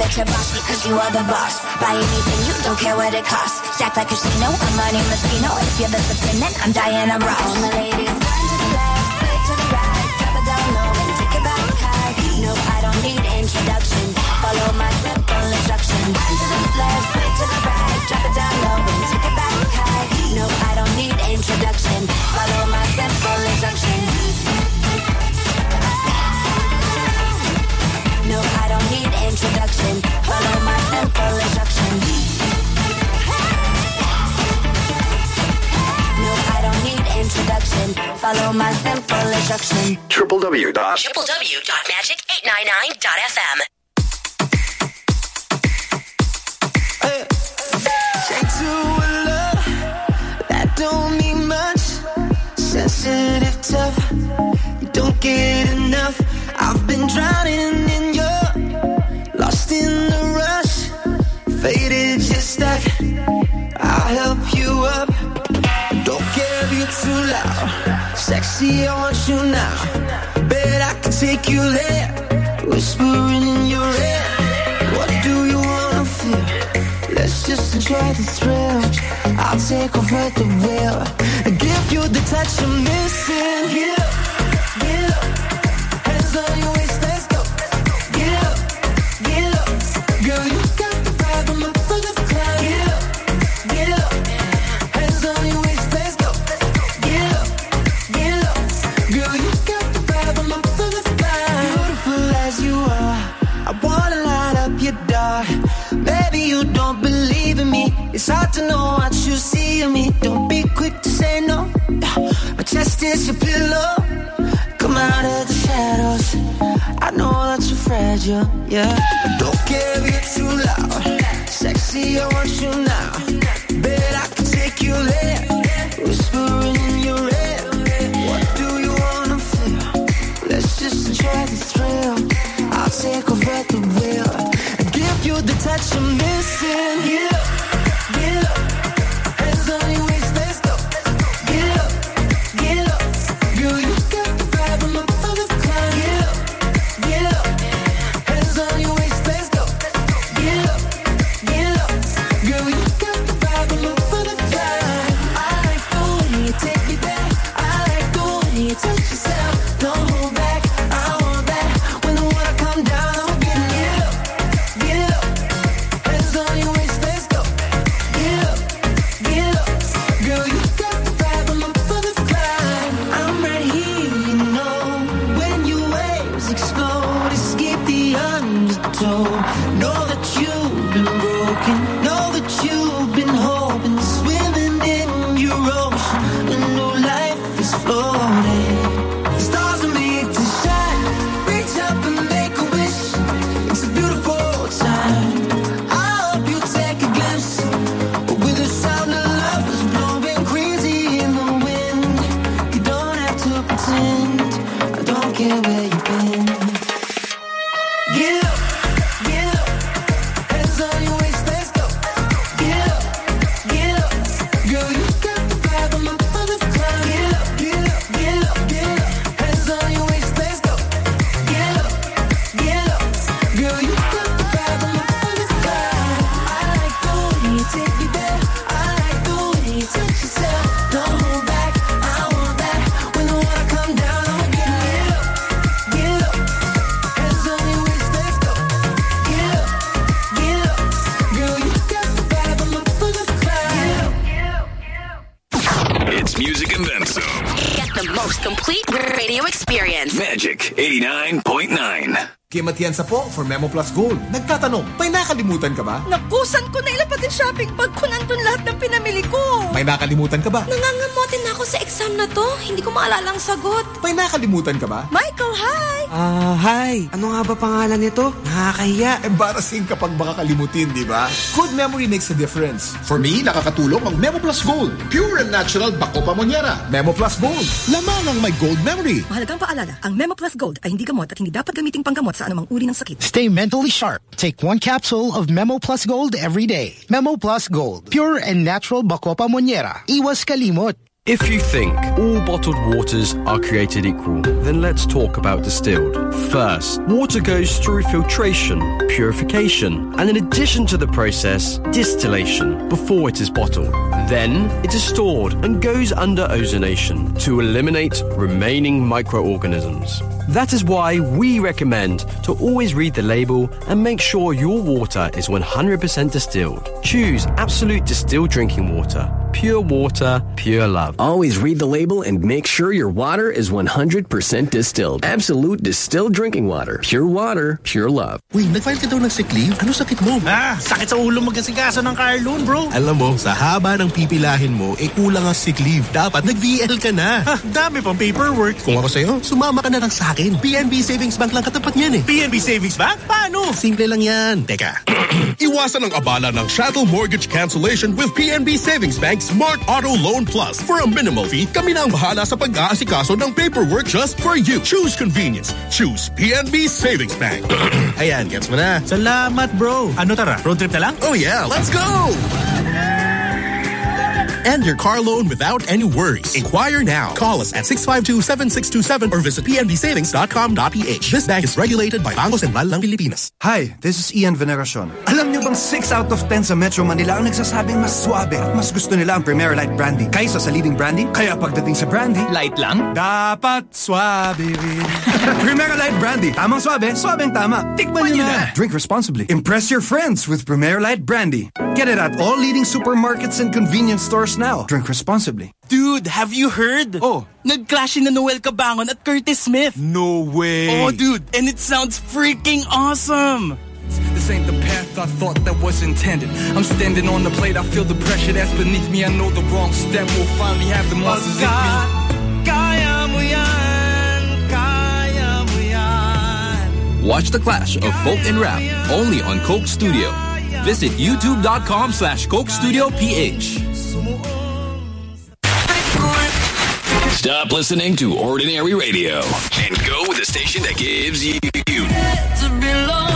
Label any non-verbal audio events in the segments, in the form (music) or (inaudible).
you're boss because you are the boss. Buy anything, you don't care what it costs. Stack like a casino, I'm money Moschino. If you're the then I'm Diana Ross. All my ladies, run to the left, straight to the right, drop it down low and take it back high. No, I don't need introduction. Follow my simple instruction. Run to the left, straight to the right, drop it down low and take it back high. No, I don't need introduction. Follow my simple introduction. Follow my simple instruction. www. www.magic899.fm. Straight to a love that don't mean much. Sensitive, tough. You don't get enough. I've been drowning in your, lost in the rush. Faded, you're stuck. I'll help you up. Sexy, I want you now. Bet I can take you there. Whispering in your ear. What do you wanna feel? Let's just enjoy the thrill. I'll take over the wheel and give you the touch I'm missing. Get up. Hands on your Hard to know what you see in me. Don't be quick to say no. My chest is your pillow. Come out of the shadows. I know that you're fragile, yeah. But don't care if you're too loud. Sexy, I want you now. Bet I can take you there. Whispering in your ear. What do you wanna feel? Let's just enjoy the thrill. I'll take over the wheel and give you the touch I'm missing. Get Kim Atienza po for Memo Plus Gold. Nagtatanong, may nakalimutan ka ba? Nakusan ko na ilapag ang shopping bag ko nandun lahat ng pinamili ko. May nakalimutan ka ba? Nangangamote na ako sa exam na to. Hindi ko maalala ang sagot. May nakalimutan ka ba? Michael, hi! Ah, hi. Ano nga ba pangalan nito? Nakakahiya. Embarrassing kapag baka kalimutin, di ba? Good memory makes a difference. For me, nakakatulong ang Memo Plus Gold. Pure and natural bako pamonyera. Memo Plus Gold. Laman ang may gold memory. Mahalagang paalala, ang Memo Plus Gold ay hindi gamot at hindi dapat gamiting panggamot sa anumang uri ng sakit. Stay mentally sharp. Take one capsule of Memo Plus Gold every day. Memo Plus Gold. Pure and natural Bacopa Monniera. Iwas kalimot. If you think all bottled waters are created equal, then let's talk about distilled. First, water goes through filtration, purification, and in addition to the process, distillation before it is bottled. Then, it is stored and goes under ozonation to eliminate remaining microorganisms. That is why we recommend to always read the label and make sure your water is 100% distilled. Choose Absolute Distilled Drinking Water. Pure water, pure love. Always read the label and make sure your water is 100% distilled. Absolute Distilled Drinking Water. Pure water, pure love. Uy, nag-file ka daw ng sick leave? Ano sakit mo? Ah, sakit sa ulo magkasikaso ng car loan, bro. Alam mo, sa haba ng pipilahin mo, eh kulang ang sick leave. Dapat nag-VL ka na. Ha, dami pang paperwork. Kung ako sa'yo, sumama ka na lang sa akin. PNB Savings Bank lang katapat niyan eh. PNB Savings Bank? Paano? Simple lang yan. Teka. (clears throat) Iwasan ang abala ng chattel mortgage cancellation with PNB Savings Bank Smart Auto Loan Plus. For a minimal fee, kami na ang bahala sa pag-aasikaso ng paperwork just for you. Choose convenience. Choose PNB Savings Bank. (coughs) Ayan, gets mo na. Salamat, bro. Ano tara? Road trip na lang? Oh yeah, let's go! End your car loan without any worries. Inquire now. Call us at 652-7627 or visit pnbsavings.com.ph. This bank is regulated by Bangko Sentral ng Pilipinas. Hi, this is Ian Veneracion. Alam niyo bang 6 out of 10 sa Metro Manila ang nagsasabing mas suabe at mas gusto nila ang Premier Light Brandy kaysa sa leading brandy? Kaya pagdating sa brandy, light lang? Dapat suabe rin. (laughs) Premier Light Brandy. Tamang suabe, suabeng tama. Tikman niyo na. Drink responsibly. Impress your friends with Premier Light Brandy. Get it at all leading supermarkets and convenience stores now. Drink responsibly. Dude, have you heard? Oh. Nag-clash na Noel Cabangon at Curtismith. No way. Oh, dude. And it sounds freaking awesome. This ain't the path I thought that was intended. I'm standing on the plate, I feel the pressure that's beneath me. I know the wrong step will finally have the monsters in me. Kaya mo yan, kaya mo yan. Watch the clash of folk and rap only on Coke Studio. Visit youtube.com slash Coke Studio PH. Stop listening to Ordinary Radio and go with the station that gives you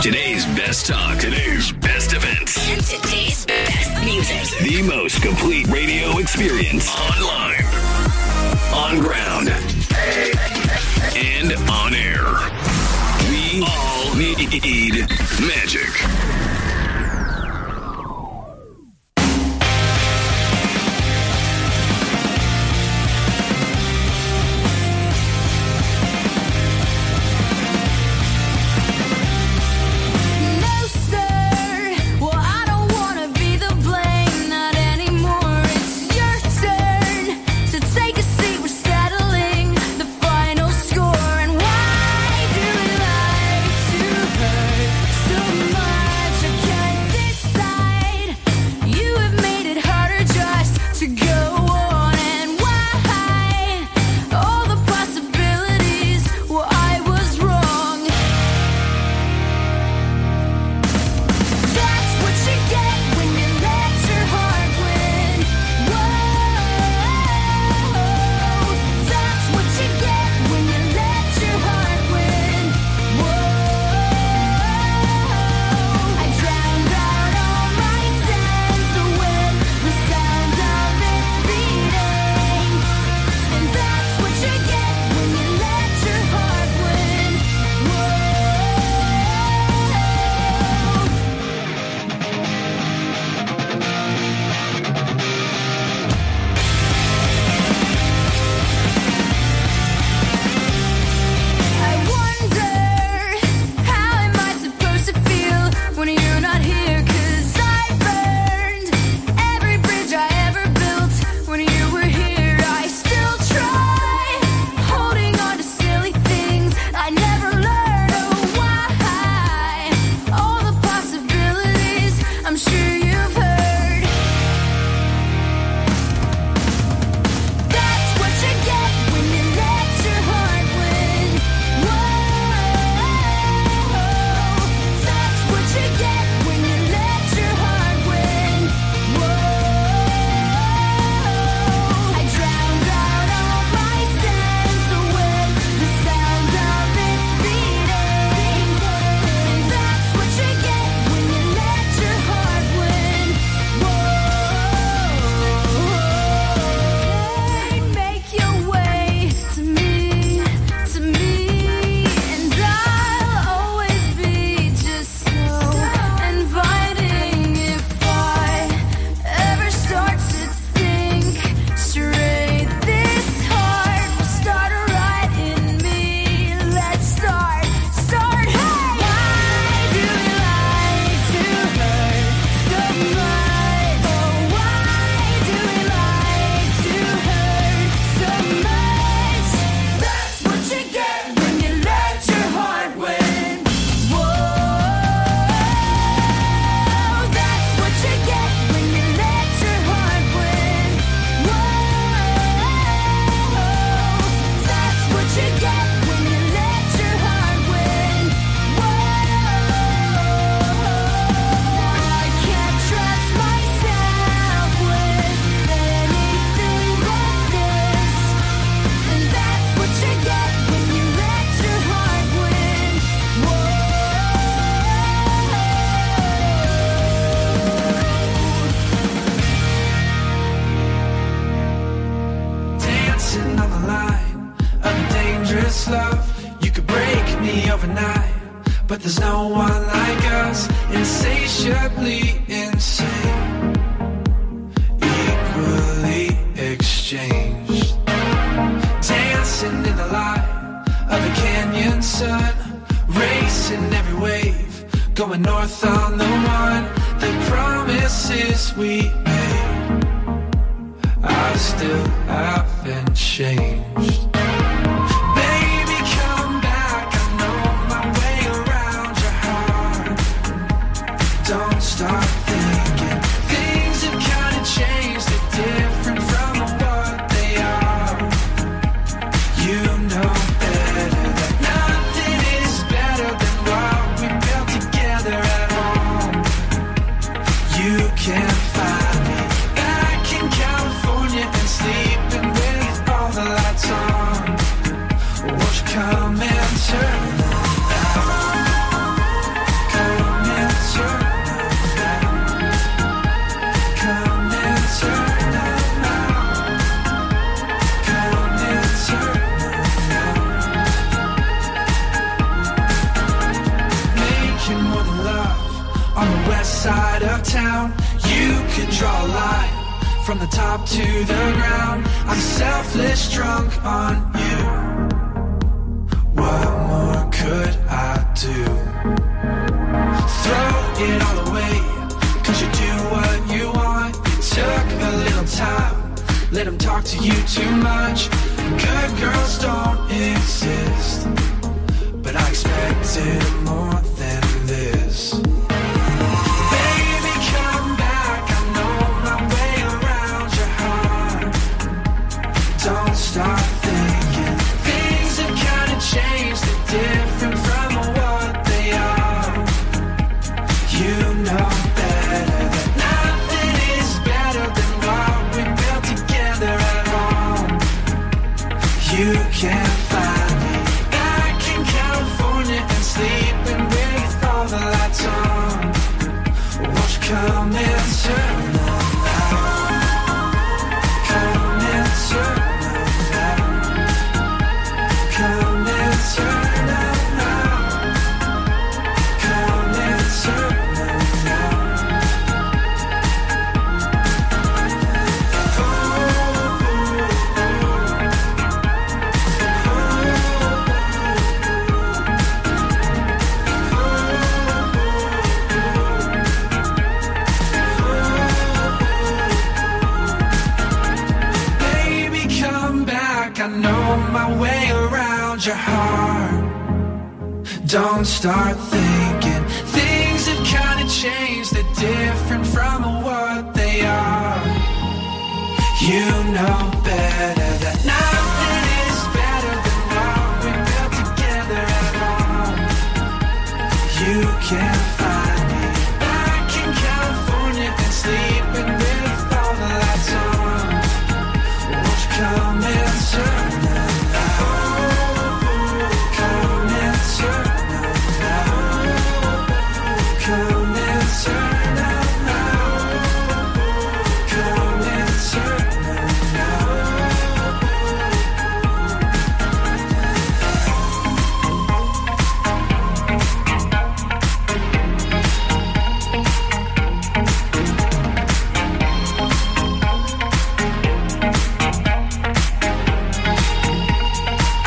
today's best talk, today's best events, and today's best music. The most complete radio experience online, on ground, and on air. We all need magic.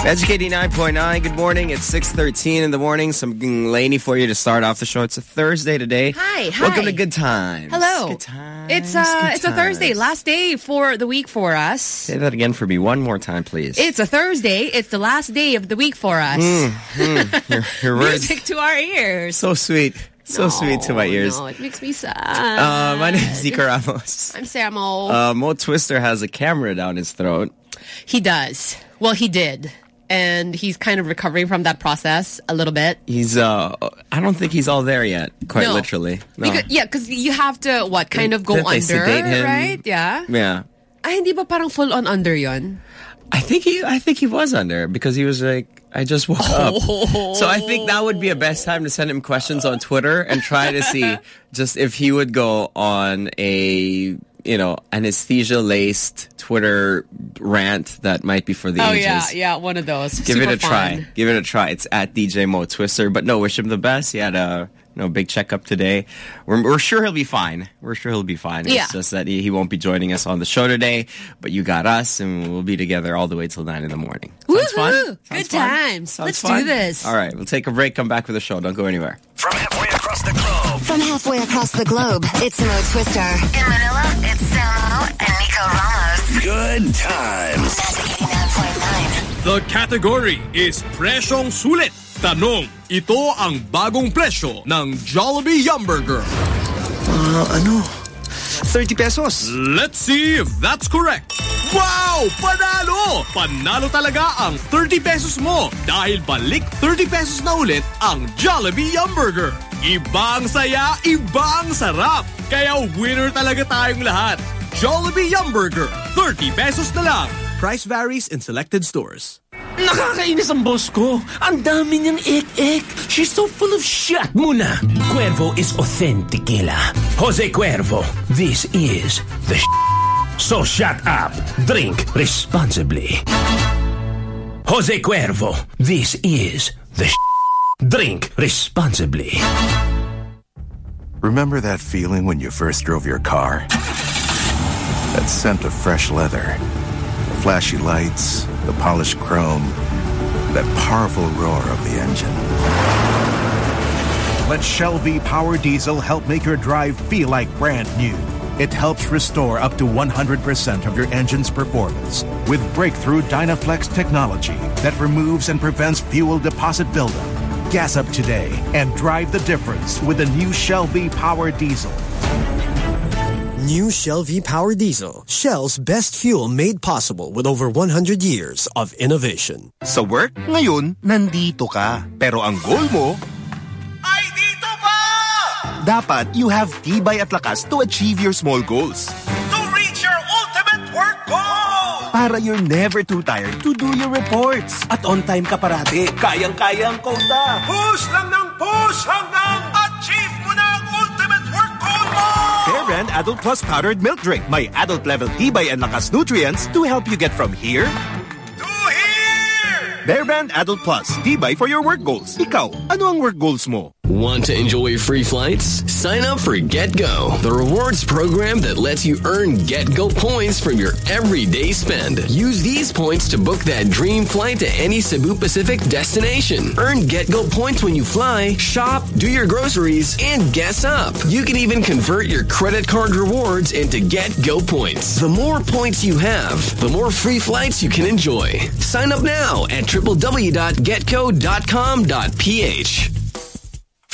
Magic 89.9, good morning. It's 6.13 in the morning. Something laney for you to start off the show. It's a Thursday today. Hi, hi. Welcome to Good Times. Hello. Good times. It's uh good it's a Thursday, last day for the week for us. Say that again for me one more time, please. It's a Thursday. It's the last day of the week for us. Mm, mm, your, your (laughs) words. Music to our ears. So sweet. So sweet to my ears. No, it makes me sad. Uh, my name is Zika Ramos. I'm Samo. Uh, Mo Twister has a camera down his throat. he does. Well, he did. And he's kind of recovering from that process a little bit. He's, uh, I don't think he's all there yet, quite No. literally. No. Because, yeah, because you have to, what, kind of go they under, right? Yeah. yeah. Ah, hindi ba parang full on under yon? I think he I think he was under because he was like I just woke up. So I think that would be a best time to send him questions on Twitter and try to see (laughs) just if he would go on a you know, anesthesia-laced Twitter rant that might be for the oh ages. yeah, yeah, one of those. Give Super it a try. Give it a try. It's at DJ Mo Twister. But no, wish him the best. He had a you know big checkup today. We're, we're sure he'll be fine. We're sure he'll be fine. Yeah. It's just that he, he won't be joining us on the show today. But you got us, and we'll be together all the way till nine in the morning. Sounds fun? Woohoo! Good fun? times. Sounds Let's fun? do this. All right, we'll take a break. Come back with the show. Don't go anywhere. From halfway across the globe, it's Mo Twister. In Manila, it's Samo and Nico Ramos. Good times. The category is Presyong Sulit. Tanong, ito ang bagong presyo ng Jollibee Yumburger. Uh, ano? 30 pesos. Let's see if that's correct. Wow! Panalo! Panalo talaga ang 30 pesos mo dahil balik 30 pesos na ulit ang Jollibee Yumburger. Ibang saya, ibang sarap. Kaya winner talaga tayong lahat. Jollibee Yumburger, 30 pesos na lang. Price varies in selected stores. Nakakainis ang boss ko. Ang dami niyang ek-ek. She's so full of shit muna. Cuervo is authentic. Jose Cuervo, this is the sh So shut up. Drink responsibly. Jose Cuervo, this is the sh Drink responsibly. Remember that feeling when you first drove your car? That scent of fresh leather, the flashy lights, the polished chrome, that powerful roar of the engine. Let Shell V Power Diesel help make your drive feel like brand new. It helps restore up to 100% of your engine's performance with breakthrough Dynaflex technology that removes and prevents fuel deposit buildup. Gas up today and drive the difference with the new Shell V Power Diesel. New Shell V Power Diesel, Shell's best fuel made possible with over 100 years of innovation. Sa work, ngayon, nandito ka. Pero ang goal mo, ay dito pa! Dapat you have tibay at lakas to achieve your small goals. To reach your ultimate work goal! Para you're never too tired to do your reports. At on time ka parati. Kayang-kaya ang quota. Push lang ng push hanggang Brand Adult Plus Powdered Milk Drink. May adult level tibay and lakas nutrients to help you get from here To here! Bear Brand Adult Plus. Tibay for your work goals. Ikaw, ano ang work goals mo? Want to enjoy free flights? Sign up for GetGo, the rewards program that lets you earn GetGo points from your everyday spend. Use these points to book that dream flight to any Cebu Pacific destination. Earn GetGo points when you fly, shop, do your groceries, and guess up. You can even convert your credit card rewards into GetGo points. The more points you have, the more free flights you can enjoy. Sign up now at www.getgo.com.ph.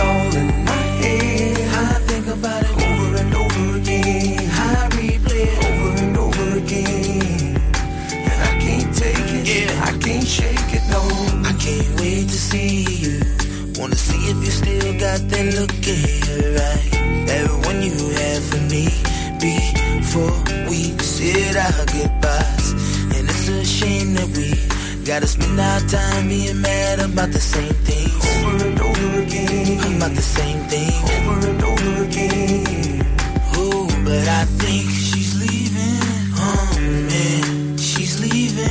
all in my head. I think about it over and over again. I replay it over and over again. And I can't take it. Yeah, I can't shake it, no. I can't wait to see you. Wanna see if you still got that look in your eye. That one you had for me before we said our goodbyes. Gotta spend our time being mad about the same things. Over and over again. About the same thing. Over and over again. Oh, but I think she's leaving. Um, oh man, she's leaving.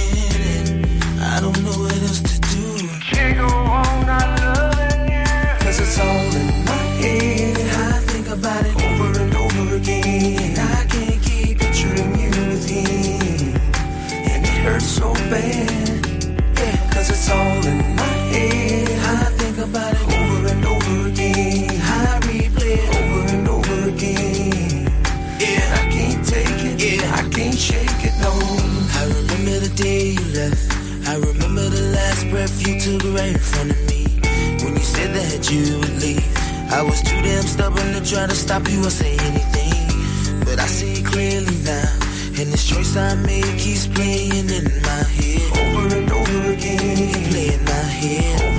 And I don't know what else to do. Can't go on not loving you. Cause it's all cause it's all in my head. I think about it over and over again. I replay over and over again. Yeah, I can't take it. Yeah, I can't shake it, no. I remember the day you left. I remember the last breath you took right in front of me. When you said that you would leave, I was too damn stubborn to try to stop you or say anything. But I see clearly now and this choice I make keeps playing in my head. Over and over again. Playing my head.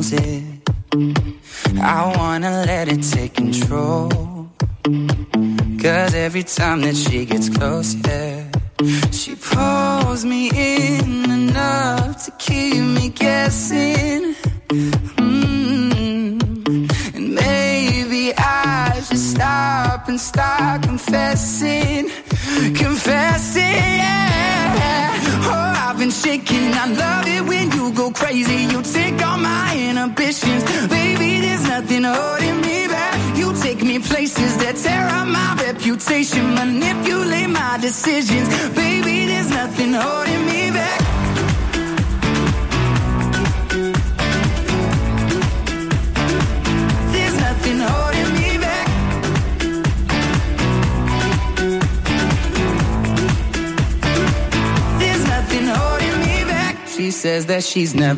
Knows it. I wanna let it take control. Cause every time that she gets close,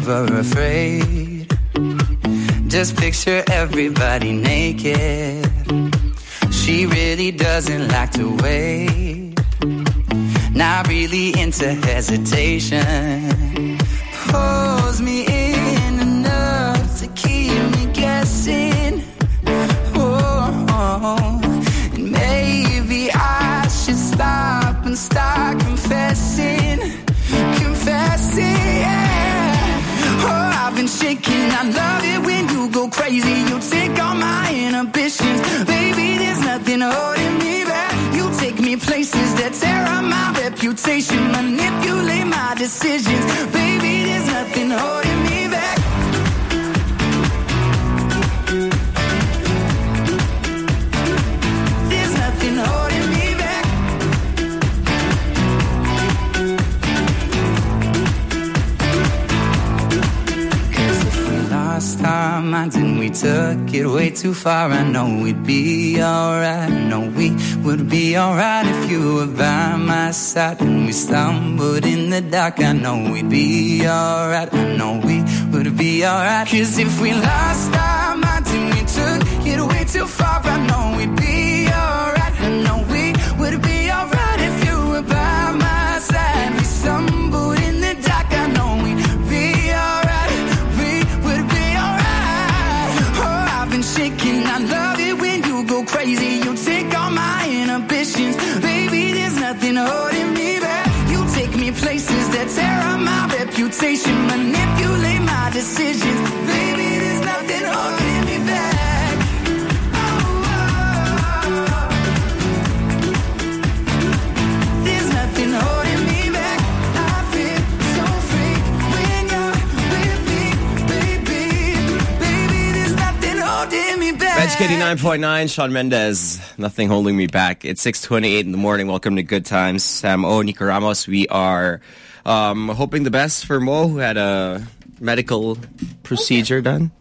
never afraid. Just picture everybody naked. The dark, I know we'd be alright. I know we would be alright. Cause if we lost our 89.9, Shawn Mendes. Nothing holding me back. It's 6.28 in the morning. Welcome to Good Times. Sam O, Nico Ramos. We are um, hoping the best for Mo, who had a medical procedure okay. done.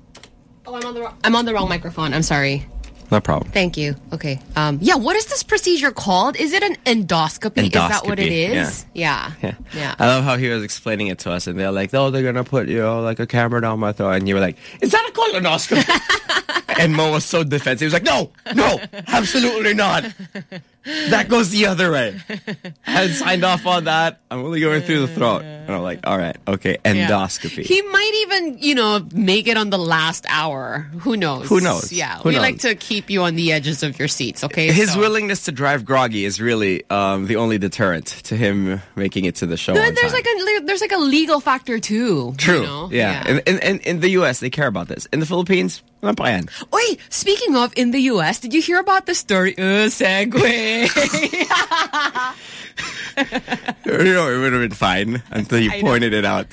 Oh, I'm on, the I'm on the wrong microphone. I'm sorry. No problem. Thank you. Okay. Um, yeah, what is this procedure called? Is it an endoscopy? Is that what it is? Endoscopy, is? Yeah. Yeah. Yeah. I love how he was explaining it to us, and they're like, "Oh, they're gonna put you know like a camera down my throat," and you were like, "Is that a colonoscopy?" (laughs) and Mo was so defensive. He was like, "No, no, absolutely not. (laughs) That goes the other way." I had signed off on that. I'm only going through the throat, and I'm like, "All right, okay, Yeah. endoscopy." He might even, you know, make it on the last hour. Who knows? Who knows? Yeah. Who we knows? like to keep you on the edges of your seats, okay? His So- willingness to drive groggy is really um, the only deterrent to him making it to the show. There- there's time. like a there's like a legal factor too. True. You know? Yeah. In, in, in, in the U.S., they care about this. In the Philippines, wala pa yan. Wait, speaking of in the US, did you hear about the story? Uh, segue. (laughs) you know, it would have been fine until you I know. pointed it out.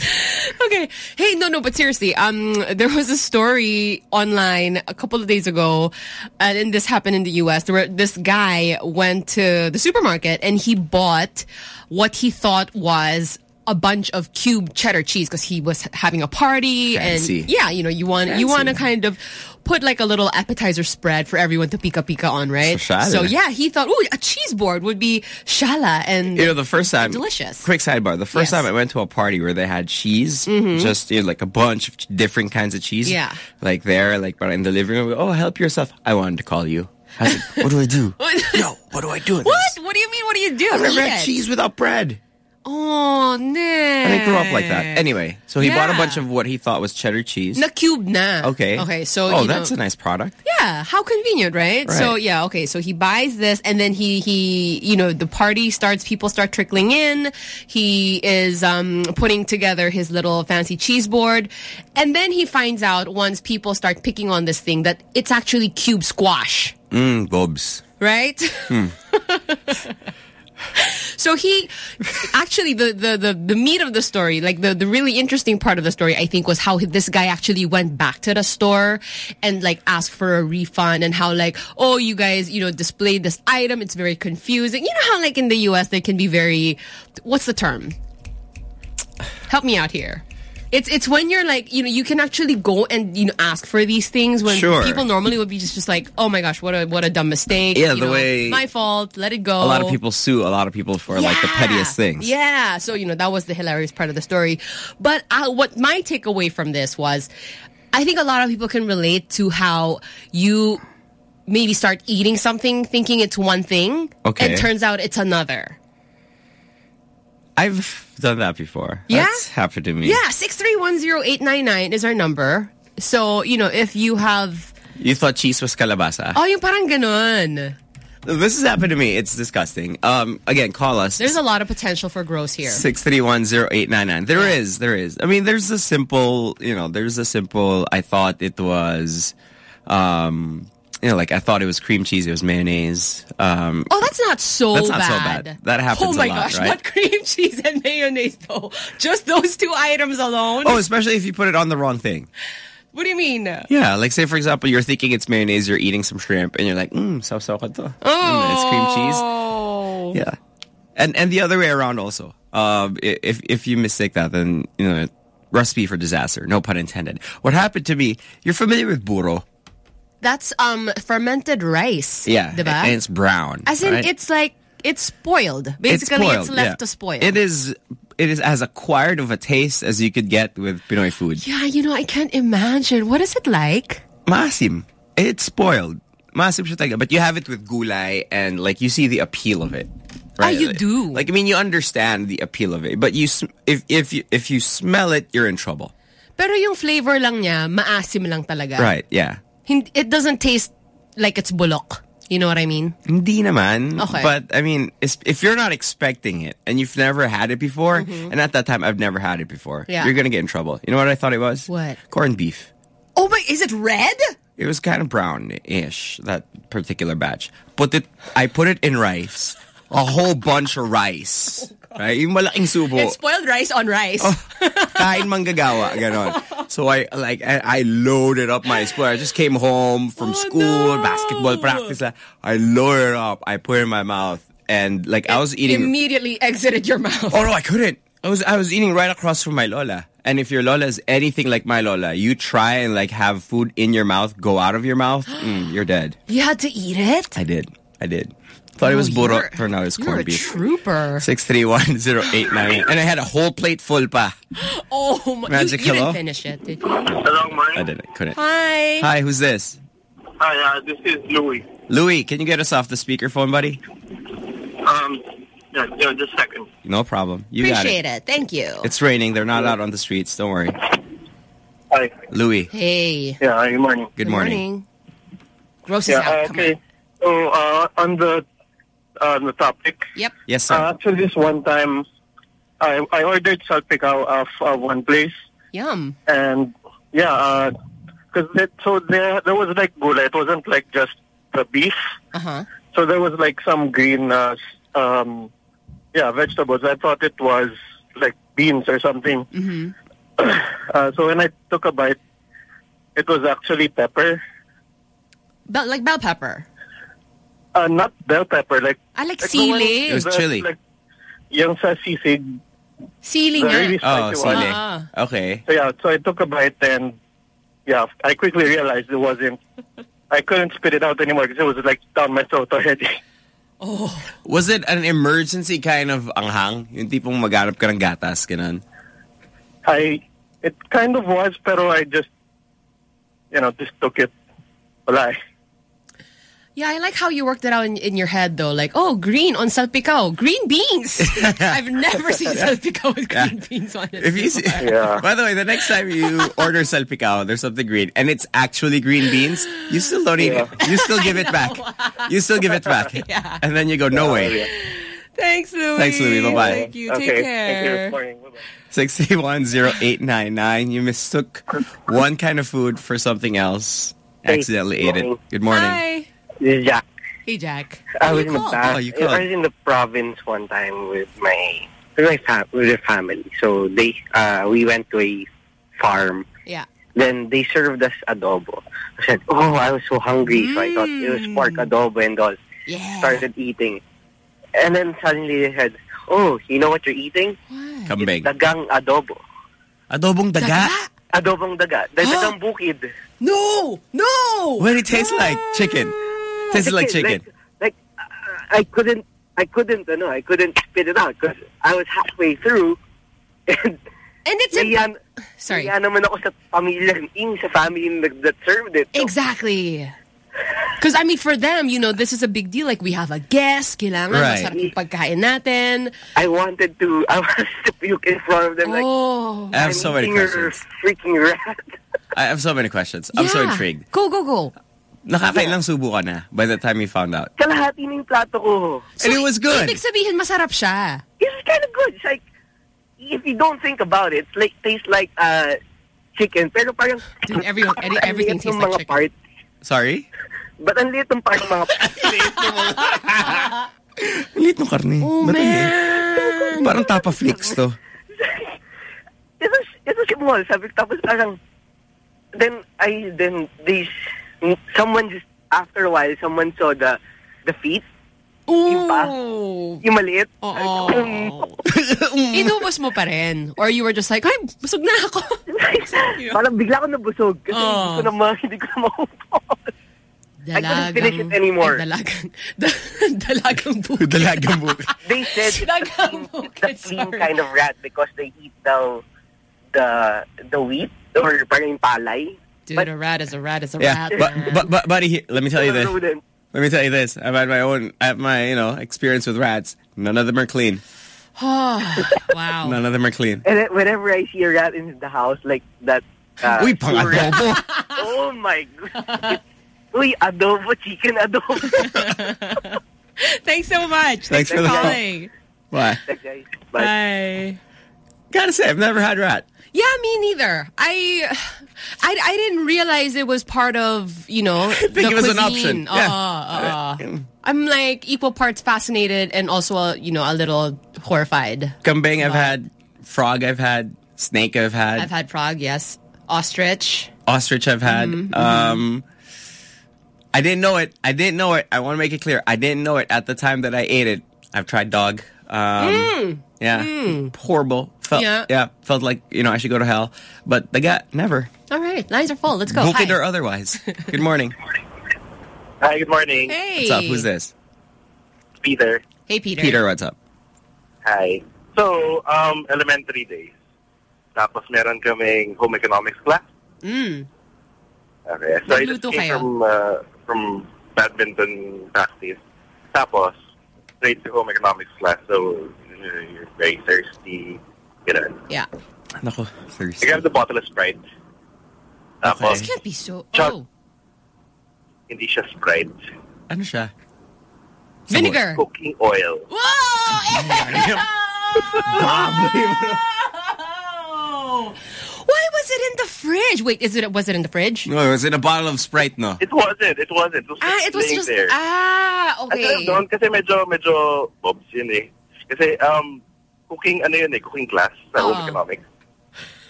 okay. Hey, no, no, but seriously, um, there was a story online a couple of days ago, and this happened in the U.S. There were, this guy went to the supermarket and he bought what he thought was a bunch of cube cheddar cheese because he was having a party Fancy. and yeah, you know, you want you want to kind of put like a little appetizer spread for everyone to pika pika on, right? So. So yeah, he thought, oh, a cheese board would be shala and You know, the first time, delicious. quick sidebar, the first Yes. time I went to a party where they had cheese, Mhm. just you know, like a bunch of different kinds of cheese. Yeah. Like there, like in the living room, oh, help yourself. I wanted to call you. I said, (laughs) what do I do? (laughs) Yo, what do I do? What? What do you mean? What do you do? I've never had cheese without bread. Oh, Nick. And I grew up like that. Anyway, so he bought a bunch of what he thought was cheddar cheese. Na cube na. Okay. Okay, so Oh, that's know, a nice product. Yeah, how convenient, right? right? So yeah, okay. So he buys this, and then he he you know the party starts. People start trickling in. He is um, putting together his little fancy cheese board, and then he finds out once people start picking on this thing that it's actually cube squash, Mmm, bobs. right? Hmm. (laughs) (laughs) So he actually the, the the the meat of the story, like the the really interesting part of the story, I think was how this guy actually went back to the store and like asked for a refund and how like oh you guys you know displayed this item, it's very confusing. You know how like in the U.S. they can be very what's the term? Help me out here. It's it's when you're like you know you can actually go and you know ask for these things when Sure. people normally would be just, just like oh my gosh what a what a dumb mistake Yeah, you the know, way- my fault let it go A lot of people sue a lot of people for like the pettiest things. yeah. So, you know, that was the hilarious part of the story. But uh, what my takeaway from this was, I think a lot of people can relate to how you maybe start eating something thinking it's one thing. Okay. And turns out it's another. I've done that before. Yeah? That's happened to me. Yeah. 6310899 is our number. So, you know, if you have, You thought cheese was calabasa. oh, yung parang ganun. This has happened to me. It's disgusting. Um, again, call us. There's a lot of potential for gross here. Six three one zero eight nine nine. There is, there is. I mean, there's a simple, you know, there's a simple. I thought it was, um, you know, like I thought it was cream cheese. It was mayonnaise. Um, Oh, that's not so That's not so bad. bad. That happens Oh my a lot, gosh, right? not cream (laughs) cheese and mayonnaise though. Just those two items alone. oh, especially if you put it on the wrong thing. What do you mean? Yeah, like say for example, you're thinking it's mayonnaise, you're eating some shrimp, and you're like, mmm, sausaw ka to. Mm, it's cream cheese. Oh. Yeah, and and the other way around also. Um, if if you mistake that, then you know, recipe for disaster. No pun intended. What happened to me? You're familiar with buro? That's um fermented rice. Yeah, diba? and it's brown. As in, right? it's like it's spoiled. Basically, it's, spoiled, left yeah. to spoil. It is. It is as acquired of a taste as you could get with Pinoy food. Yeah, you know, I can't imagine. What is it like? Masim. It's spoiled. Masim siya. But you have it with gulay and like you see the appeal of it. Ah, you Like- do. Like I mean you understand the appeal of it. But you if if you if you smell it, you're in trouble. Pero yung flavor lang niya, maasim lang talaga. Right, yeah. It doesn't taste like it's bulok. You know what I mean? Hindi naman. Okay. But I mean, if you're not expecting it and you've never had it before, mm-hmm. and at that time I've never had it before. Yeah. you're gonna get in trouble. You know what I thought it was? What? Corned beef. Oh, but is it red? It was kind of brownish, that particular batch. Put it, I put it in rice. A whole bunch of rice. (laughs) right? Yung malaking subo. It's spoiled rice on rice. Oh. Kain manggagawa, ganon. So I, like, I, I loaded up my spoon. I just came home from school, basketball practice. I loaded up. I put it in my mouth. And like, I was eating. Immediately exited your mouth. Oh no, I couldn't. I was I was eating right across from my lola. And if your lola is anything like my lola, you try and like have food in your mouth go out of your mouth, mm, you're dead. You had to eat it? I did. I did. Thought it was Oh, buro. you're- Turned out it was You're corned a beef. trooper. Six three one zero eight nine, and I had a whole plate full pa. Oh, my. Magic you, you hello? didn't finish it, did you? Hello, morning. I didn't. Couldn't. Hi. Hi, who's this? Hi, uh, this is Louis. Louis, can you get us off the speakerphone, buddy? Um, yeah, yeah, just a second. No problem. You Appreciate got it. it. Thank you. It's raining. They're not out on the streets. Don't worry. Hi. Louis. Hey. Yeah, hi, good morning. Good morning. Gross yeah, is out. uh, Come okay. So, uh, on the on the topic. Yep. Yes, sir. Uh, actually, this one time, I I ordered salpicao of uh, one place, Yum. and yeah, because that so there there was like gula. It wasn't like just the beef. Uh huh. So there was like some green, uh, um, yeah, vegetables. I thought it was like beans or something. Mm-hmm. (coughs) Uh, so when I took a bite, it was actually pepper. Bell, like bell pepper. Uh, not bell pepper, like I like like sili. It was the- chili. Like, yung sa sisig. Sili The nga. really Oh, spicy one. sili. Ah. Okay. So yeah, so I took a bite and yeah, I quickly realized it wasn't. I couldn't spit it out anymore because it was like down my throat already. (laughs) Oh. Was it an emergency kind of anghang? Yung tipong maghanap ka ng gatas, ganun? I it kind of was, pero I just you know just took it. Wala. Yeah, I like how you worked it out in, in your head though. Like, oh, green on salpicao. Green beans. (laughs) I've never seen salpicao with green beans on it. If you see, (laughs) by the way, the next time you order salpicao, there's something green, and it's actually green beans, you still don't eat it. You still (laughs) give it back. You still give it back. Yeah. And then you go, no way. Thanks, Louis. Thanks, Louis. Bye-bye. Thank you. Okay, Take thank care. you. 6310899. You mistook one kind of food for something else. Accidentally ate it. Good morning. Hi. This is Jack. Hey, Jack. I was in the. Oh, you I was in the province one time with my with my fam with the family. So they uh we went to a farm. Yeah. Then they served us adobo. I said, "Oh, I was so hungry, so I thought it was pork adobo and all." Yeah. Started eating, and then suddenly they said, "Oh, you know what you're eating? Kambing. Dagang adobo." Adobong daga? Adobong daga. The dagang bukid. No! No! What did it taste like? Chicken. Tasted like chicken. Like, like uh, I couldn't, I couldn't, ano, I couldn't spit it out because I was halfway through. (laughs) And, and it's nahiyan, Sorry. nahiya naman ako sa pamilya, yung sa family that, served it. Exactly. Because, I mean, for them, you know, this is a big deal. Like, we have a guest, kailangan, Right. masarap yung pagkain natin. I wanted to, (laughs) I wanted to puke in front of them. Like, Oh. I have I'm so many questions. freaking rat. (laughs) I have so many questions. I'm so Yeah. intrigued. Go, go, go. Nakakailang subo ka na by the time you found out. Kalahati na yung plato ko. And it was good. Ibig sabihin, masarap siya. It's kind of good. It's like, if you don't think about it, it's like, tastes like uh, chicken. Pero parang, Dude, everyone, (laughs) every- everything ang liit tastes ng like mga chicken. Part, Sorry? but ang liit ng part ng mga (laughs) (laughs) Liit ng karne. Oh, Ba't hindi? man. Parang tapa flakes to. it was it was small. Sabi ko, tapos parang then I then they someone just after a while someone saw the the feet. Ooh. Yung pa, yung maliit. Oo. Oh, (laughs) Inubos mo pa rin? Or you were just like, ay, busog na ako. (laughs) Parang bigla ako nabusog kasi Oh. hindi ko na ma, (laughs) hindi ko na maupos. I couldn't finish it anymore. Ay, dalagang, dalagang bukid. Dalagang bukid. They said it's the clean, the clean kind of rat because they eat the the the wheat or parang yung palay. Dude, a rat is a rat is a Yeah, rat. but, but, but, buddy, let me tell you this. Let me tell you this. I've had my own, I have my, you know, experience with rats. None of them are clean. (sighs) wow. None of them are clean. And then whenever I see a rat in the house like that, uh, Uy, pang adobo. (laughs) oh my god. Uy, adobo, chicken adobo. (laughs) Thanks so much. Thanks for the calling. Why? Thanks, guys. Bye. Gotta say, I've never had rat. Yeah, me neither. I, I, I didn't realize it was part of, you know, (laughs) think the it was an cuisine. option. Yeah. Uh, uh, I'm like equal parts fascinated and also, uh, you know, a little horrified. Kambing, I've had. Frog, I've had. Snake, I've had. I've had frog, yes. Ostrich. Ostrich, I've had. Mhm, Um, I didn't know it. I didn't know it. I want to make it clear. I didn't know it at the time that I ate it. I've tried dog. Um, Mm. Yeah. Mm. Horrible. Felt, Yeah. yeah. Felt like, you know, I should go to hell. But they got never. All right, lines are full. Let's go. Bukid or otherwise. Good morning. (laughs) Hi, good morning. Hey. What's up? Who's this? Peter. Hey, Peter. Peter, what's up? Hi. So, um, elementary days. Tapos meron kaming home economics class. Mm. Okay. So I just Nagluto came kayo? from, uh, from badminton practice. Tapos, straight to home economics class. So, you know, you're very thirsty. Ganun. Yeah. Nako, I thirsty. grabbed the bottle of Sprite. Tapos, This can't be so. Oh. hindi siya Sprite. Ano siya? Vinegar. Cooking oil. (laughs) Whoa! Why was it in the fridge? Wait, is it? Was it in the fridge? No, it was in a bottle of Sprite, no? It wasn't. It wasn't. It was just Ah, it was laying just there. ah At alam okay. doon, kasi medyo, medyo bobs yun eh. Kasi, um, cooking, ano yun eh, cooking class sa home Oh. economics.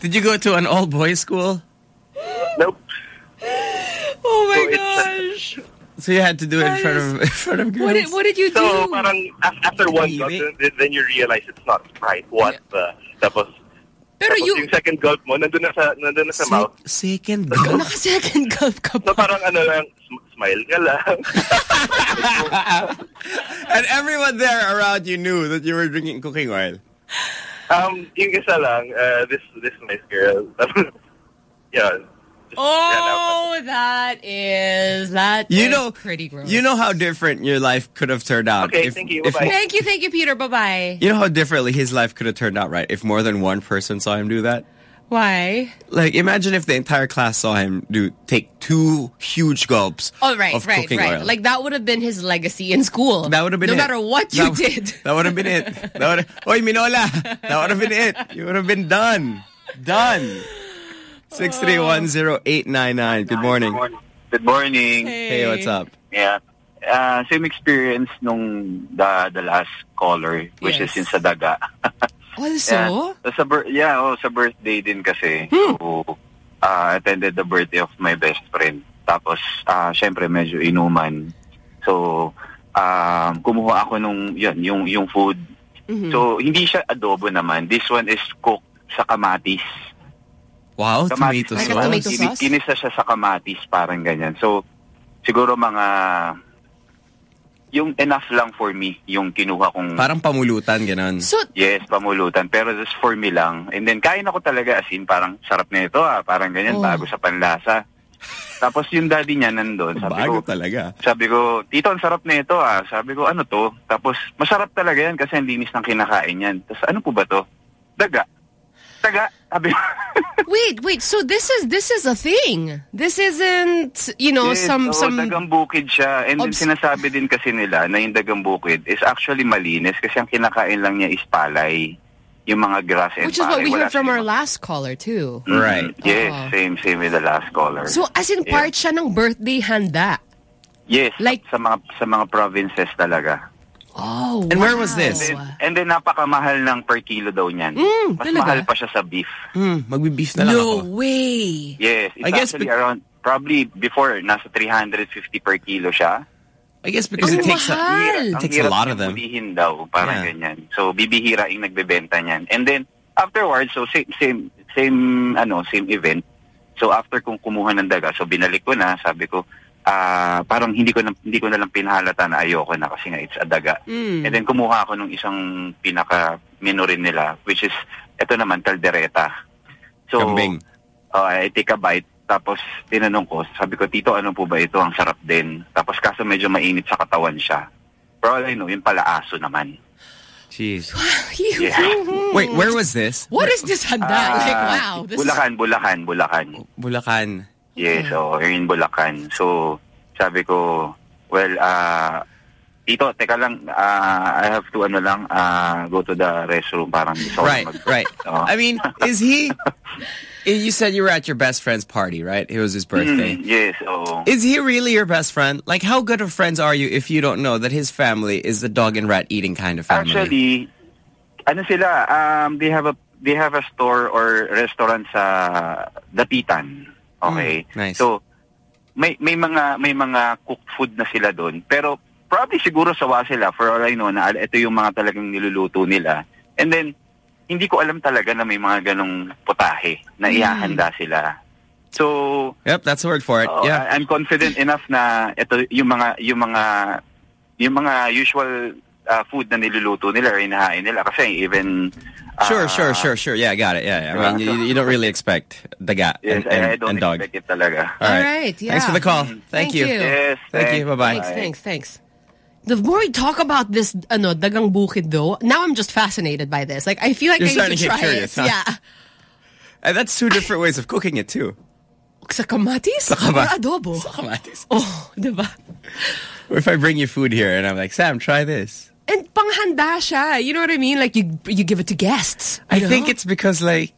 Did you go to an all-boys school? Nope. Oh my So it's- gosh! So you had to do it in front of in front of girls. What did What did you do? So, parang after one gulp, then, then you realize it's not right. What the? Tapos, Pero tapos you yung second gulp mo, nandun na sa, nandun na sa mouth. Second (laughs) gulp? Naka-second gulp ka So, parang ano lang, sm- smile ka lang. (laughs) and everyone there around you knew that you were drinking cooking oil. um, yung isa lang, uh, this, this nice girl. (laughs) yeah. (laughs) Oh, that is that. You is know, pretty gross. You know how different your life could have turned out. Okay, if, thank you. if Bye-bye. Thank you, thank you, Peter. Bye bye. You know how differently his life could have turned out, right? If more than one person saw him do that. Why? Like, imagine if the entire class saw him do take two huge gulps Oh, right, of right, cooking right. oil. Like that would have been his legacy in school. That would have been no it. matter what you That- did. (laughs) That would have been it. That would Oy, Minola. That would have been it. You would have been done. Done. 6310899. Good morning. Good morning. Hey, hey what's up? Yeah. Uh, same experience nung the the last caller, which Yes. is in sa daga. (laughs) Also? Yeah, sa yeah, oh, sa birthday din kasi. Hmm. So, uh, attended the birthday of my best friend. Tapos, uh, syempre, medyo inuman. So, um, kumuha ako nung, yun, yung, yung food. Mm-hmm. So, hindi siya adobo naman. This one is cooked sa kamatis. Wow, Kamatis tomato sauce. yun. Kini- Kinisa siya sa kamatis, parang ganyan. So, siguro mga, yung enough lang for me, yung kinuha kong... Parang pamulutan, ganon. Yes, pamulutan. Pero just for me lang. And then, kain ako talaga as in, parang sarap na ito ah. Parang ganyan, Oh. bago sa panlasa. Tapos yung daddy niya nandun, sabi Bago ko, talaga. sabi ko, tito, ang sarap na ito ah. Sabi ko, ano to? Tapos, masarap talaga yan kasi ang linis ng kinakain yan. Tapos, ano po ba to? Daga. Daga. (laughs) Wait, wait. So this is this is a thing. This isn't you know Yes, some oo, some. dagang bukid siya. And then Obs- sinasabi din kasi nila na yung dagang bukid is actually malinis kasi ang kinakain lang niya is palay. Yung mga grass and Which is what we heard from our last caller too. Mhm. Right. Yes, Oo. same, same with the last caller. So as in Yeah. part siya ng birthday handa. Yes, like sa mga sa mga provinces talaga. Oh, And where was this? And then, and then napakamahal ng per kilo daw niyan. Mm, Mas talaga? mahal pa siya sa beef. Hmm, magbe-beef na lang No ako. way. Yes, it's I guess actually around probably before nasa 350 per kilo siya. I guess because it takes a, mahal. it takes a lot of them. hulihin daw, parang Yeah. ganyan. So bibihira yung nagbebenta niyan. And then afterwards, so same same same ano, same event. So after kong kumuha ng daga, so binalik ko na, sabi ko, ah parang hindi ko na hindi ko na lang pinahalata na ayoko na kasi nga it's a daga. Mm. And then kumuha ako nung isang pinaka menu rin nila which is ito naman caldereta. So Kambing. uh, I take a bite tapos tinanong ko, sabi ko, Tito, ano po ba ito? Ang sarap din. Tapos kaso medyo mainit sa katawan siya. Pero all I know, yung pala aso naman. Jeez. Yeah. Wait, where was this? What is this handa? like Ah, wow. This is- Bulacan, Bulacan, Bulacan. Bulacan. Yes, so you're in Bulacan. So, sabi ko, well, ah, Tito, teka lang, ah, I have to, ano lang, ah, go to the restroom. Parang gusto ko Right, mag- right. Oo. I mean, (laughs) is he... You said you were at your best friend's party, right? It was his birthday. Mm, yes, oo. Is he really your best friend? Like, how good of friends are you if you don't know that his family is the dog and rat eating kind of family? Actually, ano sila, um, they have a they have a store or restaurant sa Dapitan. Okay. Mm, nice. So may may mga may mga cooked food na sila doon. Pero probably siguro sawa sila for all I know na ito yung mga talagang niluluto nila. And then hindi ko alam talaga na may mga ganong putahe na Mm. ihahanda sila. So Yep, that's the word for it. Oh, yeah. I'm confident enough na ito yung mga yung mga yung mga usual uh, food na niluluto nila or inahain nila kasi even uh, Sure, sure, sure, sure. Yeah, I got it. Yeah, yeah. I mean, you, you don't really expect daga Yes, and, I- and, I don't and dog. expect it talaga. All right. right, yeah. Thanks for the call. Thank, Thank you. you. Yes, Thank you. Bye-bye. Thanks, thanks, thanks. The more we talk about this, ano, dagang bukid though, now I'm just fascinated by this. Like, I feel like You're I need starting to to get try curious, it. huh? Yeah. And that's two different ways of cooking it too. Sa kamatis? Sa kama- Or adobo? Sa kamatis. Oh, (laughs) diba? Or if I bring you food here and I'm like, Sam, try this. And panghanda siya. You know what I mean? Like, you you give it to guests. I you think it's because like,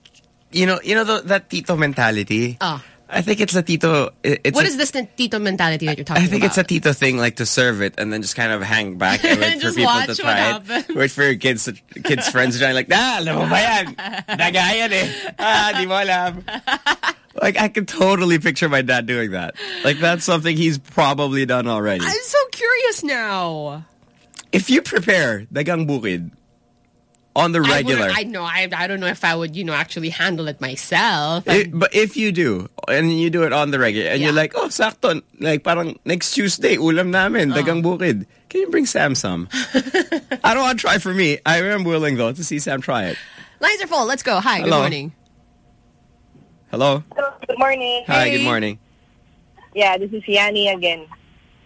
you know, you know the, that tito mentality. Ah. I think it's a tito. it- It's What a- is this tito mentality that you're talking about? I think about? it's a tito thing, like to serve it and then just kind of hang back and (laughs) wait for people to try it. happens. Wait for your kids, kids' friends to try. Like, ah, alam mo ba yan? Daga yan eh. Ah, di mo alam. Like, I can totally picture my dad doing that. Like, that's something he's probably done already. I'm so curious now. If you prepare dagang bukid on the I regular, wouldn't- I, know. I, I don't know if I would, you know, actually handle it myself. Eh, it- but if you do, and you do it on the regular, and you're like, oh, sakto, like parang next Tuesday, ulam namin, Oh. dagang bukid. Can you bring Sam some? (laughs) I don't want to try for me. I am willing, though, to see Sam try it. Lines are full. Let's go. Hi. Good morning. Hello. Good morning. Hi, good morning. Yeah, this is Yanni again.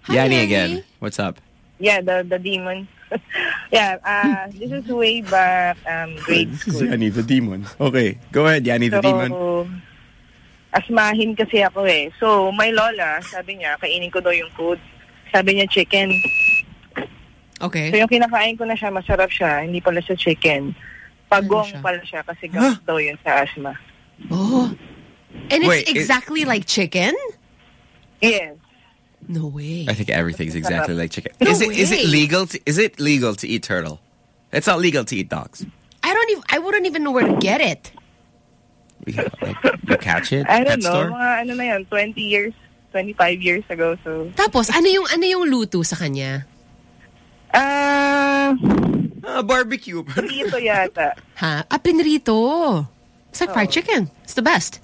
Yanni again. What's up? Yeah, the the demon. (laughs) yeah, uh, this is way back um, grade This is school. Yanni the demon. Okay, go ahead, Yanni the so, demon. asmahin kasi ako eh. So, my lola, sabi niya, kainin ko daw yung food. Sabi niya, chicken. Okay. So, yung kinakain ko na siya, masarap siya. Hindi pala siya chicken. Pagong pala siya kasi gamot daw yun sa asthma. Oh. And it's Wait, it- exactly like chicken? Yes. No way. I think everything's exactly like chicken. No is it is way. it legal? To, is it legal to eat turtle? It's not legal to eat dogs. I don't even I wouldn't even know where to get it. You catch it? (laughs) I don't Pet know, store? mga ano na yan, 20 years, 25 years ago. So, Tapos ano yung ano yung luto sa kanya? Ah, barbecue. Dito yata. Ha? Ah, pinrito. It's like Oh. fried chicken. It's the best.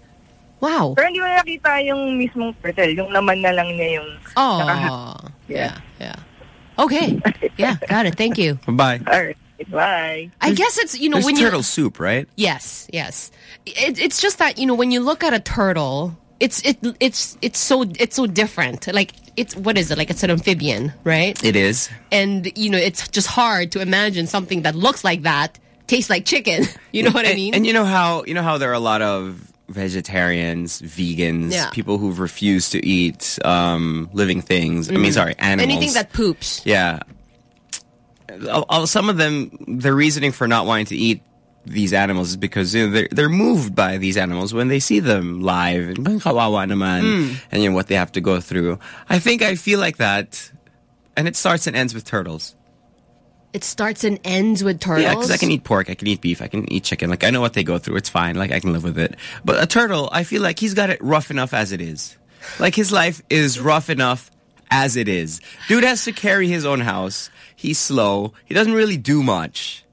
Wow. Pero hindi mo nakita yung mismong turtle. Yung naman na lang niya yung... Oh. Yeah, yeah. Okay. (laughs) Yeah, got it. Thank you. Bye. All right. Bye. I guess it's, you know, There's when turtle you... soup, right? Yes, yes. It, it's just that, you know, when you look at a turtle, it's it it's it's so it's so different. Like it's what is it? Like it's an amphibian, right? It is. And you know, it's just hard to imagine something that looks like that tastes like chicken. (laughs) You know what I mean? And you know how you know how there are a lot of vegetarians, vegans, Yeah. people who've refused to eat um, living things. I mean, Mm. sorry, animals. Anything that poops. Yeah. Some of them, their reasoning for not wanting to eat these animals is because you know, they're they're moved by these animals when they see them live and kawawa naman," Mm. and you know what they have to go through. I think I feel like that, and it starts and ends with turtles. It starts and ends with turtles. Yeah, because I can eat pork, I can eat beef, I can eat chicken. Like I know what they go through. It's fine. Like I can live with it. But a turtle, I feel like he's got it rough enough as it is. Like his life is rough enough as it is. Dude has to carry his own house. He's slow. He doesn't really do much.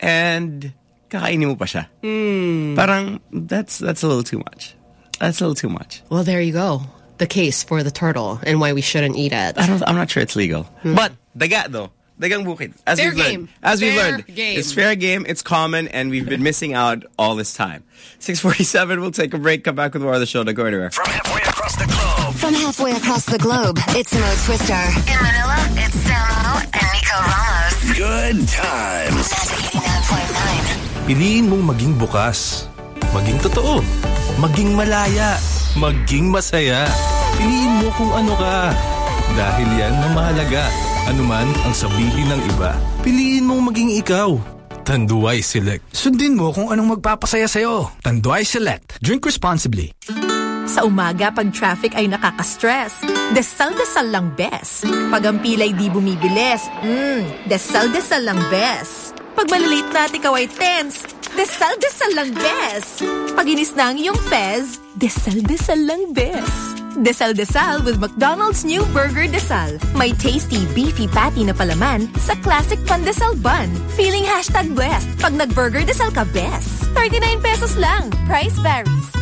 And kakainin mo pa siya. Hmm. Parang that's that's a little too much. That's a little too much. Well, there you go. The case for the turtle and why we shouldn't eat it. I don't, I'm not sure it's legal. But daga though. Dagang bukid. As Fair we've learned. game. As we've Fair learned. game. It's fair game. It's common. And we've been missing out all this time. 647. We'll take a break. Come back with more of the show. Don't go anywhere. From halfway across the globe, it's Mo Twister. In Manila, it's Samo and Nico Ramos. Good times. Piliin mong maging bukas, maging totoo, maging malaya, maging masaya. Piliin mo kung ano ka. Dahil yan ang mahalaga. Anuman ang sabihin ng iba, piliin mong maging ikaw. Tanduay Select. Sundin mo kung anong magpapasaya sa'yo. Tanduay Select. Drink responsibly. Sa umaga, pag traffic ay nakaka-stress, desal-desal lang best. Pag ang pilay di bumibilis, mm, desal-desal lang best. Pag malilate na at ikaw ay tense, desal-desal lang best. Pag inis na ang iyong fez, desal-desal lang best. Desal-desal with McDonald's new Burger Desal. May tasty, beefy patty na palaman sa classic pandesal bun. Feeling hashtag blessed pag nag-Burger Desal ka best. 39 pesos lang. Price varies.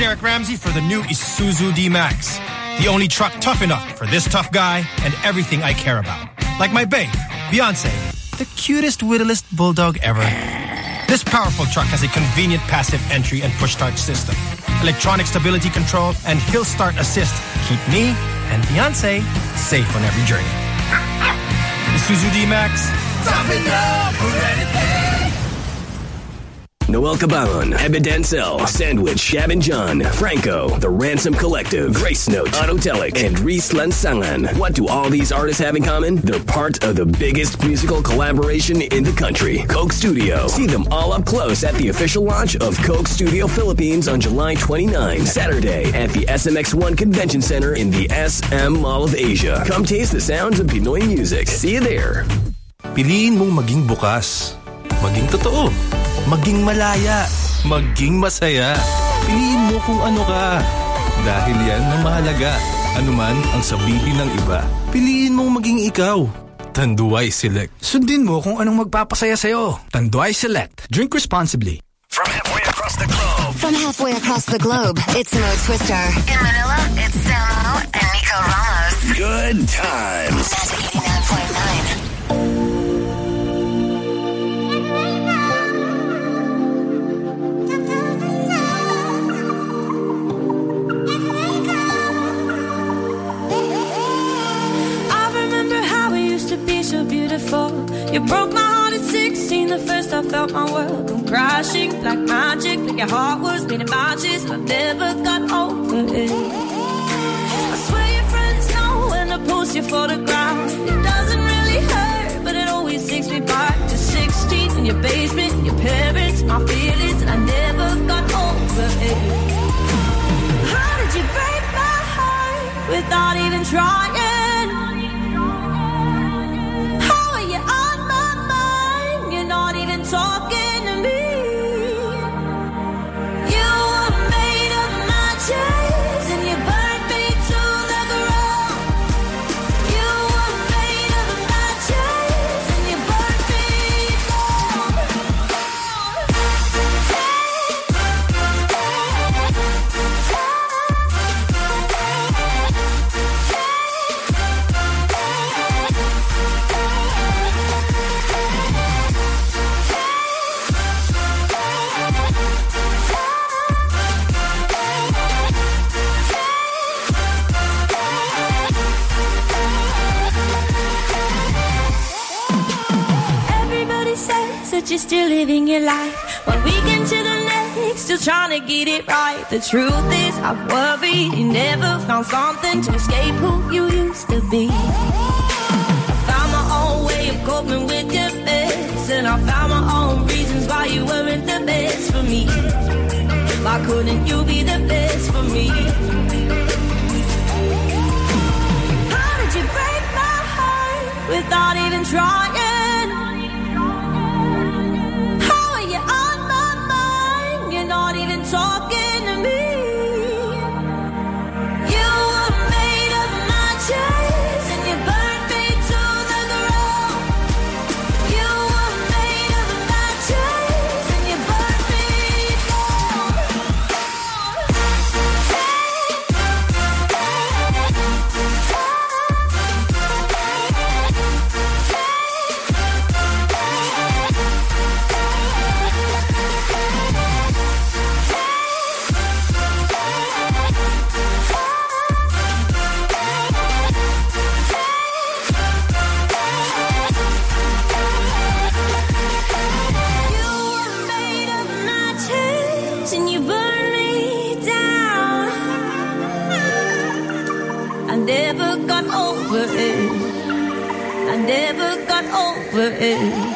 Derek Ramsay for the new Isuzu D-Max. The only truck tough enough for this tough guy and everything I care about. Like my babe, Beyonce, the cutest, whittlest bulldog ever. This powerful truck has a convenient passive entry and push start system. Electronic stability control and hill start assist keep me and Beyonce safe on every journey. Isuzu D-Max, tough enough for anything. Noel Cabangon, Evidencel, Sandwich, Gavin John, Franco, The Ransom Collective, Grace Note, Autotelic, and Reese Lansangan. What do all these artists have in common? They're part of the biggest musical collaboration in the country, Coke Studio. See them all up close at the official launch of Coke Studio Philippines on July 29, Saturday at the SMX1 Convention Center in the SM Mall of Asia. Come taste the sounds of Pinoy music. See you there. Piliin mong maging bukas, maging totoo, maging malaya, maging masaya. Piliin mo kung ano ka. Dahil yan ang mahalaga. Ano man ang sabihin ng iba. Piliin mong maging ikaw. Tanduay Select. Sundin mo kung anong magpapasaya sa'yo. Tanduay Select. Drink responsibly. From halfway across the globe. From halfway across the globe, it's Mo Twister. In Manila, it's Samo and Nico Ramos. Good times. Magic 89.9. so beautiful. You broke my heart at 16, the first I felt my world come crashing like magic. Like your heart was made of matches, I never got over it. I swear your friends know when I post your photograph. It doesn't really hurt, but it always takes me back to 16 in your basement, your parents, my feelings, and I never got over it. How did you break my heart without even trying? The truth is, I'm worried you never found something to escape who you used to be. I found my own way of coping with your mess, and I found my own reasons why you weren't the best for me. Why couldn't you be the best for me? How did you break my heart without even trying? Over it.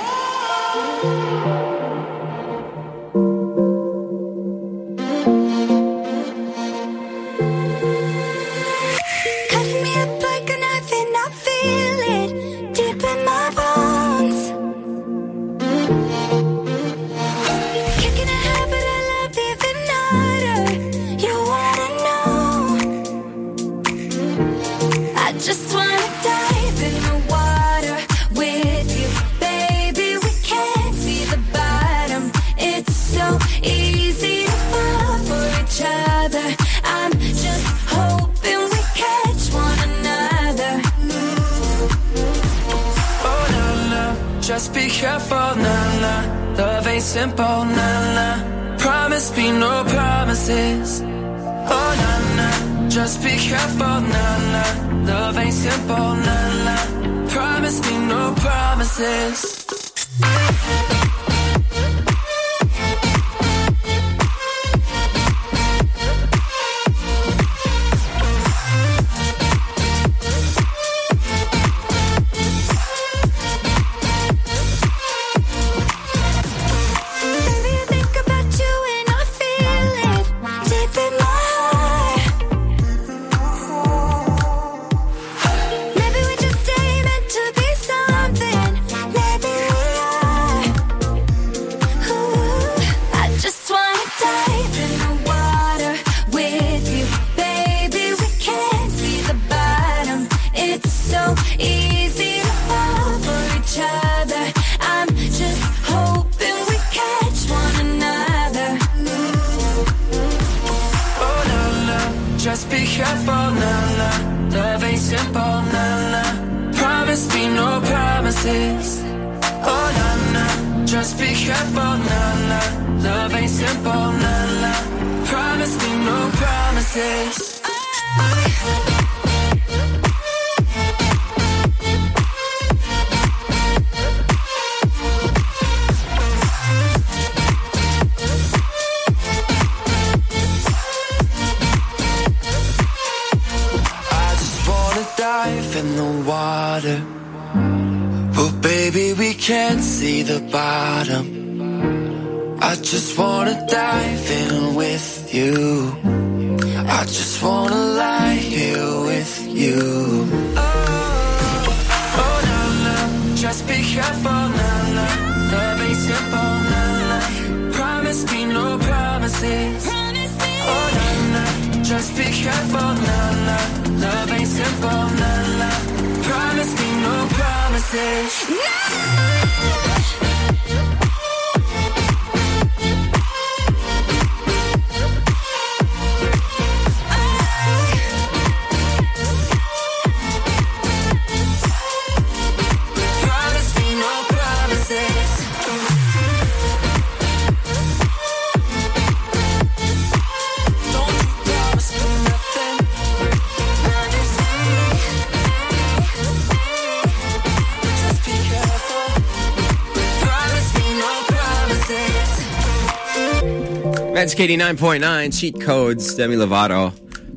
9.9, cheat codes, Demi Lovato.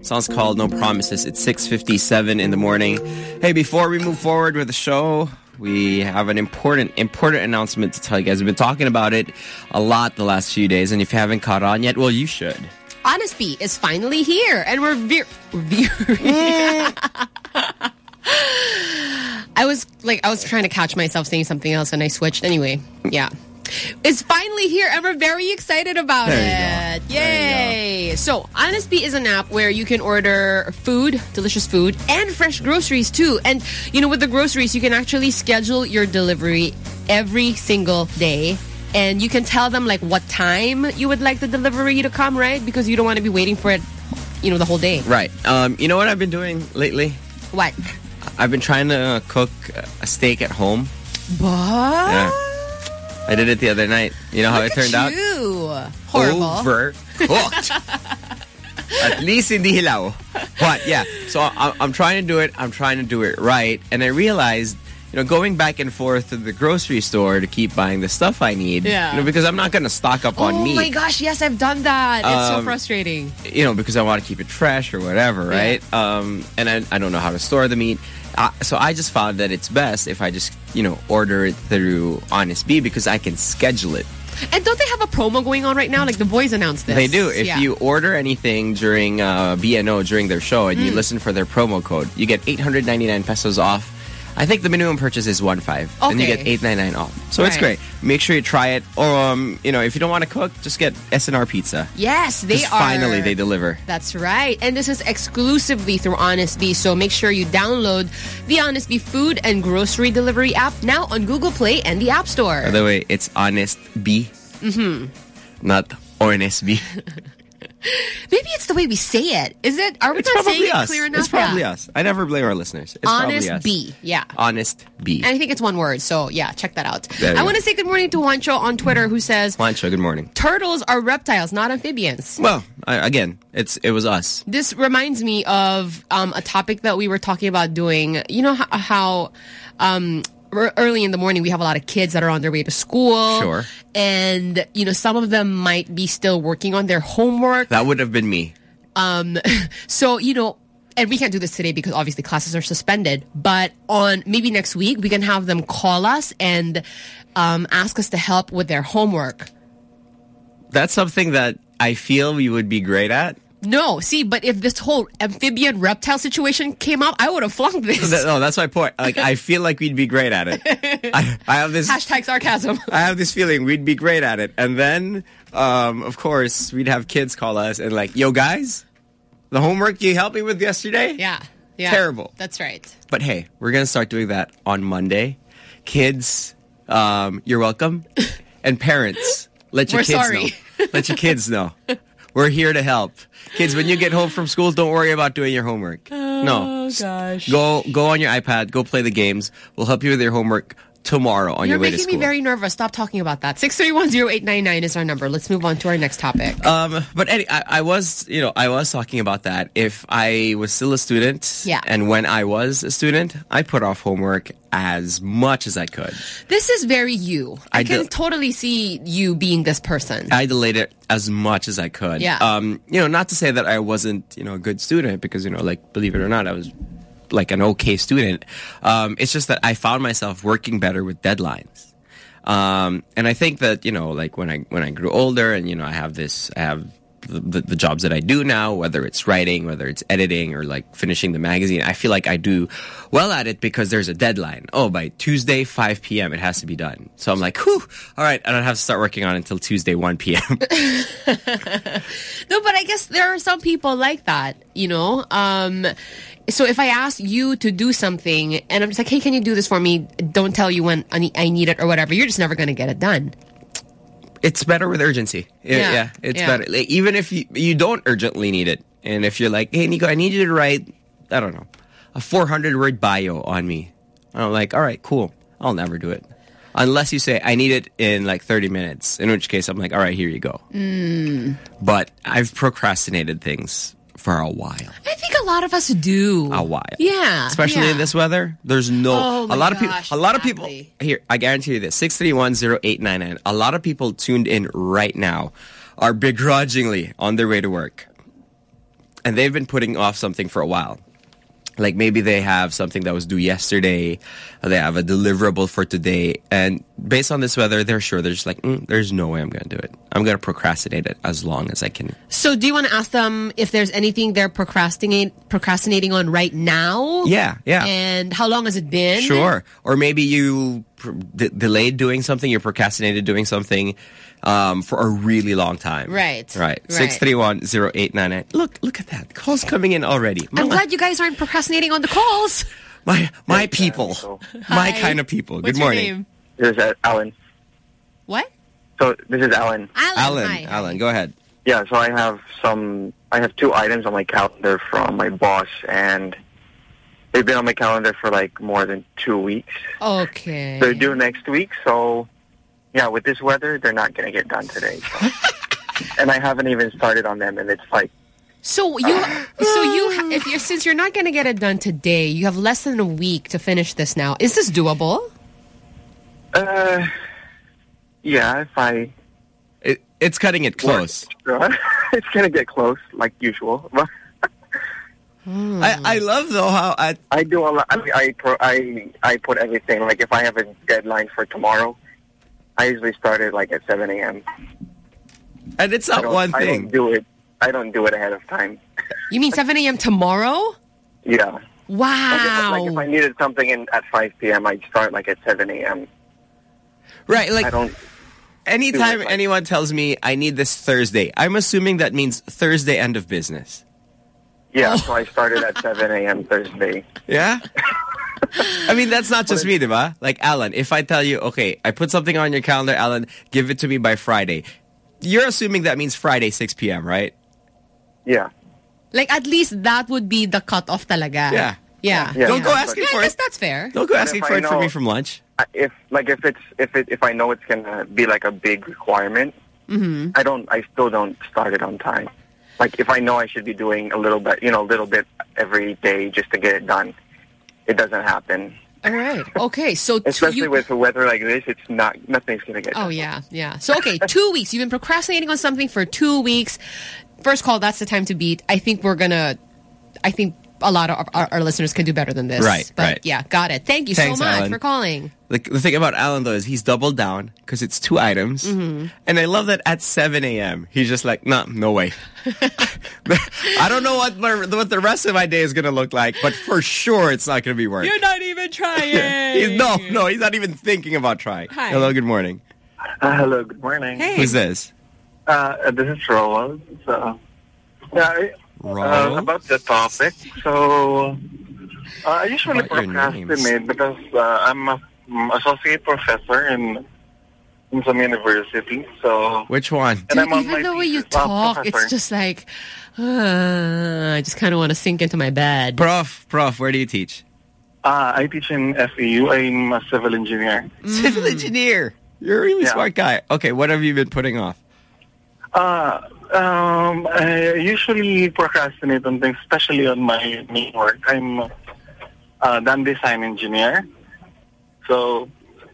Song's called No Promises. It's 6.57 in the morning. Hey, before we move forward with the show, we have an important, important announcement to tell you guys. We've been talking about it a lot the last few days, and if you haven't caught on yet, well, you should. Honest Bee is finally here, and we're very... (laughs) I was like, I was trying to catch myself saying something else, and I switched. Anyway, yeah. It's finally here, and we're very excited about There it. Yay! So, Honest Bee is an app where you can order food, delicious food, and fresh groceries too. And, you know, with the groceries, you can actually schedule your delivery every single day. And you can tell them, like, what time you would like the delivery to come, right? Because you don't want to be waiting for it, you know, the whole day. Right. Um, you know what I've been doing lately? What? I've been trying to cook a steak at home. What? Yeah. I did it the other night. You know how Look it turned out? Horrible. Overcooked. (laughs) At least hindi hilaw. But yeah, so I, I'm trying to do it. I'm trying to do it right. And I realized, you know, going back and forth to the grocery store to keep buying the stuff I need. Yeah. You know, because I'm not going to stock up on meat. oh my gosh, yes, I've done that. It's so Um, frustrating. you know, because I want to keep it fresh or whatever, right? Um, and I, I don't know how to store the meat. So I just found that it's best if I just, you know, order it through Honest Bee because I can schedule it. And don't they have a promo going on right now? Like the boys announced this. They do. If Yeah. you order anything during uh, BNO during their show and you Mm. listen for their promo code, you get 899 pesos off. I think the minimum purchase is one five, and you get 899 off. So it's great. Make sure you try it. Or um, you know, if you don't want to cook, just get S&R Pizza. Yes, they are. Finally, they deliver. That's right. And this is exclusively through Honest Bee. So make sure you download the Honest Bee food and grocery delivery app now on Google Play and the App Store. By the way, it's Honest Bee, hmm not Honest Bee. (laughs) Maybe it's the way we say it. Is it? Are we It's not probably saying it us. clear enough? It's probably Yeah. us. I never blame our listeners. It's Honest probably us. Bee. Yeah. Honest Bee. And I think it's one word. So yeah, check that out. I want to say good morning to Juancho on Twitter who says Juancho, good morning. turtles are reptiles, not amphibians. Well, I, again, it's it was us. This reminds me of um, a topic that we were talking about doing. You know how, how um, early in the morning we have a lot of kids that are on their way to school. Sure. And, you know, some of them might be still working on their homework. That would have been me. Um, (laughs) so, you know, and we can't do this today because obviously classes are suspended. But on maybe next week, we can have them call us and um, ask us to help with their homework. That's something that I feel we would be great at. No, see, but if this whole amphibian reptile situation came up, I would have flunked this. That- no, that's my point. Like, I feel like we'd be great at it. I, I have this. Hashtag sarcasm. I have this feeling we'd be great at it, and then, um, of course, we'd have kids call us and like, "Yo, guys, the homework you helped me with yesterday, yeah, Yeah. Terrible. That's right. But hey, we're gonna start doing that on Monday. Kids, um, you're welcome, (laughs) and parents, let your We're kids sorry. know. Let your kids know. (laughs) We're here to help. Kids, when you get home from school, don't worry about doing your homework. no, Oh gosh. go go on your iPad, go play the games. We'll help you with your homework tomorrow on You're your way to school. You're making me very nervous. Stop talking about that. Six three one zero eight nine nine is our number. Let's move on to our next topic. Um, but any, I, I was, you know, I was talking about that. If I was still a student, Yeah. and when I was a student, I put off homework as much as I could. This is very you. I, I can totally see you being this person. I delayed it as much as I could. Yeah. Um, you know, not to say that I wasn't, you know, a good student because, you know, like, believe it or not, I was like an okay student. Um, it's just that I found myself working better with deadlines. Um, and I think that, you know, like when I, when I grew older and, you know, I have this, I have the, the, jobs that I do now, whether it's writing, whether it's editing or like finishing the magazine, I feel like I do well at it because there's a deadline. Oh, by Tuesday, 5 p.m., it has to be done. So I'm like, whew, all right, I don't have to start working on it until Tuesday, 1 p.m. (laughs) (laughs) No, but I guess there are some people like that, you know? Um, so if I ask you to do something and I'm just like, hey, can you do this for me? Don't tell you when I need- it or whatever. You're just never going to get it done. it's better with urgency. Yeah, Yeah. yeah, it's Yeah. better. Like, even if you, you don't urgently need it, and if you're like, hey, Nico, I need you to write, I don't know, a 400 word bio on me. I'm like, all right, cool. I'll never do it. Unless you say, I need it in like 30 minutes, in which case I'm like, all right, here you go. Mm. But I've procrastinated things for a while. I think a lot of us do. A while. Yeah. Especially yeah. in this weather, there's no Oh a lot of people. A lot of people here. I guarantee you this: six three one zero eight nine nine. A lot of people tuned in right now are begrudgingly on their way to work, and they've been putting off something for a while. Like maybe they have something that was due yesterday, they have a deliverable for today, and based on this weather, they're sure they're just like, mm, "There's no way I'm going to do it. I'm going to procrastinate it as long as I can." So do you want to ask them if there's anything they're procrastinate procrastinating on right now? Yeah, yeah. And how long has it been? Sure. Or maybe you pr- d- delayed doing something, you procrastinated doing something um, for a really long time. Right. Right. Right. 631-0899. Look, look at that. Calls coming in already. I'm My, glad you guys aren't procrastinating on the calls. my, my people. My kind of people. What's Good your morning. name? This is Alan. What? So this is Alan. Alan. Alan, hi. Alan, go ahead. Yeah, so I have some, I have two items on my calendar from my boss, and they've been on my calendar for like more than two weeks. Okay. They're due next week, so yeah, with this weather, they're not going to get done today. so. (laughs) and I haven't even started on them, and it's like, So you, so you, ha- if you're since you're not going to get it done today, you have less than a week to finish this. Now, is this doable? uh, yeah, if I, It, it's cutting it close. (laughs) it's going to get close, like usual. (laughs) I, I love though how I I do a lot. I mean, I pro, I I put everything. Like if I have a deadline for tomorrow, I usually start it like at seven a.m. And it's not don't- one I thing. don't do it. I don't do it ahead of time. (laughs) You mean 7 a.m. tomorrow? Yeah. Wow. Like if, like if I needed something in at five p.m., I'd start like at seven a.m. Right, like I don't. anytime do it like- anyone tells me I need this Thursday, I'm assuming that means Thursday end of business. Yeah, oh. so I started at seven a.m. (laughs) Thursday. Yeah? (laughs) I mean, that's not just me, diba? Like, Alan, if I tell you, okay, I put something on your calendar, Alan, give it to me by Friday. You're assuming that means Friday, 6 p.m., right? Yeah. Like at least that would be the cutoff talaga. Yeah. Yeah. Yeah. Don't go Yeah. asking Yeah, for I guess it. that's fair. Don't go But asking for I it for me from lunch. If like if it's if it if I know it's gonna be like a big requirement, Mm-hmm. I don't. I still don't start it on time. Like if I know I should be doing a little bit, you know, a little bit every day just to get it done, it doesn't happen. All right. Okay. So Especially you, with the weather like this, it's not. Nothing's gonna get. Oh done. yeah, yeah. So okay, (laughs) two weeks. You've been procrastinating on something for two weeks. First call. That's the time to beat. I think we're gonna. I think a lot of our, our listeners can do better than this. Right, But right. yeah, got it. Thank you Thanks, so much Alan. for calling. The, the thing about Alan, though, is he's doubled down because it's two items. Mm-hmm. And I love that at 7 a.m., he's just like, nah, no way. (laughs) (laughs) I don't know what, my, what the rest of my day is going to look like, but for sure it's not going to be work. You're not even trying. (laughs) He's, no, no, he's not even thinking about trying. Hi. Hello, good morning. Uh, hello. Good morning. Hey. Who's this? Uh, this is Roland. So, yeah, I- Ronald? Uh, about the topic. So, Uh, I usually About your procrastinate because uh, I'm a mm, associate professor in in some university. So Which one? and I'm on Even my the way you. Talk, professor. it's just like, uh, I just kind of want to sink into my bed. Prof, prof, where do you teach? Uh, I teach in FEU. I'm a civil engineer. Civil engineer. You're a really Yeah. smart guy. Okay, what have you been putting off? Uh, um, I usually procrastinate on things, especially on my main work. I'm a dam design engineer. So,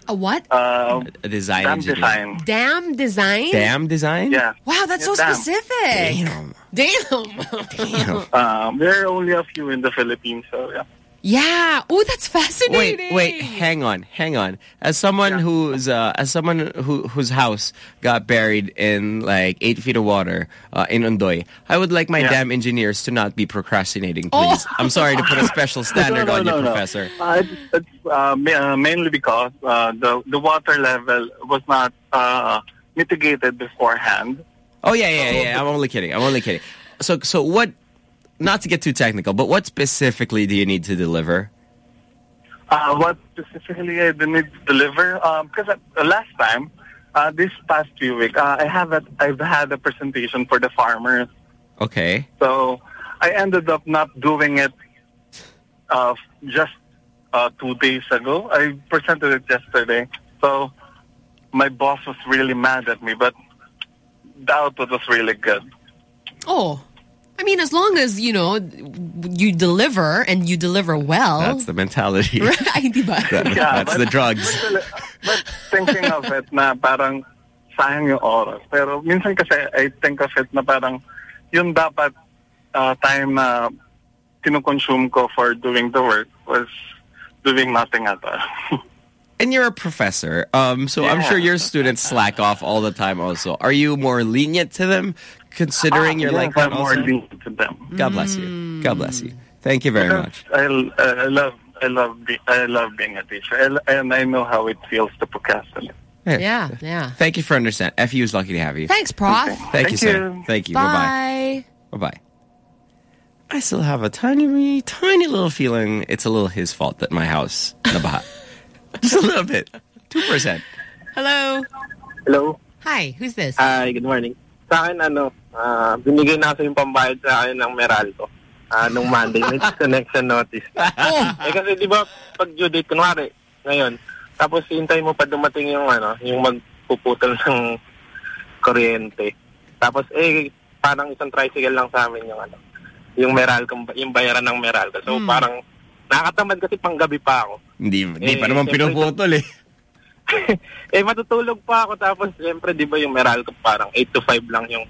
A what? uh, A design dam engineer. design. Dam design? Dam design? Yeah. Wow, that's so Yeah, dam. specific. Damn. Damn. (laughs) Um, there are only a few in the Philippines, so yeah. Yeah. Oh, that's fascinating. wait, wait, hang on, hang on. As someone who's uh, as someone who whose house got buried in like eight feet of water uh, in Ondoy, I would like my Yeah. dam engineers to not be procrastinating, please. I'm sorry to put a special (laughs) standard no, no, on you, no, no. Professor. Uh, it's it's uh, uh, mainly because uh, the the water level was not uh, mitigated beforehand. Oh yeah, yeah, yeah. I'm only kidding. I'm only kidding. So, so what? Not to get too technical, but what specifically do you need to deliver? Uh, what specifically I did need to deliver? Um, because uh, last time, uh, this past few weeks, uh, I have a, I've had a presentation for the farmers. Okay. So I ended up not doing it uh, just uh, two days ago. I presented it yesterday. So my boss was really mad at me, but the output was really good. Oh. I mean, as long as, you know, you deliver and you deliver well. That's the mentality. (laughs) Right, di ba? That- that's the drugs. But, but thinking of it na parang sayang yung oras. Pero minsan kasi I think of it na parang yung dapat uh, time na kinukonsume ko for doing the work was doing nothing at all. (laughs) And you're a professor, um, so I'm sure your students slack off all the time. Also, are you more lenient to them, considering you're ah, yes, like that? I'm more also? lenient to them. God bless you. God bless you. Thank you very Because much. I, I love I love be, I love being a teacher, I, and I know how it feels to procrastinate. Yeah, yeah. Thank you for understanding. FEU is lucky to have you. Thanks, Prof. Thank, you, sir. Thank you. Bye bye. Bye. Bye bye. I still have a tiny, tiny little feeling it's a little his fault that my house the nabaha. (laughs) Just a little bit. Two percent. Hello. Hello. Hi, who's this? Hi, good morning. Sa akin, ano, ah, binigay na kasi yung pambayad sa akin ng Meralco. Ah, nung Monday, may (laughs) disconnection notice. eh kasi di ba, pag due date, kunwari, ngayon, tapos hintay mo pa dumating yung, ano, yung magpuputol ng kuryente. Tapos, eh, parang isang tricycle lang sa amin yung, ano, yung Meralco, yung bayaran ng Meralco. So, Hmm. parang, nakakatamad kasi panggabi pa ako. Hindi, hindi Eh, pa naman pinuputol eh. (laughs) eh matutulog pa ako tapos siyempre 'di ba yung Meralco parang 8 to 5 lang yung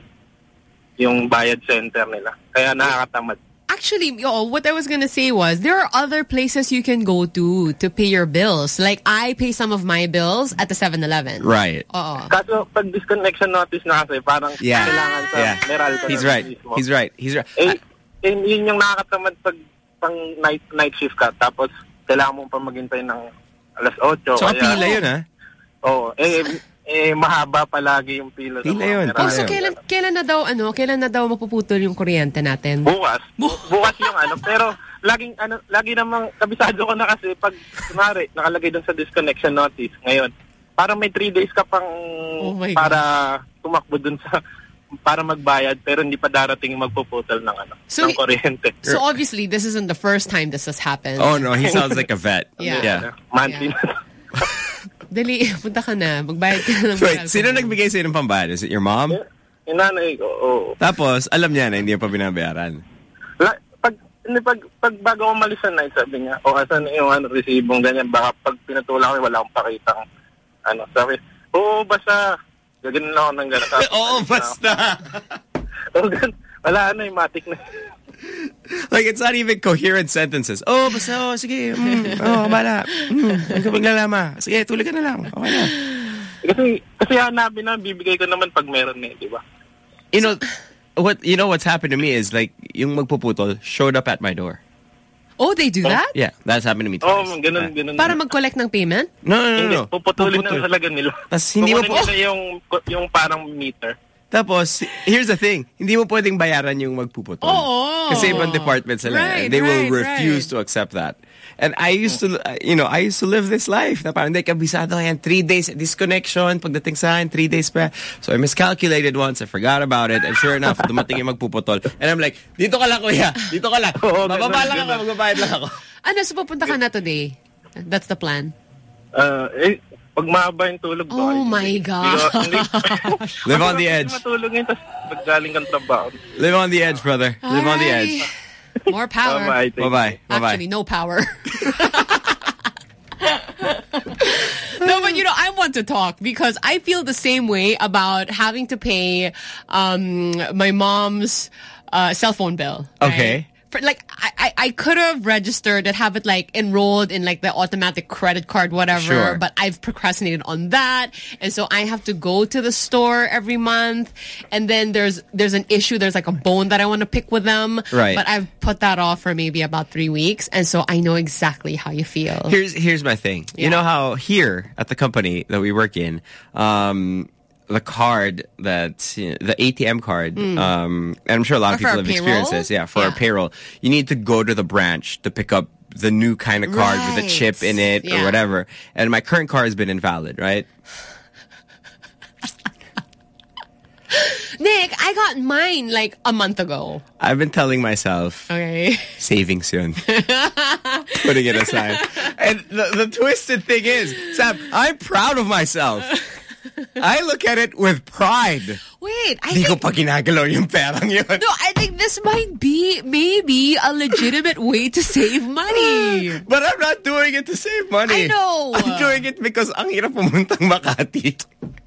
yung bayad center nila. Kaya nakakatamad. Actually, yo, what I was gonna say was there are other places you can go to to pay your bills. Like I pay some of my bills at the 7-Eleven. Right. Oo. Kaso pag disconnection notice na kasi parang Yeah. kailangan sa Yeah. Meralco. He's right. mismo. He's right. He's right. Eh, eh, yun yung nakakatamad pag pang night night shift ka tapos kailangan mo pa maghintay ng alas 8. So, kaya, pila yun ah. Oo. eh, eh, mahaba palagi yung pila. sa Pila mga yun. Oh, so kailan kailan na daw ano, kailan na daw mapuputol yung kuryente natin? Bukas. Bu- bukas yung ano. Pero laging ano, lagi namang kabisado ko na kasi pag kunwari nakalagay doon sa disconnection notice ngayon. Parang may three days ka pang Oh my para tumakbo dun sa para magbayad pero hindi pa darating yung magpuputol ng ano So ng kuryente. So obviously this isn't the first time this has happened. Oh no, he sounds like a vet. (laughs) Yeah. yeah. Monthly. (laughs) Dali, (laughs) punta ka na. Magbayad ka na ng Wait, Meralco. sino nagbigay sa'yo ng pambayad? Is it your mom? Yung nanay ko, oo. Tapos, alam niya na hindi pa binabayaran. La, pag, hindi, pag, pag bago ako umalis sa night, sabi niya, o asan yung ano, resibong ganyan, baka pag pinatulang ko, wala akong pakitang, ano, sabi, oo, basta, gaganon lang ako ng gano'n. (laughs) Oo, basta. (laughs) Oo, gan- wala na, yung matik na. Like, it's not even coherent sentences. Oh, basta, oh, sige. Mm, oh, (laughs) bala. Mm, huwag ka maglalama. Sige, tulog ka na lang. Okay na. Kasi, kasi hanapin na, bibigay ko naman pag meron eh, di ba? You know, what, you know what's happened to me is, like, yung magpuputol showed up at my door. Oh, they do that? Yeah, that's happened to me twice. oh, ganun, ganun. Para mag-collect ng payment? No, no, no, Hindi, no. puputulin na Puputol. talaga nila. Tas hindi mo Kukunin po- nila yung, yung parang meter. Tapos, here's the thing. Hindi mo pwedeng bayaran yung magpuputol. Oo. Kasi ibang department sila. Right, they will right, refuse to accept that. And I used to, uh, you know, I used to live this life na parang, hindi, kabisado yan, three days disconnection, pagdating sa akin, three days pa. So I miscalculated once, I forgot about it, and sure enough, dumating yung magpuputol. And I'm like, dito ka lang, kuya. Dito ka lang. (laughs) Bababa lang ako, magbabayad lang ako. Ano, so pupunta ka na today? That's the plan. Ah, eh, pag mahaba yung tulog ko. Oh my hindi- God. hindi- (laughs) Live on the edge. matulog yun, tapos paggaling kang trabaho. Live on the edge, brother. Live on the edge. More power. Bye-bye. Bye-bye. Bye-bye. Actually, no power. (laughs) no, but you know, I want to talk because I feel the same way about having to pay um, my mom's uh, cell phone bill. right? Okay. Like I, I, I could have registered and have it like enrolled in like the automatic credit card, whatever. Sure. But I've procrastinated on that, and so I have to go to the store every month. And then there's there's an issue. There's like a bone that I want to pick with them. Right. But I've put that off for maybe about three weeks, and so I know exactly how you feel. Here's here's my thing. You know how here at the company that we work in, um, the card that you know, the ATM card, Mm. um, and I'm sure a lot Or of people our have experienced this. Yeah, for our payroll, you need to go to the branch to pick up the new kind of card with a chip in it Yeah. or whatever. And my current card has been invalid, right? Nick, I got mine like a month ago. I've been telling myself, Okay. savings soon. (laughs) putting it aside. And the, the twisted thing is, Sam, I'm proud of myself. (laughs) I look at it with pride. Wait, I Di ko think pa ginagalaw yung perang yun. no, I think this might be maybe a legitimate way to save money. (laughs) But I'm not doing it to save money. I know. I'm doing it because ang hirap pumuntang Makati.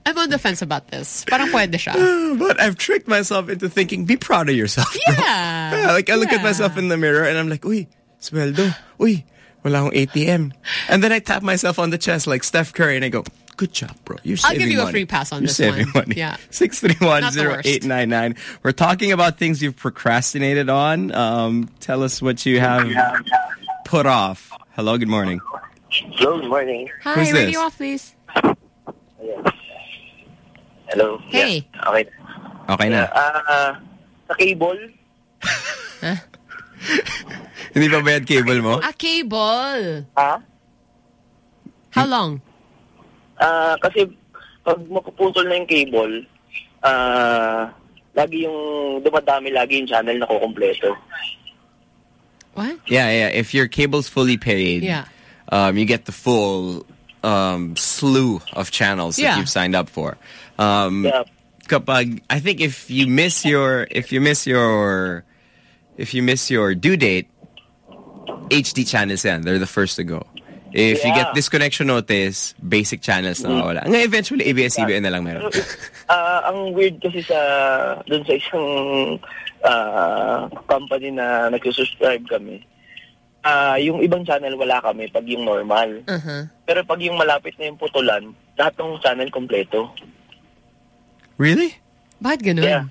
I'm on the fence about this. Parang pwede siya. (sighs) But I've tricked myself into thinking, be proud of yourself. bro. Yeah. Yeah, like I look at myself in the mirror and I'm like, uy, sweldo. Uy, wala akong ATM. And then I tap myself on the chest like Steph Curry and I go, good job, bro. You're I'll saving give you a money. free pass on You're this saving one. money. Yeah. (laughs) 6310899. We're talking about things you've procrastinated on. Um, tell us what you have put off. Hello, good morning. Hello, good morning. Hi, Who's this? radio off, please. Hello. Hey. Yeah, okay. Okay na. Ah, sa cable, (laughs) Hindi pa bayad cable mo? A cable. ha? How long? Ah, kasi pag mapuputol na yung cable, ah, lagi yung dumadami lagi yung channel na kukompleto. What? Yeah, yeah. If your cable's fully paid, Yeah. um, you get the full um, slew of channels Yeah. that you've signed up for. Um, Yeah. kapag I think if you miss your if you miss your if you miss your due date, HD channels yan. They're the first to go. If you get disconnection notice, basic channels na wala. Ngayon, eventually, ABS-CBN na lang meron. Ah, ang weird kasi sa dun sa isang ah, company na nagsusubscribe kami. Ah, yung ibang channel wala kami pag yung normal. Uh-huh. Pero pag yung malapit na yung putulan, lahat ng channel kompleto. Really? Bakit ganun? Yeah.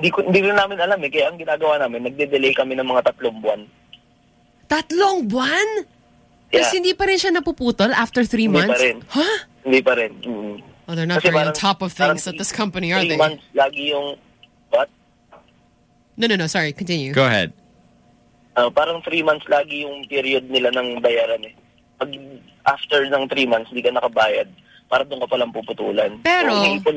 Hindi, ko, hindi rin namin alam eh. Kaya ang ginagawa namin, nagde-delay kami ng mga tatlong buwan. Tatlong buwan? Tapos Yeah. hindi pa rin siya napuputol after three Hindi months? pa rin. Huh? Hindi pa rin. Mm. Oh, they're not Kasi very on parang- top of things at this company, are Three they? months lagi yung, what? No, no, no. Sorry. Continue. Go ahead. Ah, parang three months lagi yung period nila ng bayaran eh. Pag after ng three months, hindi ka nakabayad, para doon ka palang puputulan. Pero- So, iniipon,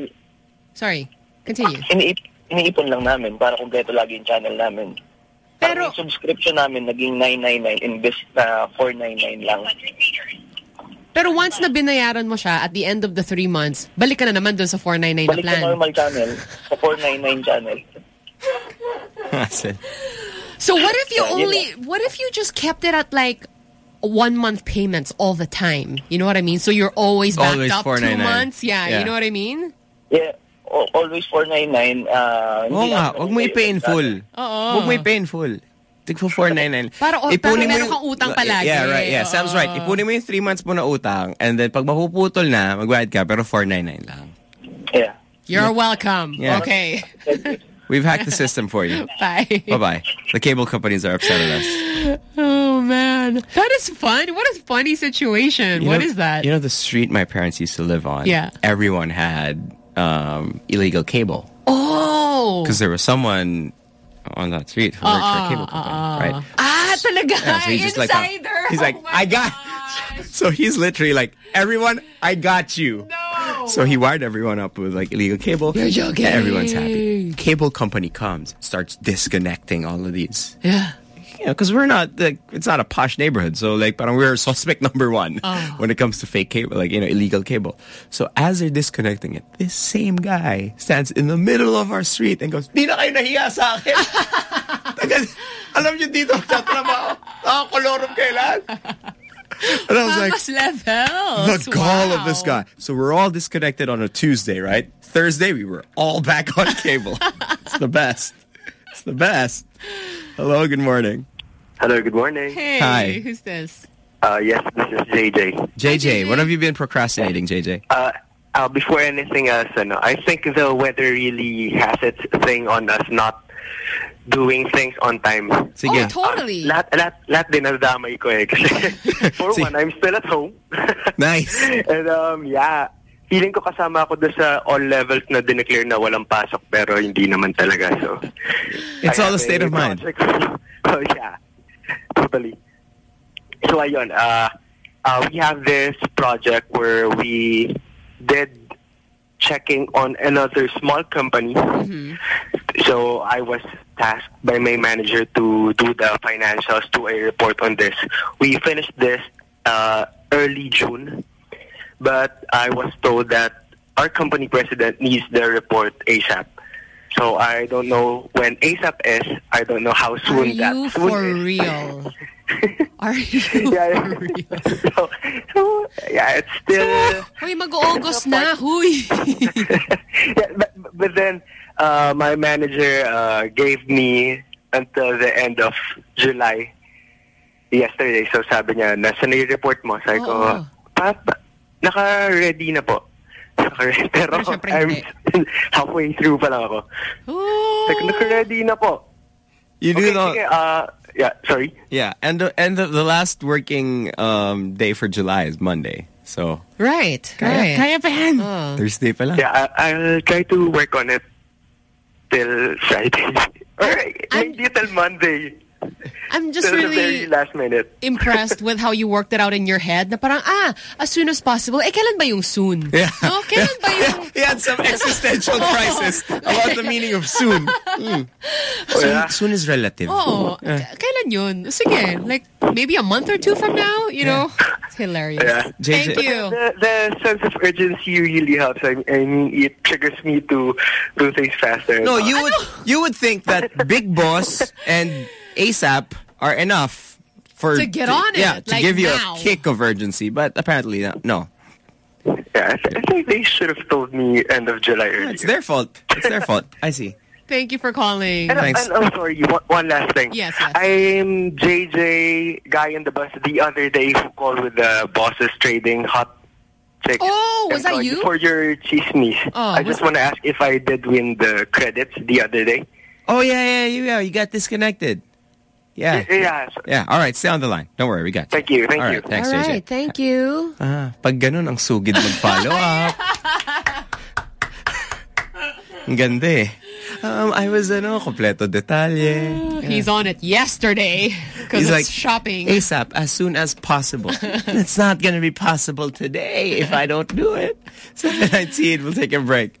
Sorry. Continue. iniip, iniipon lang namin para kumpleto lagi yung channel namin. Pero yung subscription namin naging 999 imbes na ah, 499 lang. Pero once na binayaran mo siya at the end of the three months, balik ka na naman dun sa 499 na Balik plan. sa normal channel, sa 499 channel. (laughs) So what if you only, what if you just kept it at like one month payments all the time? You know what I mean? So you're always backed Always up two months? Yeah, Yeah. you know what I mean? Yeah, o- always 499. Uh, Oo nga, huwag mo i-pay in full. Oo. Huwag mo i-pay in full. Tig for 499. Para- o- para meron kang utang palagi. Yeah, right. Yeah, Sam's right. Oo. Ipunin mo yung 3 months mo na utang and then pag mapuputol na, magbayad ka pero 499 lang. Yeah. You're welcome. Yeah. Okay. We've hacked the system for you. (laughs) Bye. Bye-bye. The cable companies are upset at us. Oh man, that is fun. What a funny situation. You What know- is that? You know the street my parents used to live on? Yeah. Everyone had um, illegal cable. Oh. Because there was someone on that street who worked for a cable company, right? Ah, talaga. Yeah, so he's just like, uh, he's like, I got. (laughs) So he's literally like, everyone, I got you. No. So he wired everyone up with like illegal cable. You're joking. Everyone's happy. Cable company comes, starts disconnecting all of these. Yeah. You know, because we're not like it's not a posh neighborhood, so like, but we're (laughs) suspect number one Oh. when it comes to fake cable, like you know, illegal cable. So as they're disconnecting it, this same guy stands in the middle of our street and goes, "Di na kayo nahiya sa akin." (laughs) Alam niyo dito sa trabaho, nakakolorum kailan. And I was like, levels. the gall of this guy. So we're all disconnected on a Tuesday, right? Thursday, we were all back on cable. (laughs) it's the best. It's the best. Hello, good morning. Hello, good morning. Hey, Hi. who's this? Uh, yes, this is JJ. JJ, what have you been procrastinating, JJ? Uh, uh, before anything else, ano, I think the weather really has its thing on us not doing things on time. Sige. Oh, totally. Uh, lahat, lahat, lahat din nadamay ko eh. Kasi, (laughs) for one, I'm still at home. (laughs) Nice. And um, yeah, feeling ko kasama ako doon sa all levels na dineclare na walang pasok pero hindi naman talaga. So, It's I all a state of mind. (laughs) Oh, yeah. Totally. So, ayun, uh, uh, we have this project where we did checking on another small company. So I was tasked by my manager to do the financials, to a report on this. We finished this uh, early June, but I was told that our company president needs the report ASAP. So I don't know when ASAP is. I don't know how soon Are that you soon for is. real? (laughs) Are you yeah, for real? So, so, yeah, it's still. (laughs) Uy, mag-August na, huy. (laughs) yeah, but, but then uh, my manager uh, gave me until the end of July yesterday. So sabi niya, nasa na yung report mo? Sabi ko, Oo. pa, pa, naka-ready na po. Naka- Pero I'm (laughs) halfway through pa lang ako. Sabi ko, naka-ready na po. You do okay, know. sige, uh, yeah, sorry. Yeah, and the, and the, the last working um, day for July is Monday. So Right, Kaya- right. kaya pa yan. Oh. Thursday pa lang. Yeah, I, I'll try to work on it till Friday. (laughs) or maybe till Monday. I'm just till really last minute. impressed with how you worked it out in your head na parang, ah, as soon as possible. Eh, kailan ba yung soon? Yeah. No, kailan ba yung... (laughs) He had some existential (laughs) crisis about the meaning of soon. Mm. Soon, soon is relative. Oh, Yeah. k- kailan yun? Sige, like maybe a month or two from now, you know? It's hilarious. Yeah. Thank you. The, the sense of urgency really helps. I, I mean, it triggers me to do things faster. No, you would you would think that (laughs) Big Boss and ASAP are enough for To get on Yeah, it, to like give you now. a kick of urgency, but apparently not. no. Yeah, I, th- I think they should have told me end of July earlier. It's their fault. It's their fault. I see. (laughs) Thank you for calling. And, and I'm sorry, one, one last thing. Yes, yes. I'm JJ, guy in the bus the other day who called with the bosses trading hot chicks. Oh, was that you? For your chismis. Oh, I just want to ask if I did win the credits the other day. Oh yeah, yeah, you yeah, you got disconnected. Yeah. Yeah. Yeah. All right, stay on the line. Don't worry, we got you. Thank you. Thank All you. right, thanks, All JJ. right, thank you. (laughs) Ah, pag ganun ang sugid mag-follow (laughs) up. Ang ganda eh. Um, I was ano, kompleto detalye. He's on it yesterday because He's it's like, shopping. ASAP, as soon as possible. (laughs) it's not going to be possible today if I don't do it. 719, we'll take a break.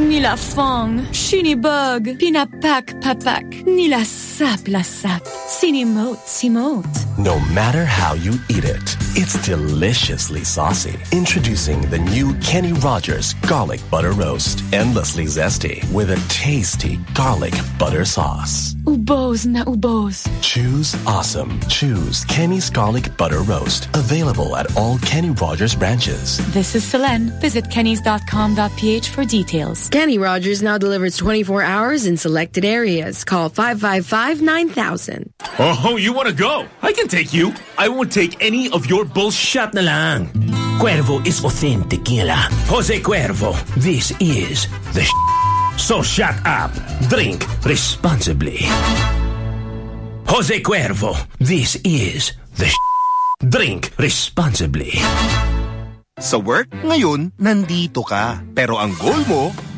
Ni la fong, shinibug, pinapak papak, ni la sap la sap, sinimote simote. No matter how you eat it, it's deliciously saucy. Introducing the new Kenny Rogers Garlic Butter Roast. Endlessly zesty with a tasty garlic butter sauce. Ubos na ubos. Choose awesome. Choose Kenny's Garlic Butter Roast. Available at all Kenny Rogers branches. This is Selene. Visit kennys.com.ph for details. Kenny Rogers now delivers 24 hours in selected areas. Call 555 9000. Oh, you want to go? I can take you. I won't take any of your bullshit na lang. Cuervo is authentic tequila. Jose Cuervo, this is the sh- So shut up. Drink responsibly. Jose Cuervo. This is the Drink responsibly. Sa work, ngayon, nandito ka. Pero ang goal mo, Ay, dito pa!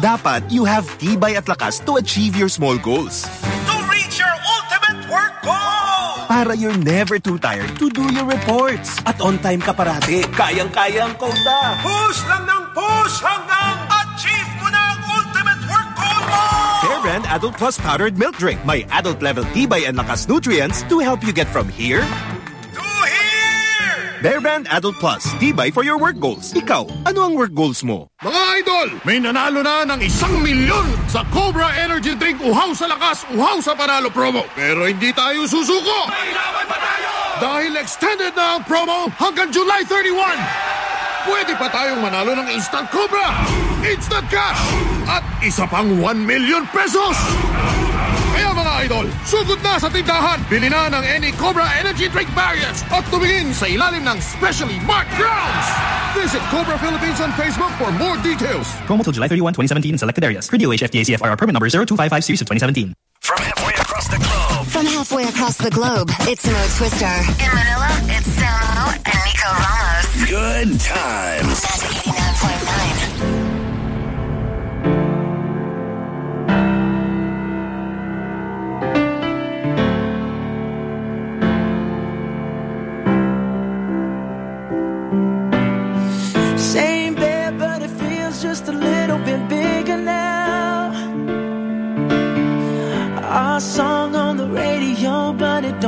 Dapat you have tibay at lakas to achieve your small goals. To reach your ultimate work goal! Para you're never too tired to do your reports. At on time ka parati. Kayang-kaya ang kota. Push lang ng push hanggang achieve mo na ang ultimate work goal mo! Bear Brand Adult Plus Powdered Milk Drink. May adult level tibay and lakas nutrients to help you get from here To here! Bear Brand Adult Plus. Tibay for your work goals. Ikaw, ano ang work goals mo? Mga idol, may nanalo na ng isang milyon sa Cobra Energy Drink Uhaw sa Lakas, Uhaw sa Panalo promo. Pero hindi tayo susuko! Dahil extended na ang promo hanggang July 31! Pwede pa tayong manalo ng Instant Cobra, Instant Cash, at isa pang 1 million pesos! Kaya mga idol, sugod na sa tindahan, bili na ng any Cobra Energy Drink variants at tumingin sa ilalim ng specially marked grounds! Visit Cobra Philippines on Facebook for more details. Promo till July 31, 2017 in selected areas. Per DOH FDA CFR permit number 0255 series of 2017. From halfway across the globe. From halfway across the globe, it's Mo Twister. In Manila, it's Samo and Nico Ramos. Good times.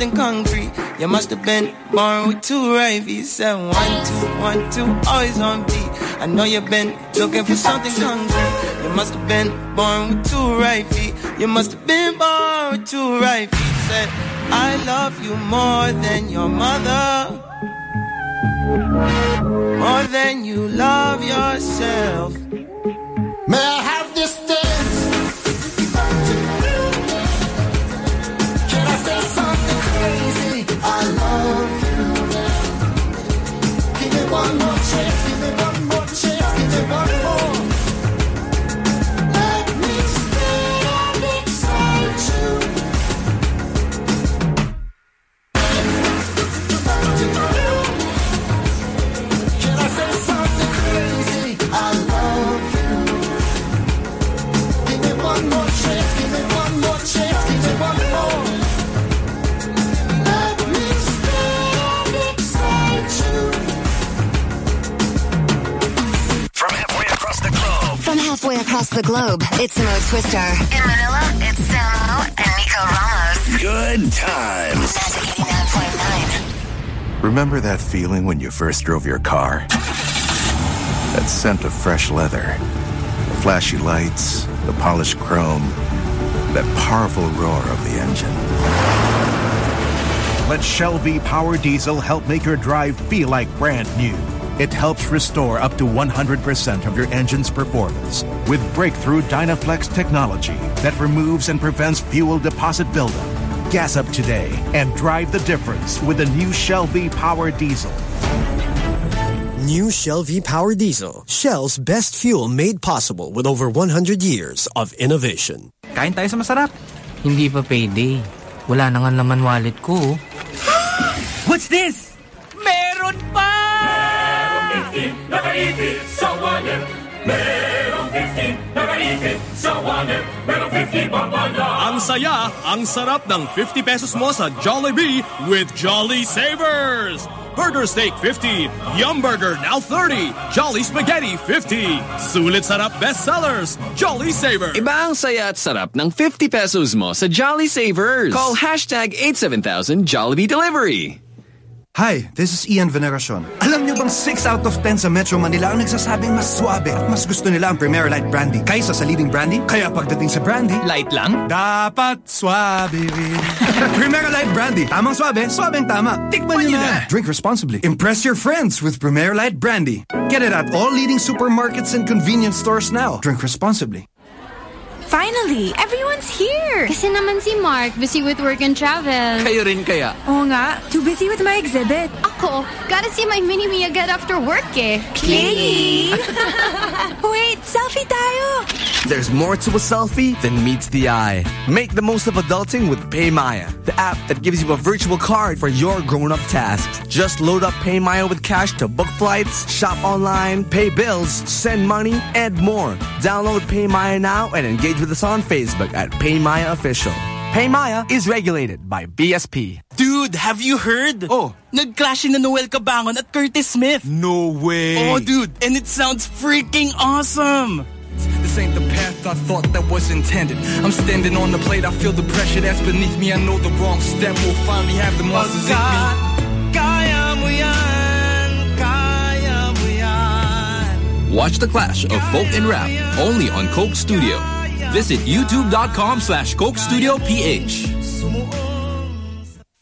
Something concrete. You must have been born with two feet. Said one, two, one, two, always on beat. I know you've been looking for something concrete. You must have been born with two right feet. You must have been born with two right feet. Said, I love you more than your mother. More than you love yourself. Twister. In Manila, it's Samo and Nico Ramos. Good times. Magic 89.9. Remember that feeling when you first drove your car? That scent of fresh leather, the flashy lights, the polished chrome, that powerful roar of the engine. Let Shell V-Power Diesel help make your drive feel like brand new. It helps restore up to 100% of your engine's performance with breakthrough Dynaflex technology that removes and prevents fuel deposit buildup. Gas up today and drive the difference with the new Shell V Power Diesel. New Shell V Power Diesel. Shell's best fuel made possible with over 100 years of innovation. Kain tayo sa masarap. Hindi pa payday. Wala na nga laman wallet ko. What's this? Meron pa! Nakaipit sa wallet. Merong 50 nakaipit sa wallet. Merong 50 babala. Ang saya, ang sarap ng 50 pesos mo sa Jollibee with Jolly Savers. Burger Steak 50, Yum Burger now 30, Jolly Spaghetti 50. Sulit sarap bestsellers, Jolly Savers. Iba ang saya at sarap ng 50 pesos mo sa Jolly Savers. Call hashtag 87000 Jollibee Delivery. Hi, this is Ian Veneracion. Alam niyo bang 6 out of 10 sa Metro Manila ang nagsasabing mas suabe at mas gusto nila ang Premier Light Brandy kaysa sa leading brandy? Kaya pagdating sa brandy, light lang? Dapat suabe rin. (laughs) Premier Light Brandy. Tamang suabe, suabeng tama. Tikman niyo na. Drink responsibly. Impress your friends with Premier Light Brandy. Get it at all leading supermarkets and convenience stores now. Drink responsibly. Finally, everyone's here. Kasi naman si Mark, busy with work and travel. Kayo rin kaya. Oo nga, too busy with my exhibit. Ako, gotta see my mini-me agad after work eh. Clingy! (laughs) Wait, selfie tayo! There's more to a selfie than meets the eye. Make the most of adulting with PayMaya, the app that gives you a virtual card for your grown-up tasks. Just load up PayMaya with cash to book flights, shop online, pay bills, send money, and more. Download PayMaya now and engage with us on Facebook at PayMaya Official. PayMaya is regulated by BSP. Dude, have you heard? Oh. Nag-clashing na Noel Cabangon at Curtismith. No way. Oh, dude. And it sounds freaking awesome. This ain't the path I thought that was intended. I'm standing on the plate, I feel the pressure that's beneath me. I know the wrong step will finally have the muscles in me. Kaya mo yan, kaya mo yan. Watch the clash of folk and rap only on Coke Studio. Visit youtube.com slash Coke Studio PH.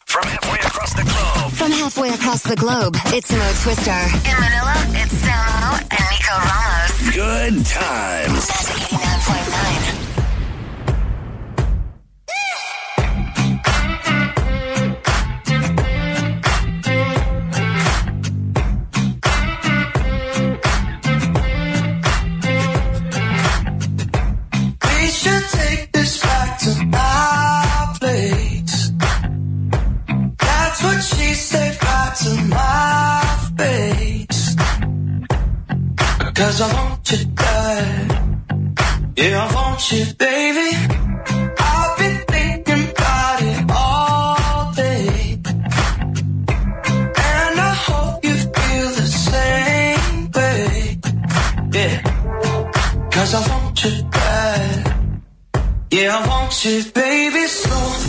From halfway across the globe. From halfway across the globe, it's Mo Twister. In Manila, it's Samo and Nico Ramos. Good times. 89.9. Cause I want you bad. Yeah, I want you, baby. I've been thinking about it all day. And I hope you feel the same way. Yeah. Cause I want you bad. Yeah, I want you, baby. Slow,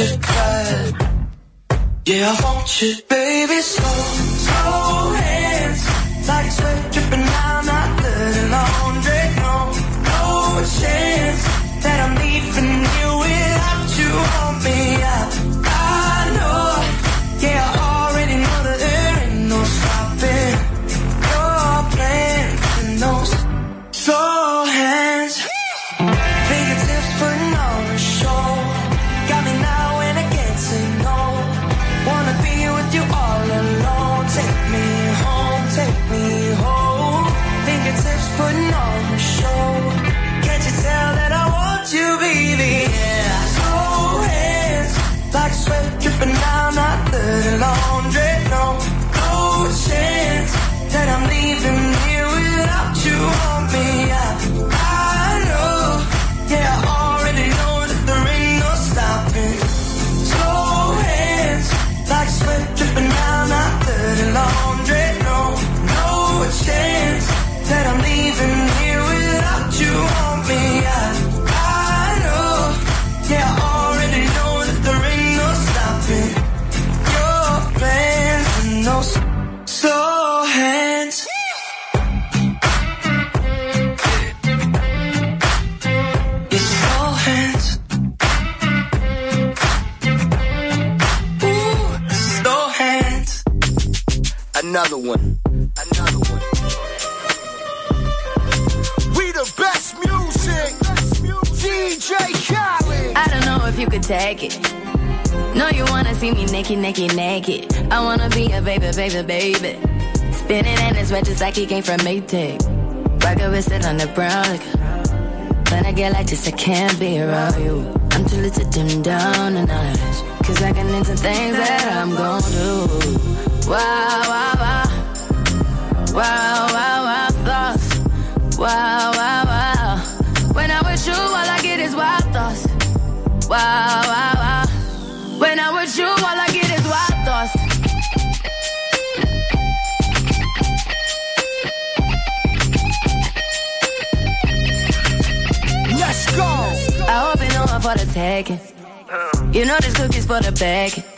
you. Yeah, I want you, baby, slow, slow Another one. Another one. We the best music. DJ Khaled. I don't know if you could take it. No, you wanna see me naked, naked, naked. I wanna be a baby, baby, baby. Spinning in his red just like he came from Maytag. Rocket with it on the brown liquor. When I get like this, I can't be around you. I'm too little to dim down the night. Cause I can into things that I'm gon' do. Wow, wow, wow. Wow, wow, thoughts. Wow, wow, wow. When I'm with you, all I get is wild thoughts. Wow, wow, wow. When I'm with you, all I get is wild thoughts. Let's go. I for the taking. You know this cookie's for the bag.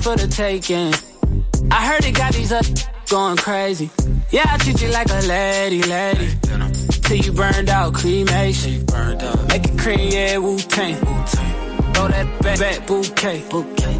for the taking. I heard it got these up going crazy. Yeah, I treat you like a lady, lady. Till you burned out, cremation. Make it cream, yeah, Wu Tang. Throw that back, back bouquet.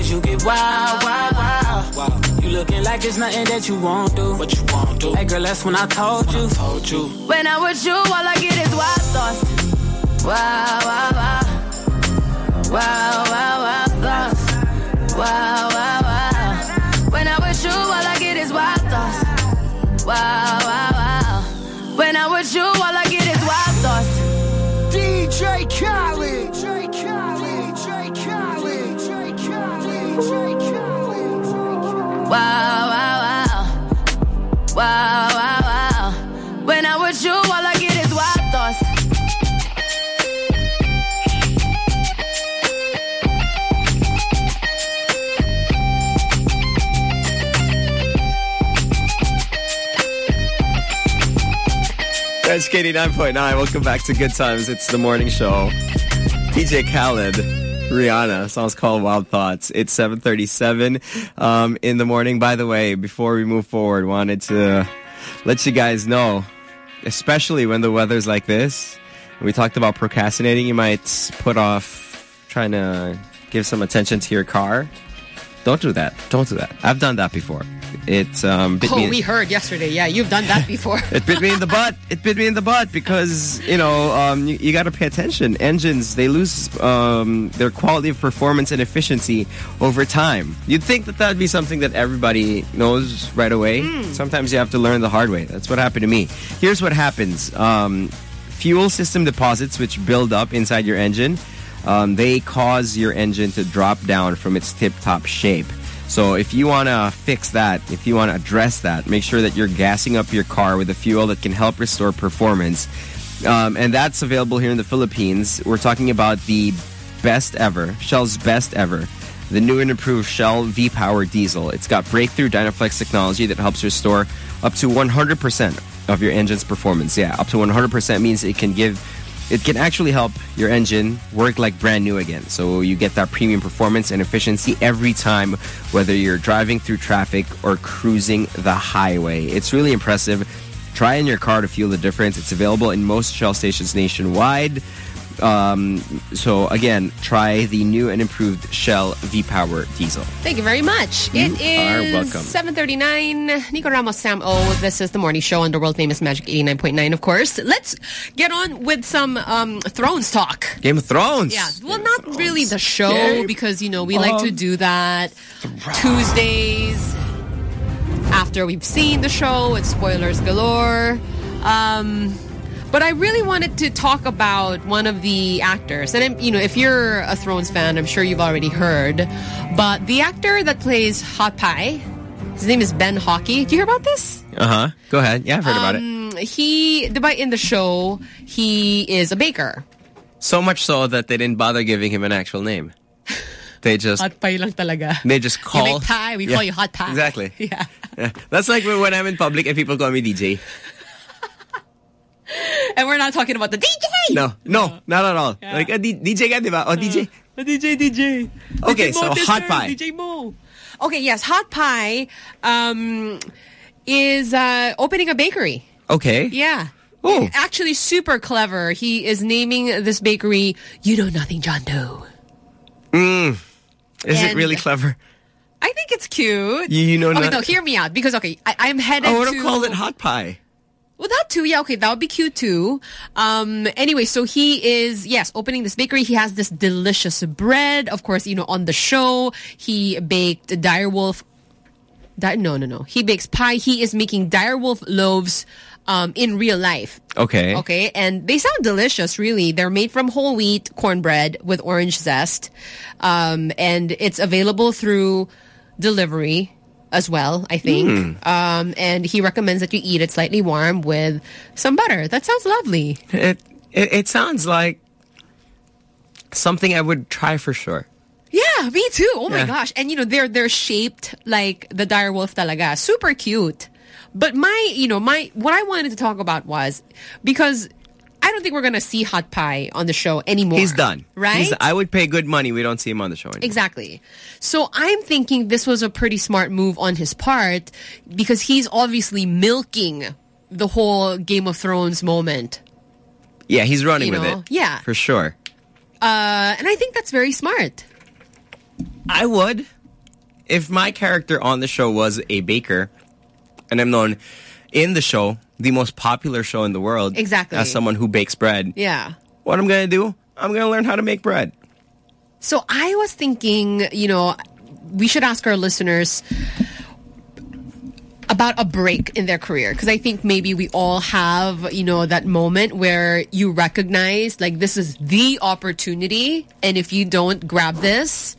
Cause you get wild, wild, wild. You looking like it's nothing that you won't do. What you won't do. Hey girl, that's when I told you. told you. When I'm with you, all I get is wild thoughts. Wow, wow, wow. Wow, wow, wow, thoughts. Wow, wow, wow. When I'm with you, all I get is wild thoughts. Wow, wow, wow. When I'm with you, Wow, wow, wow. Wow, wow. When I'm with you, all I get is wild thoughts. That's Katie 9.9. Welcome back to Good Times. It's the morning show. DJ Khaled, Rihanna. Song's called Wild Thoughts. It's 737 um, in the morning. By the way, before we move forward, wanted to let you guys know, especially when the weather's like this, we talked about procrastinating. You might put off trying to give some attention to your car. Don't do that. Don't do that. I've done that before. It um, bit Oh, me. we heard yesterday. Yeah, you've done that before. (laughs) It bit me in the butt. It bit me in the butt because you know um, you, you got to pay attention. Engines they lose um, their quality of performance and efficiency over time. You'd think that that'd be something that everybody knows right away. Sometimes you have to learn the hard way. That's what happened to me. Here's what happens: um, fuel system deposits, which build up inside your engine, um, they cause your engine to drop down from its tip-top shape. So if you want to fix that, if you want to address that, make sure that you're gassing up your car with a fuel that can help restore performance. Um, and that's available here in the Philippines. We're talking about the best ever, Shell's best ever, the new and improved Shell V-Power Diesel. It's got breakthrough Dynaflex technology that helps restore up to 100% of your engine's performance. Yeah, up to 100% means it can give it can actually help your engine work like brand new again. So you get that premium performance and efficiency every time, whether you're driving through traffic or cruising the highway. It's really impressive. Try in your car to feel the difference. It's available in most Shell stations nationwide. Um, so again, try the new and improved Shell V-Power Diesel. Thank you very much. You it is are welcome. 7.39. Nico Ramos, Sam O. This is the morning show on the world famous Magic 89.9, of course. Let's get on with some um, Thrones talk. Game of Thrones. Yeah, well, not really the show Game because, you know, we like to do that Tuesdays after we've seen the show. It's spoilers galore. Um, but I really wanted to talk about one of the actors. And, I'm- you know, if you're a Thrones fan, I'm sure you've already heard. But the actor that plays Hot Pie, his name is Ben Hawkey. Do you hear about this? Uh huh. Go ahead. Yeah, I've heard about it. Um, He, in the show, he is a baker. So much so that they didn't bother giving him an actual name. They just Hot Pie lang talaga. they just call You make pie, we Yeah, call you Hot Pie. Exactly. (laughs) Yeah. Yeah. That's like when I'm in public and people call me DJ. (laughs) And we're not talking about the DJ. No, no, not at all. Yeah. Like a D- DJ ka, di ba? Oh, DJ. A DJ, DJ. Okay, DJ so Mo, Hot Pie. DJ Mo. Okay, yes, Hot Pie um, is uh, opening a bakery. Okay. Yeah. Oh. Actually, super clever. He is naming this bakery You Know Nothing John Dough. Mm. Is it really clever? I think it's cute. You- you know Okay, no, hear me out. Because, okay, I, I'm headed I would to... have called it hot pie. Well, that too. Yeah, okay, that would be cute too. Um, anyway, so he is, yes, opening this bakery. He has this delicious bread. Of course, you know, on the show, he baked direwolf. Di no, no, no. He bakes pie. He is making direwolf loaves um, in real life. Okay. Okay, and they sound delicious, really. They're made from whole wheat cornbread with orange zest. Um, and it's available through delivery as well, I think. Um, and he recommends that you eat it slightly warm with some butter. That sounds lovely. It, it it sounds like something I would try for sure. Yeah, me too. Oh my gosh. And you know, they're they're shaped like the dire wolf talaga. Super cute. But my, you know, my what I wanted to talk about was because I don't think we're gonna see Hot Pie on the show anymore. He's done. Right? He's- I would pay good money. We don't see him on the show anymore. Exactly. So I'm thinking this was a pretty smart move on his part because he's obviously milking the whole Game of Thrones moment. Yeah, he's running You with know? it. Yeah. For sure. Uh, and I think that's very smart. I would. If my character on the show was a baker, and I'm known in the show, the most popular show in the world, Exactly. as someone who bakes bread, Yeah. what I'm going to do, I'm going to learn how to make bread. So I was thinking, you know, we should ask our listeners about a break in their career because I think maybe we all have, you know, that moment where you recognize like this is the opportunity and if you don't grab this,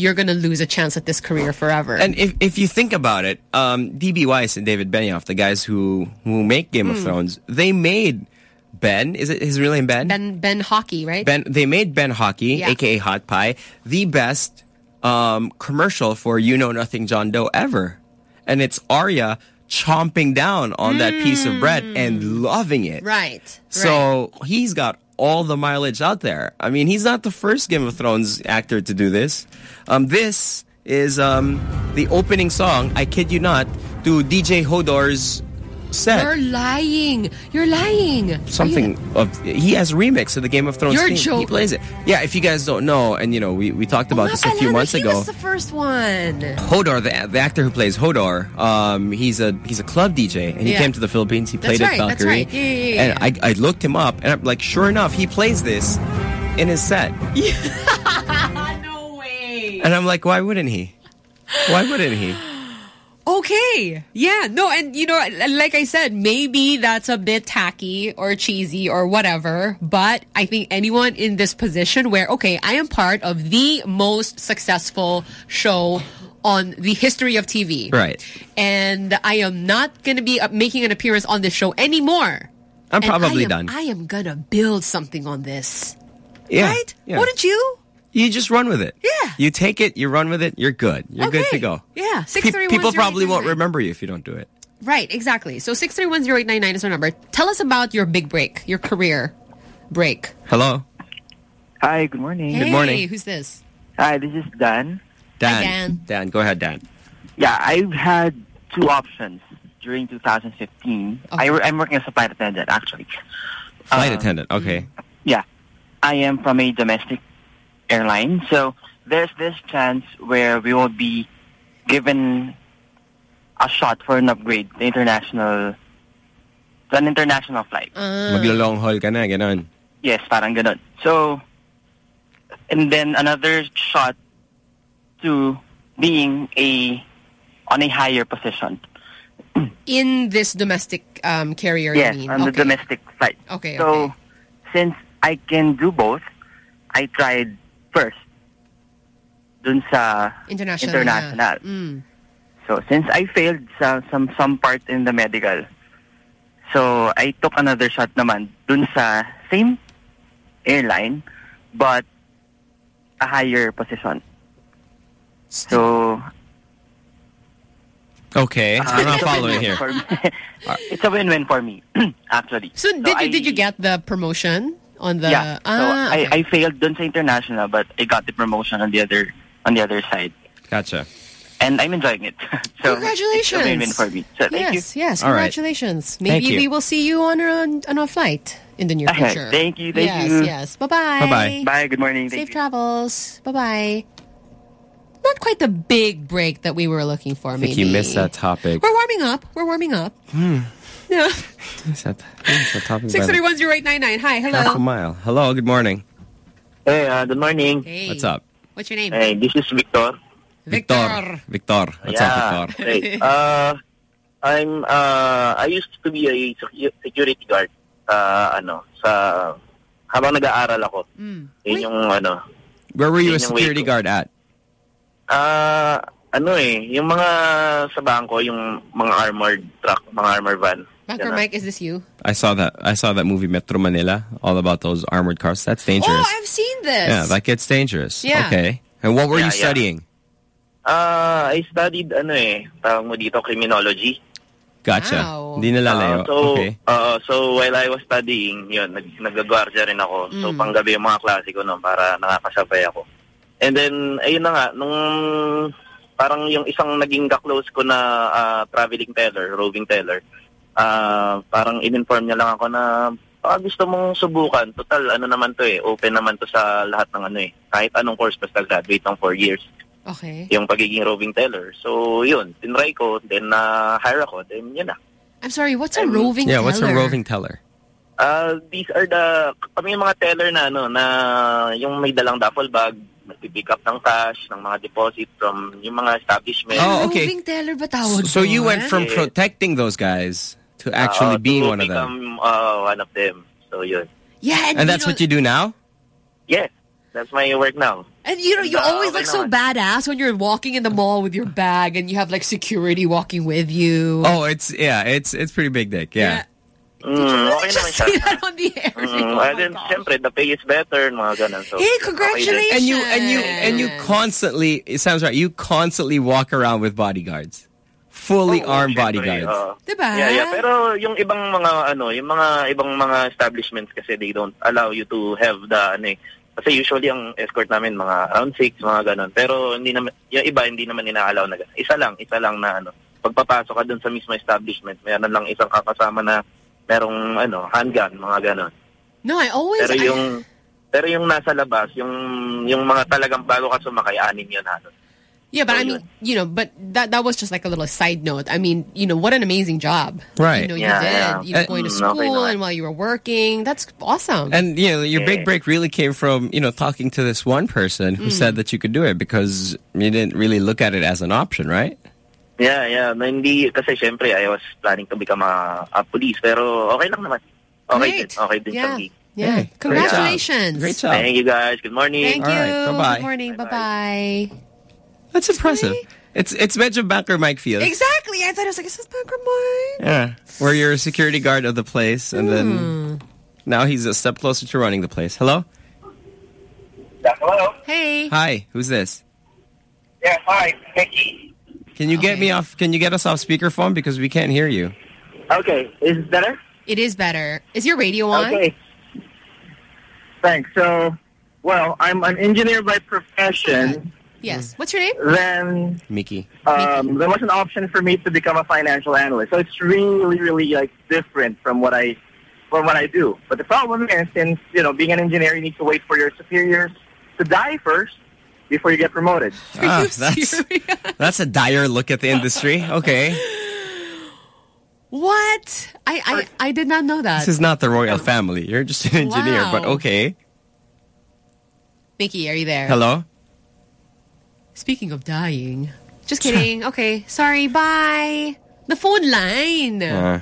you're going to lose a chance at this career forever. And if, if you think about it, um, D.B. Weiss and David Benioff, the guys who, who make Game of Hmm. Thrones, they made Ben, is it his real name Ben? Ben Ben Hawkey, right? Ben, they made Ben Hawkey, Yeah. aka Hot Pie, the best um, commercial for You Know Nothing John Dough ever. And it's Arya chomping down on that piece of bread and loving it. Mm. Right. So he's got all the mileage out there. I mean, he's not the first Game of Thrones actor to do this. Um, this is um, the opening song, I kid you not, to DJ Hodor's set. You're lying. You're lying. Something of he has a remix of the Game of Thrones You're theme. joking. He plays it. Yeah, if you guys don't know, and you know, we, we talked about this a few months he ago. was the first one. Hodor, the, the actor who plays Hodor, um, he's a he's a club DJ, and he Yeah. came to the Philippines. He That's played at right, that's Valkyrie, right. Yeah, yeah, and I, I looked him up, and I'm like, sure enough, he plays this in his set, (laughs) no way. and I'm like, why wouldn't he? Why wouldn't he? Okay. Yeah, no, and you know, like I said, maybe that's a bit tacky or cheesy or whatever, but I think anyone in this position where, okay, I am part of the most successful show on the history of TV. Right. And I am not going to be uh, making an appearance on this show anymore. I'm And probably I am- done. I am going to build something on this. Yeah, Right? yeah. Wouldn't you? You just run with it. Yeah. You take it, you run with it, you're good. You're good to go. Yeah. Pe- people probably won't remember you if you don't do it. Right, exactly. So 6310899 is our number. Tell us about your big break, your career break. Hello. Hi, good morning. Hey, good morning. who's this? Hi, this is Dan. Dan. Dan. go ahead, Dan. Yeah, I've had two options during 2015. I, am working as a flight attendant, actually. Flight Uh, attendant. Okay. Yeah. I am from a domestic airline, so there's this chance where we will be given a shot for an upgrade, the international, to an international flight. Uh. Maglo-long haul ka na, ganon. Yes, parang ganun. So, and then another shot to being a on a higher position. (clears throat) In this domestic um, carrier, yes, you mean? on the domestic flight. Okay, So, since I can do both, I tried first dun sa International. international. na. Mm. So, since I failed sa some some part in the medical, so I took another shot naman dun sa same airline, but a higher position. So, Okay. uh, I'm not it's a following here. (laughs) it's a win-win for me, (clears throat) actually. So, did I- you did you get the promotion on the? yeah. So ah, I, okay. I failed dun sa international, but I got the promotion on the other on the other side. Gotcha. And I'm enjoying it. (laughs) so Congratulations. It's a win-win for me. So thank yes, you. yes. All right. Congratulations. Thank Maybe you. we will see you on a, on a flight in the near (laughs) Okay, future. thank you, thank yes, you. Yes, Bye-bye. Bye-bye. Bye, good morning. Safe travels. Bye-bye. Not quite the big break that we were looking for, I think maybe. you missed that topic. We're warming up. We're warming up. Hmm. Yeah. Missed that, missed that topic. by Six the- thirty one zero eight nine nine. Hi, Half a hello. mile. Hello, good morning. Hey, uh, good morning. Hey. What's up? What's your name? Hey, this is Victor. Victor. Victor. What's yeah. up, Victor? Hey, (laughs) uh, I'm, uh, I used to be a security guard sa, ano, sa, habang nag-aaral ako. Hmm. Yun yung, ano, Where were you a Yun yung way security guard at? ah, ano eh, yung mga sa bangko, yung mga armored truck, mga armored van. Banker Ganun. Mike, is this you? I saw that. I saw that movie Metro Manila, all about those armored cars. That's dangerous. Oh, I've seen this. yeah, that gets dangerous. Yeah. Okay. And what were Yeah, you yeah. studying? Ah, I studied, ano eh, tawag mo dito, criminology. Gotcha. Wow. Hindi nalalayo. Ah, so, okay. uh, so while I was studying, yun, nag nagagwardya rin ako. So Mm. panggabi yung mga klase ko noon para nakakasabay ako. And then, ayun na nga, nung parang yung isang naging ka-close ko na ah, traveling teller, roving teller, ah, parang in-inform niya lang ako na baka gusto mong subukan. Total, ano naman to eh, open naman to sa lahat ng ano eh. Kahit anong course basta graduate ng 4 years Okay. yung pagiging roving teller. So, yun, tinry ko, then na-hire ako, then yun na. I'm sorry, what's a roving yeah, teller? what's a roving teller? Uh, these are the, kami yung mga teller na, ano, na yung may dalang duffel bag, nagpipick up ng cash, ng mga deposit from yung mga establishment. Oh, okay. Roving teller ba tawag So you went from Yeah. protecting those guys to actually Uh, being to one of them. uh, one of them. So, yun. Yeah, And that's what you do now? Yes, that's my work now. And you know, you uh, always look so naman. badass when you're walking in the mall with your bag and you have like security walking with you. Oh, it's yeah, it's it's pretty big dick. Yeah. Mm, okay naman siya. See that on the air. Mm, (laughs) and then, siyempre, the pay is better, and mga ganun. So, Hey, congratulations. And you and you and you constantly it sounds right. You constantly walk around with bodyguards. Fully Oo, armed syempre, bodyguards. oo. Diba? Yeah, yeah. Pero yung ibang mga ano, yung mga ibang mga establishments kasi they don't allow you to have the ano eh. Kasi usually ang escort namin mga around six, mga ganun. Pero hindi naman yung iba hindi naman ina-allow na ganun. Isa lang, isa lang na ano. Pagpapasok ka dun sa mismo establishment, mayroon lang isang kakasama na merong ano, handgun, mga ganun. No, I always... Pero I- yung pero yung nasa labas, yung yung mga talagang bago ka sumakay, anim yun halos. Yeah, but I mean, you know, but that that was just like a little side note. I mean, you know, what an amazing job. Right. You know, Yeah, you did. yeah. You know, Uh, going to mm, school and while you were working. That's awesome. And you know, your big break really came from, you know, talking to this one person who Mm. said that you could do it because you didn't really look at it as an option, right? Yeah, yeah. Na hindi, kasi syempre, I was planning to become a, a police. Pero okay lang naman. Okay Great. din. Okay din Yeah. sa yeah. Hey, great Congratulations. Great job. Thank you guys. Good morning. Thank All you. right, bye-bye. Good morning. Bye-bye. That's impressive. It's it's medyo banker Mike feels. Exactly. I thought it was like, is this Banker Mike? Yeah. Where you're a security guard of the place and Hmm. then now he's a step closer to running the place. Hello? Hello. Hey. Hi, who's this? Yeah, hi. Mickey. Can you get me off can you get us off speakerphone because we can't hear you? Okay. Is it better? It is better. Is your radio on? Okay. Thanks. So, well, I'm an engineer by profession. Yes. What's your name? Then Mickey. um, there was an option for me to become a financial analyst. So it's really, really like different from what I from what I do. But the problem is, since you know, being an engineer, you need to wait for your superiors to die first before you get promoted. Ah, that's that's a dire look at the industry. Okay. What? I, I, I did not know that. This is not the royal (laughs) family. You're just an engineer, but okay. Mickey, are you there? Hello? Speaking of dying. Just kidding. okay. Sorry. Bye. The phone line. Uh,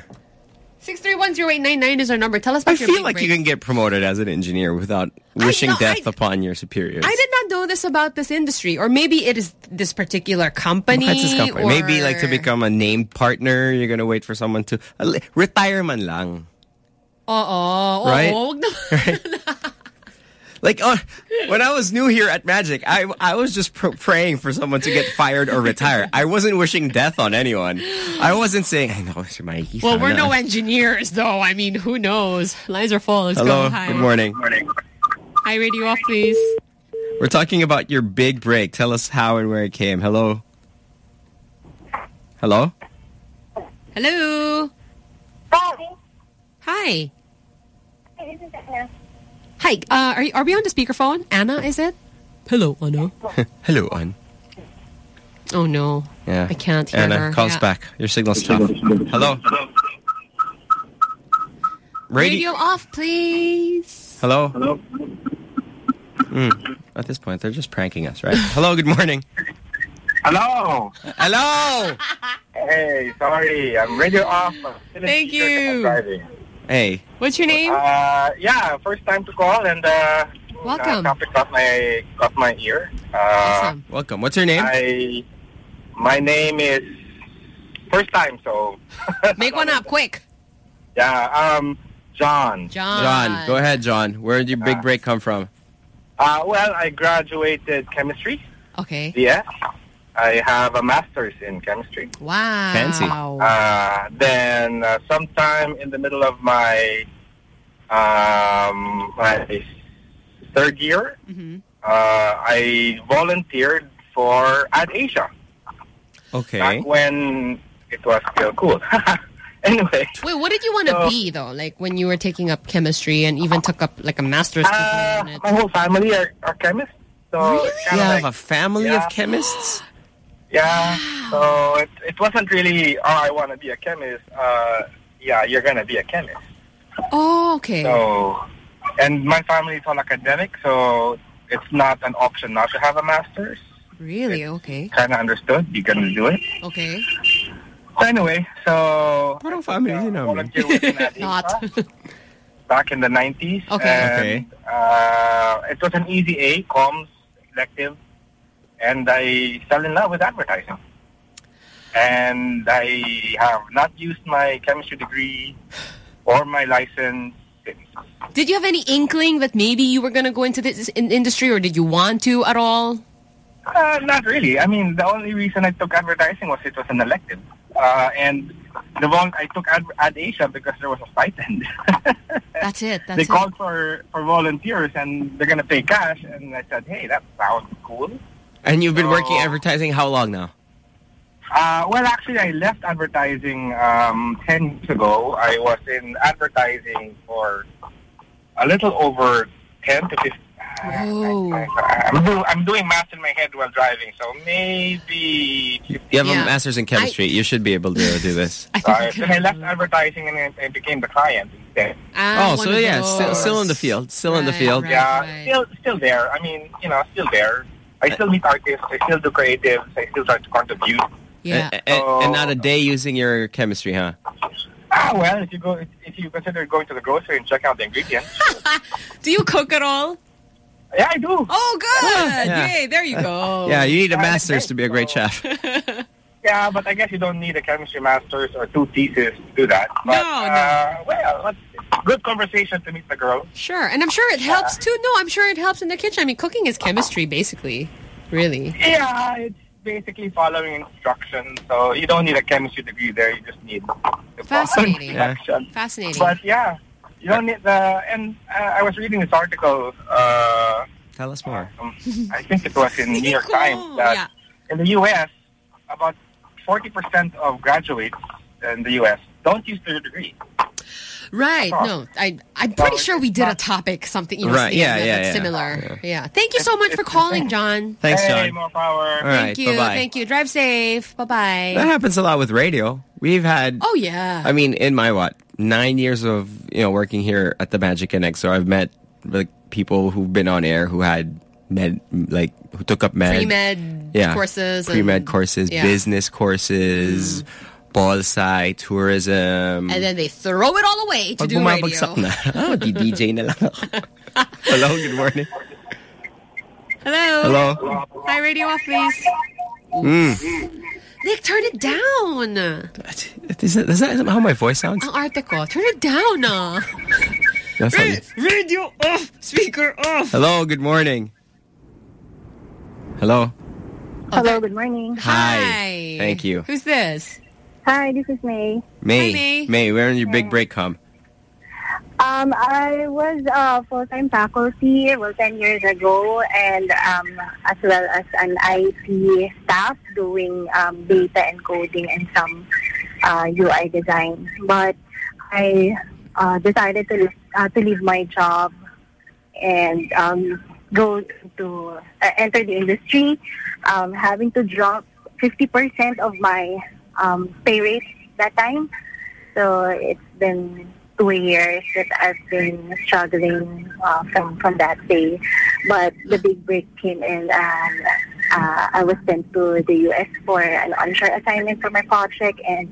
6310899 is our number. Tell us I about your I feel big like break. you can get promoted as an engineer without wishing know, death I- upon your superiors. I did not know this about this industry. Or maybe it is this particular company. What's this company? or- Maybe like to become a named partner, you're gonna wait for someone to uh, li- retire man lang. Oo. Right? Oo. (laughs) (laughs) Wag na- Like uh, when I was new here at Magic, I I was just pr praying for someone to get fired or retire. I wasn't wishing death on anyone. I wasn't saying, I know, si Mikey. Well, we're no engineers, though. I mean, who knows? Lines are full. Let's Hello, go. Hi. good morning. Hi, radio off, please. We're talking about your big break. Tell us how and where it came. Hello. Hello? Hello? Hi. Hi. Hi, this is Anna. Hi, uh, are, are we on the speakerphone? Anna, is it? Hello, Anna. (laughs) Hello, Ann. Oh, no. Yeah. I can't hear Anna, her. calls Yeah. back. Your signal's tough. Hello? Radio. Radio off, please. Hello? Hello? At this point, they're just pranking us, right? Hello, good morning. Hello. Hello. Hey, sorry, I'm radio off. I'm Thank t-shirt 'cause I'm you. driving. Hey. What's your name? Uh, yeah, first time to call and uh, Welcome. Uh, topic got my got my ear. Uh, Awesome. Welcome. What's your name? I my name is first time, so (laughs) Make one up, quick. yeah. Um, John. John. John. Go ahead, John. Where did your big break come from? Uh, well, I graduated chemistry. Okay. Yes. I have a master's in chemistry. Wow. Fancy. Uh, then uh, sometime in the middle of my um, my third year, Mhm. uh, I volunteered for Ad Asia Okay. back when it was still cool. (laughs) anyway, Wait, what did you want to So- be, though? Like, when you were taking up chemistry and even took up, like, a master's degree uh, in it? my whole family are, are chemists. So Really? You have like, a family yeah. of chemists? Yeah. So it, it wasn't really, oh, I want to be a chemist. Uh, yeah, you're going to be a chemist. Oh, okay. So, and my family is all academic, so it's not an option not to have a master's. Really? Okay. Kind of understood. You're going to do it. Okay. So anyway, so Parang family din namin. volunteer with Not. Asia back in the 90s. Okay. And, Okay. Uh, it was an easy A, comms, elective, and I fell in love with advertising. And I have not used my chemistry degree or my license since. Did you have any inkling that maybe you were going to go into this in industry, or did you want to at all? Uh, not really. I mean, the only reason I took advertising was it was an elective. Uh, and the one I took ad, ad Asia because there was a stipend. (laughs) That's it. That's they it. called for, for volunteers and they're going to pay cash. And I said, hey, that sounds cool. And you've been So- working advertising how long now? Uh, well, actually, I left advertising um, 10 years ago. I was in advertising for a little over 10 to 15. Oh. I'm, do, I'm doing math in my head while driving, so maybe You have Yeah. a master's in chemistry. you should be able to do (laughs) this. I think Uh, I I left advertising and I, I became the client instead. Ah, oh, one so yeah, still, still in the field. Still in the field. right. yeah, right. still still there. I mean, you know, still there. I still meet artists. I still do creatives. I still try to contribute. Yeah. A- a- and not a day using your chemistry, huh? Ah, well, if you go, if, if you consider going to the grocery and check out the ingredients, (laughs) Do you cook at all? yeah, I do. Oh, good. Yeah. Yay, there you go. (laughs) Yeah, you need a master's to be a great chef. (laughs) Yeah, but I guess you don't need a chemistry master's or two theses to do that. But, No, no. uh, Well, it's good conversation to meet the girl. Sure. And I'm sure it helps too. No, I'm sure it helps in the kitchen. I mean, cooking is chemistry, basically. Really. Yeah, it's basically following instructions. So you don't need a chemistry degree there. You just need following Fascinating. (laughs) Yeah. instructions. Fascinating. But yeah, you don't need the. And uh, I was reading this article. Uh, Tell us more. um, I think it was in the New York Times that yeah. in the U.S. about 40% of graduates in the U.S. don't use their degree. Right. No, I, I'm pretty sure we did a topic, something, you know, Right, yeah, yeah, yeah. similar. Yeah. Thank you so much for (laughs) calling, John. Thanks, hey, John. more power. All right, Thank you. bye-bye. Thank you. Drive safe. Bye-bye. That happens a lot with radio. We've had, Oh, yeah. I mean, in my what nine years of you know working here at the Magic Connect, so I've met like people who've been on air who had med, like who took up med, Pre-med yeah, courses. pre med courses, yeah. Mm. business courses, ball sci, tourism. And then they throw it all away to Pag do bumabagsak radio. na, oh, di DJ na lang ako. (laughs) Hello, good morning. Hello. Hello. Hi, radio off, please. Mm. Nick, turn it down. Is that, is that how my voice sounds? Ang arte ko. Turn it down, ah. That's how you- Radio off. Speaker off. Hello, good morning. Hello. Hello, good morning. Hi. Thank you. Who's this? Hi, this is May. May. May. where did your big break come? Um, I was uh, full-time faculty well 10 years ago and um, as well as an IT staff doing um, data encoding and some uh, UI design. But I uh, decided to, uh, to leave my job and um, go to uh, enter the industry, um, having to drop 50% of my um, pay rate that time. So it's been two years that I've been struggling uh, from from that day. But the big break came in, and uh, I was sent to the U.S. for an onshore assignment for my project, and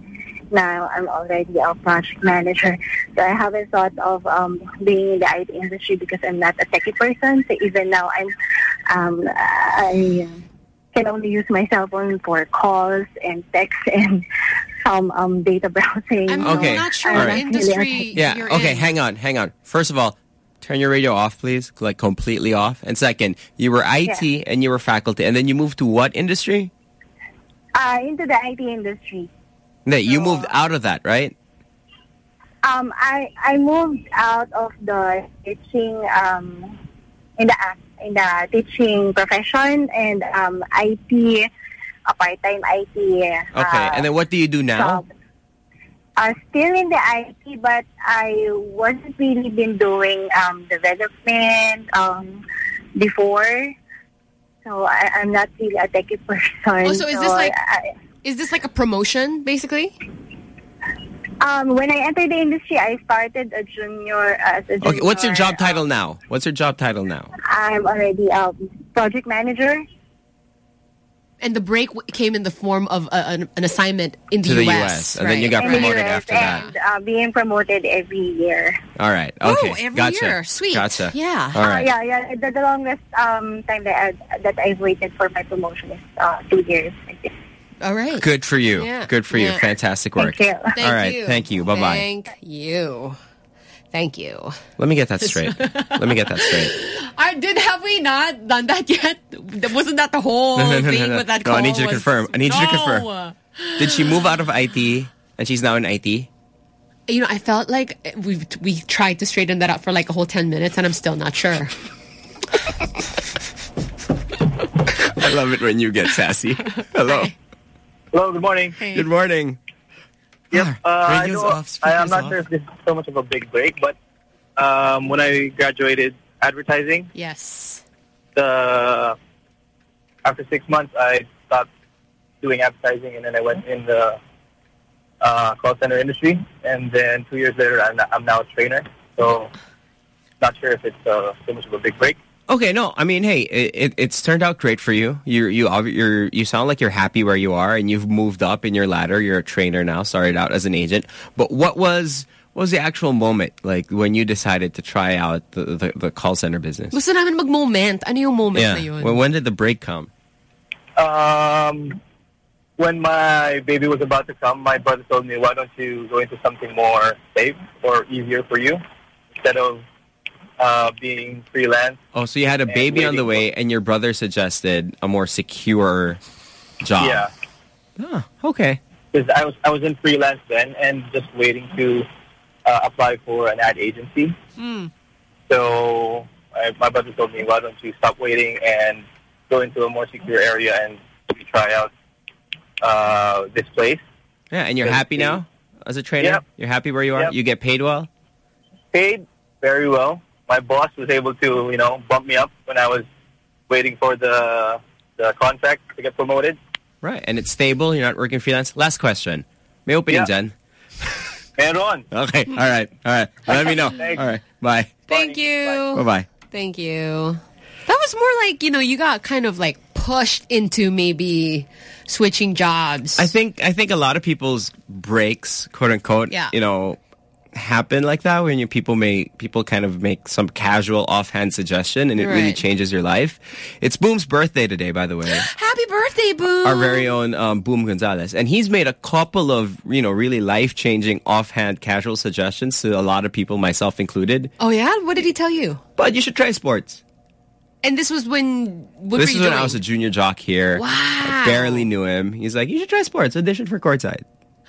now I'm already a project manager. So I haven't thought of um, being in the IT industry because I'm not a techie person. So even now, I'm um, I can only use my cell phone for calls and texts (laughs) and some um, data browsing. I'm Okay. not sure what right. industry Yeah. you're Okay. in. Hang on. Hang on. First of all, turn your radio off, please. Like completely off. And second, you were IT and you were faculty, and then you moved to what industry? Uh, into the IT industry. No, you moved out of that, right? Um, I I moved out of the teaching um, in the in the teaching profession and um, IT, a part-time IT. Uh, Okay. and then what do you do now? job. Uh, still in the IT, but I wasn't really been doing um, development um, before. So I, I'm not really a techie (laughs) person. Oh, so is this like I, is this like a promotion basically? Um, when I entered the industry, I started a junior as a junior. Okay. What's your job title now? What's your job title now? I'm already a project manager. And the break w- came in the form of a, an, an assignment in the To the US. US, and then you got in promoted US after that. uh, being promoted every year. All right. Oh, Okay. every gotcha. year. Sweet. Gotcha. Yeah. All right. Uh, yeah, yeah. The, the longest um, time that, I, that I've waited for my promotion is uh, two years. I think. All right. Good for you. Yeah. Good for you. Fantastic work. Thank you. Thank All right. you. Thank you. Bye bye. Thank you. Thank you. Let me get that straight. (laughs) Let me get that straight. I did have we not done that yet? Wasn't that the whole No, no, no, thing no, no. with that No, call? I need you to was- confirm. I need you to confirm. Did she move out of IT and she's now in IT? You know, I felt like we we tried to straighten that out for like a whole 10 minutes and I'm still not sure. (laughs) I love it when you get sassy. Hello. (laughs) Hello, good morning. Good morning. Yep. Uh, I, know, off, I am not off. sure if this is so much of a big break, but um, when I graduated advertising, Yes. the after six months, I stopped doing advertising, and then I went in the uh, call center industry. And then two years later, I'm, I'm now a trainer. So, not sure if it's uh, so much of a big break. Okay, no, I mean, hey, it, it, it's turned out great for you. You you you're you sound like you're happy where you are, and you've moved up in your ladder. You're a trainer now. Started out as an agent, but what was what was the actual moment like when you decided to try out the the, the call center business? Gusto namin mag-moment. Ano yung moment yeah. na yun? When, when did the break come? Um, when my baby was about to come, my brother told me, why don't you go into something more safe or easier for you instead of uh, being freelance. Oh, so you had a baby on the way, and your brother suggested a more secure job. Yeah. Oh, okay. Because I was, I was in freelance then and just waiting to uh, apply for an ad agency. Hmm. So I, my brother told me, why don't you stop waiting and go into a more secure area and try out uh, this place. Yeah, and you're happy now as a trainer? Yep. You're happy where you are? Yep. You get paid well? Paid very well. My boss was able to, you know, bump me up when I was waiting for the the contract to get promoted. Right, and it's stable. You're not working freelance. Last question. May opening Yeah. dyan? Meron. (laughs) Okay, all right, all right. Let me know. (laughs) All right, bye. Thank you. Bye-bye. Thank you. That was more like, you know, you got kind of like pushed into maybe switching jobs. I think I think a lot of people's breaks, quote unquote, Yeah. you know, happen like that when you people may people kind of make some casual offhand suggestion and it really changes your life. It's Boom's birthday today, by the way. Happy birthday, Boom! Our very own um, Boom Gonzalez, and he's made a couple of you know really life changing offhand casual suggestions to a lot of people, myself included. Oh, yeah? What did he tell you? But you should try sports. And this was when... This is when? I was a junior jock here. Wow. I barely knew him. He's like, you should try sports. Audition for courtside.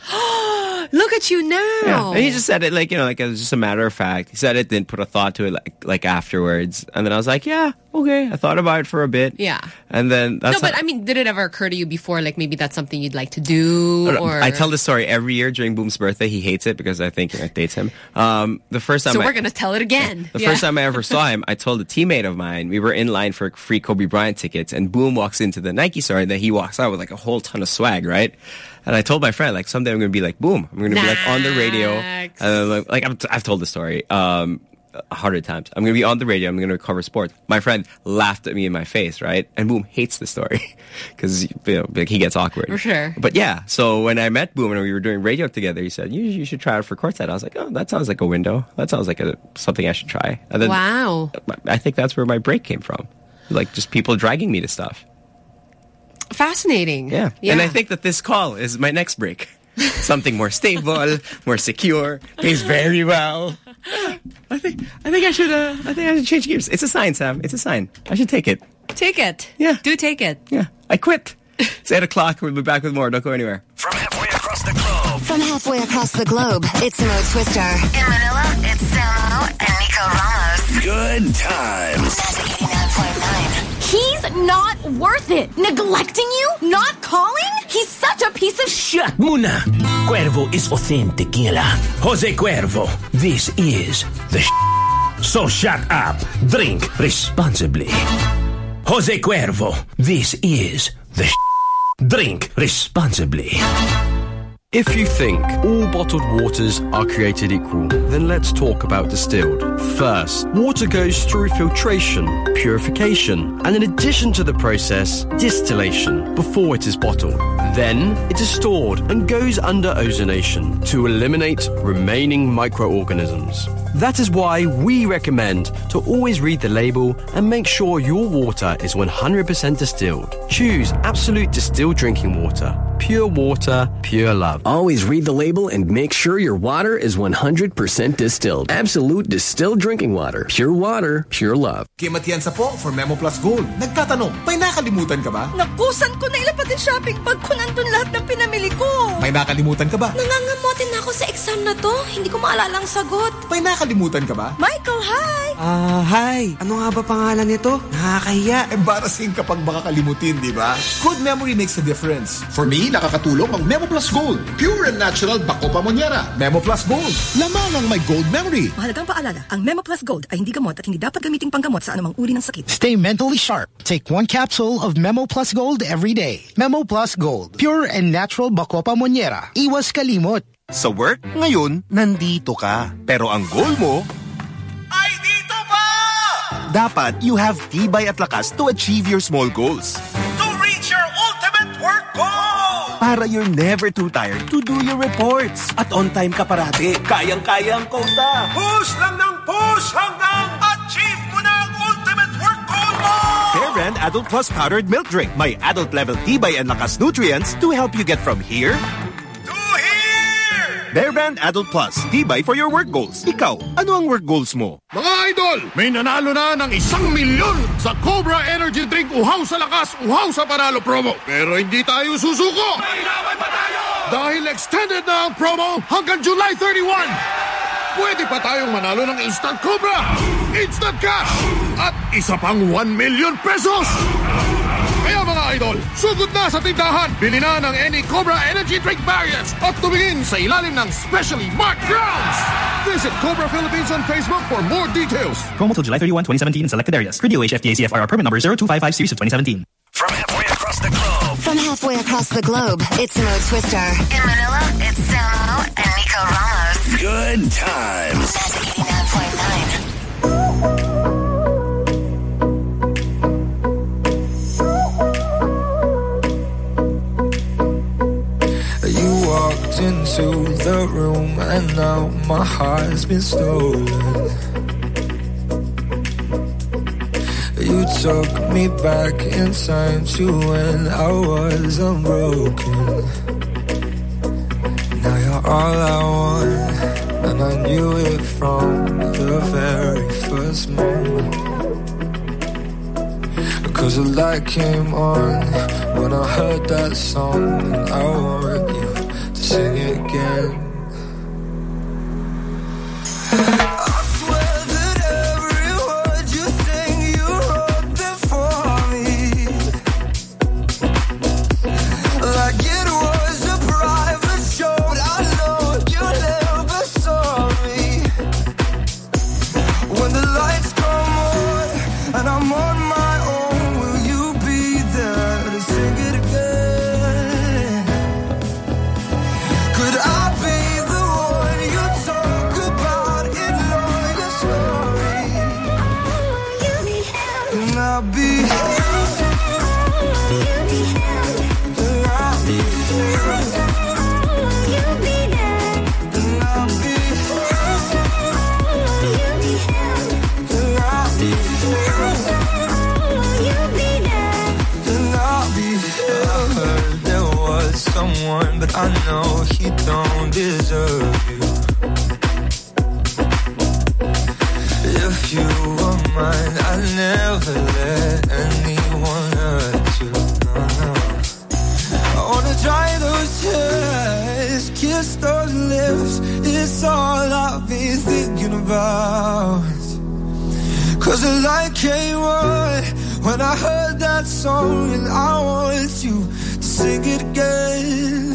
(gasps) (gasps) Look at you now. Yeah. And he just said it like, you know, like it was just a matter of fact. He said it, didn't put a thought to it like like afterwards. And then I was like, yeah, okay. I thought about it for a bit. Yeah. And then that's no, but I mean, did it ever occur to you before, like maybe that's something you'd like to do? Or I tell this story every year during Boom's birthday. He hates it because I think it dates him. Um, the first time So I, we're gonna tell it again. The Yeah. first time I ever saw him, I told a teammate of mine, we were in line for free Kobe Bryant tickets, and Boom walks into the Nike store, and then he walks out with like a whole ton of swag, right? And I told my friend, like, someday I'm going to be like Boom. I'm going to be like on the radio. And like, like I'm, I've told the story um, hundred times. I'm going to be on the radio. I'm going to cover sports. My friend laughed at me in my face, right? And Boom hates the story (laughs) because you know, like, he gets awkward. For sure. But yeah, so when I met Boom and we were doing radio together, he said, you, you should try out for courtside. I was like, oh, that sounds like a window. That sounds like a, something I should try. And then Wow. I think that's where my break came from. Like just people dragging me to stuff. Fascinating. Yeah. And I think that this call is my next break. Something more stable, more secure, pays very well. I think I think I should uh, I think I should change gears. It's a sign, Sam. It's a sign. I should take it. Take it. Yeah. Do take it. Yeah. I quit. It's eight o'clock. We'll be back with more. Don't go anywhere. From halfway across the globe, From halfway across the globe, it's Mo Twister. In Manila, it's Samo and Nico Ramos. Good times. He's not worth it. Neglecting you? Not calling? He's such a piece of shit. Muna. Cuervo is authentic tequila. Jose Cuervo, this is the sh- So shut up. Drink responsibly. Jose Cuervo, this is the sh- Drink responsibly. If you think all bottled waters are created equal, then let's talk about distilled. First, water goes through filtration, purification, and in addition to the process, distillation before it is bottled. Then, it is stored and goes under ozonation to eliminate remaining microorganisms. That is why we recommend to always read the label and make sure your water is 100% distilled. Choose Absolute Distilled Drinking Water. Pure water, pure love. Always read the label and make sure your water is 100% distilled. Absolute distilled drinking water. Pure water, pure love. Kim Atienza po for Memo Plus Gold. Nagtatanong, may nakalimutan ka ba? Nakusan ko na ilapad yung shopping bag ko nandun lahat ng pinamili ko. May nakalimutan ka ba? Nangangamotin na ako sa exam na to. Hindi ko maalala ang sagot. May nakalimutan ka ba? Michael, hi! Ah, hi. Ano nga ba pangalan nito? Nakakahiya. Embarrassing kapag makakalimutin, di ba? Good memory makes a difference. For me, nakakatulong ang Memo Plus Gold. Pure and natural bako pamonyera. Memo Plus Gold. Lamang ang may gold memory. Mahalagang paalala, ang Memo Plus Gold ay hindi gamot at hindi dapat gamiting panggamot sa anumang uri ng sakit. Stay mentally sharp. Take one capsule of Memo Plus Gold every day. Memo Plus Gold. Pure and natural Bacopa Monniera. Iwas kalimot. Sa work, ngayon, nandito ka. Pero ang goal mo, dapat you have tibay at lakas to achieve your small goals. To reach your ultimate work goal! Para you're never too tired to do your reports. At on time ka parati. Kayang-kaya ang quota. Push lang ng push hanggang Brand Adult Plus Powdered Milk Drink. May adult level tibay and lakas nutrients to help you get from here to here! Bear Brand Adult Plus. Tibay for your work goals. Ikaw, ano ang work goals mo? Mga idol, may nanalo na ng isang milyon sa Cobra Energy Drink Uhaw sa Lakas, Uhaw sa Panalo promo. Pero hindi tayo susuko! Dahil extended na ang promo hanggang July 31! Pwede pa tayong manalo ng Instant Cobra, Instant Cash, at isa pang 1 million pesos! Kaya mga idol, sugod na sa tindahan, bili na ng any Cobra Energy Drink variants at tumingin sa ilalim ng specially marked grounds! Visit Cobra Philippines on Facebook for more details. Promo till July 31, 2017 in selected areas. Per DOH FDA CFR permit number 0255 series of 2017. From halfway across the globe. From halfway across the globe, it's Mo Twister. In Manila, it's Samo and Nico Ramos. Good times. You walked into the room and now my heart's been stolen. You took me back in time to when I was unbroken. All I want, and I knew it from the very first moment. Cause the light came on when I heard that song, and I want you to sing it again. Someone, but I know he don't deserve you. If you were mine, I'd never let anyone hurt you. No, no. I wanna dry those tears, kiss those lips. It's all I've been thinking about. Cause the light came on when I heard that song, and I want you sing it again.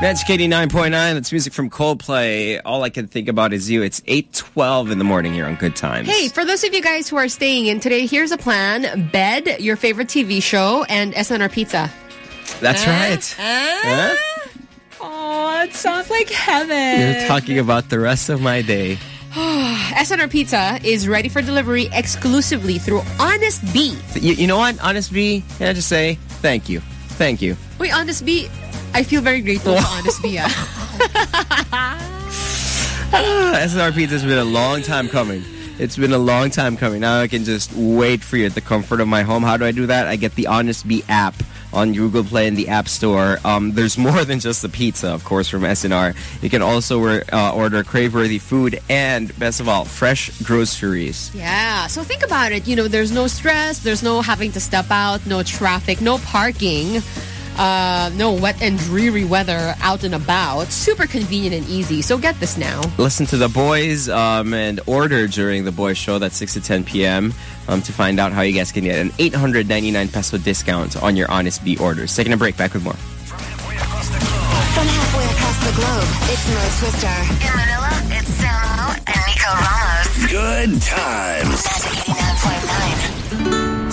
That's KD9.9. That's music from Coldplay. All I can think about is you. It's 8.12 in the morning here on Good Times. Hey, for those of you guys who are staying in today, here's a plan. Bed, your favorite TV show, and S&R Pizza. That's Ah, right. Huh? Oh, it sounds like heaven. You're talking about the rest of my day. (sighs) S&R Pizza is ready for delivery exclusively through Honest Bee. You, you know what? Honest Bee, can I just say thank you. Thank you. Wait, Honest Bee, I feel very grateful to (laughs) Honest Bee. ah. (laughs) Ah, S&R Pizza's been a long time coming. It's been a long time coming. Now I can just wait for you at the comfort of my home. How do I do that? I get the Honest Bee app on Google Play and the App Store. Um, there's (laughs) more than just the pizza, of course, from S&R. You can also uh, order crave-worthy food and, best of all, fresh groceries. Yeah, so think about it. You know, there's no stress, there's no having to step out, no traffic, no parking, uh, no wet and dreary weather out and about. Super convenient and easy. So get this now. Listen to the boys um, and order during the boys show. That's 6 to 10 p.m. Um, to find out how you guys can get an 899 peso discount on your Honest Bee orders. Taking a break. Back with more. From halfway across the globe, it's Mo Twister. In Manila, it's Samo and Nico Ramos. Good times.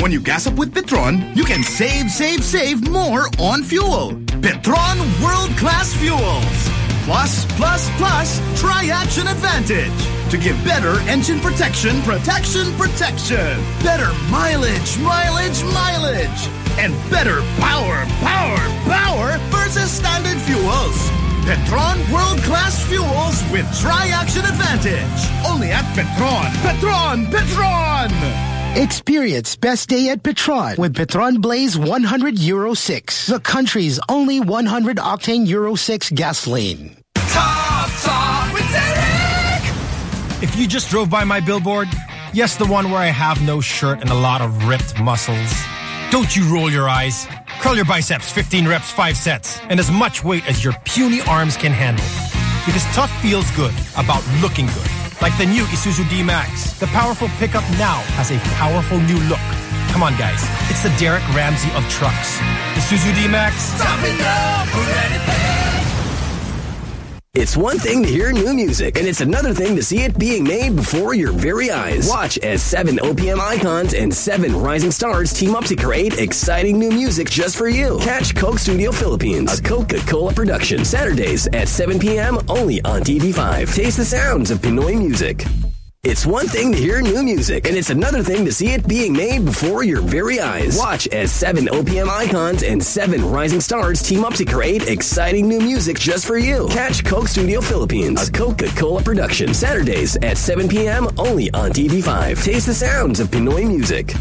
When you gas up with Petron, you can save, save, save more on fuel. Petron World Class Fuels. Plus, plus, plus, Tri-Action Advantage. To give better engine protection, protection, protection. Better mileage, mileage, mileage. And better power, power, power versus standard fuels. Petron World Class Fuels with Tri-Action Advantage. Only at Petron. Petron, Petron! Experience best day at Petron with Petron Blaze 100 Euro 6, the country's only 100 octane Euro 6 gasoline. Top Talk with Derek! If you just drove by my billboard, yes, the one where I have no shirt and a lot of ripped muscles, don't you roll your eyes. Curl your biceps, 15 reps, 5 sets, and as much weight as your puny arms can handle. Because tough feels good about looking good. Like the new Isuzu D-Max. The powerful pickup now has a powerful new look. Come on, guys. It's the Derek Ramsay of trucks. Isuzu D-Max. Stop it now! It's one thing to hear new music, and it's another thing to see it being made before your very eyes. Watch as seven OPM icons and seven rising stars team up to create exciting new music just for you. Catch Coke Studio Philippines, a Coca-Cola production, Saturdays at 7 p.m. only on TV5. Taste the sounds of Pinoy music. It's one thing to hear new music, and it's another thing to see it being made before your very eyes. Watch as seven OPM icons and seven rising stars team up to create exciting new music just for you. Catch Coke Studio Philippines, a Coca-Cola production, Saturdays at 7 p.m. only on TV5. Taste the sounds of Pinoy music.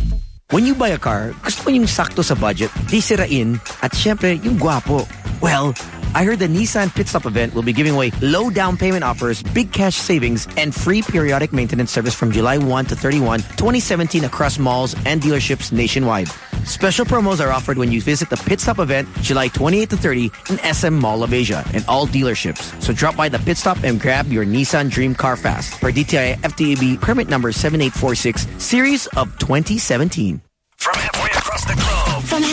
When you buy a car, gusto mo yung sakto sa budget, di sirain, at syempre, yung guwapo. Well, I heard the Nissan Pit Stop event will be giving away low down payment offers, big cash savings, and free periodic maintenance service from July 1 to 31, 2017 across malls and dealerships nationwide. Special promos are offered when you visit the Pit Stop event July 28 to 30 in SM Mall of Asia and all dealerships. So drop by the Pit Stop and grab your Nissan Dream Car fast. Per DTI FTAB permit number 7846, series of 2017.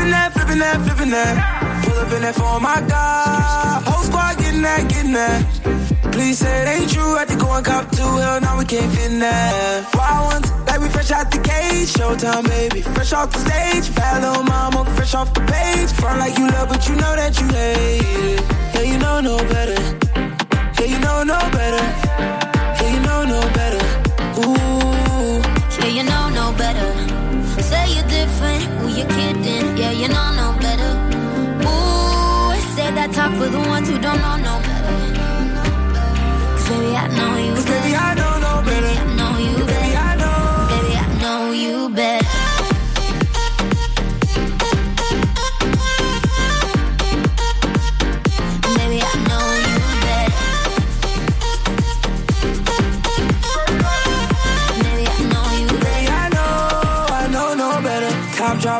Flipping that, flipping that, flipping that. Pull up in that for my God. Whole squad getting that, getting that. Please say it ain't true. I go and cop two. Hell, now we can't fit in that. Wild ones, like like we fresh out the cage. Showtime, baby. Fresh off the stage. Bad little mama, fresh off the page. Front like you love, but you know that you hate it. Yeah, you know no better. Yeah, you know no better. Yeah, you know no better. Ooh. Yeah, you know no better. Say you're different, who you kidding? Yeah, you know no better. Ooh, say that talk for the ones who don't know no better. 'Cause baby, I know you better. Baby, I know no better.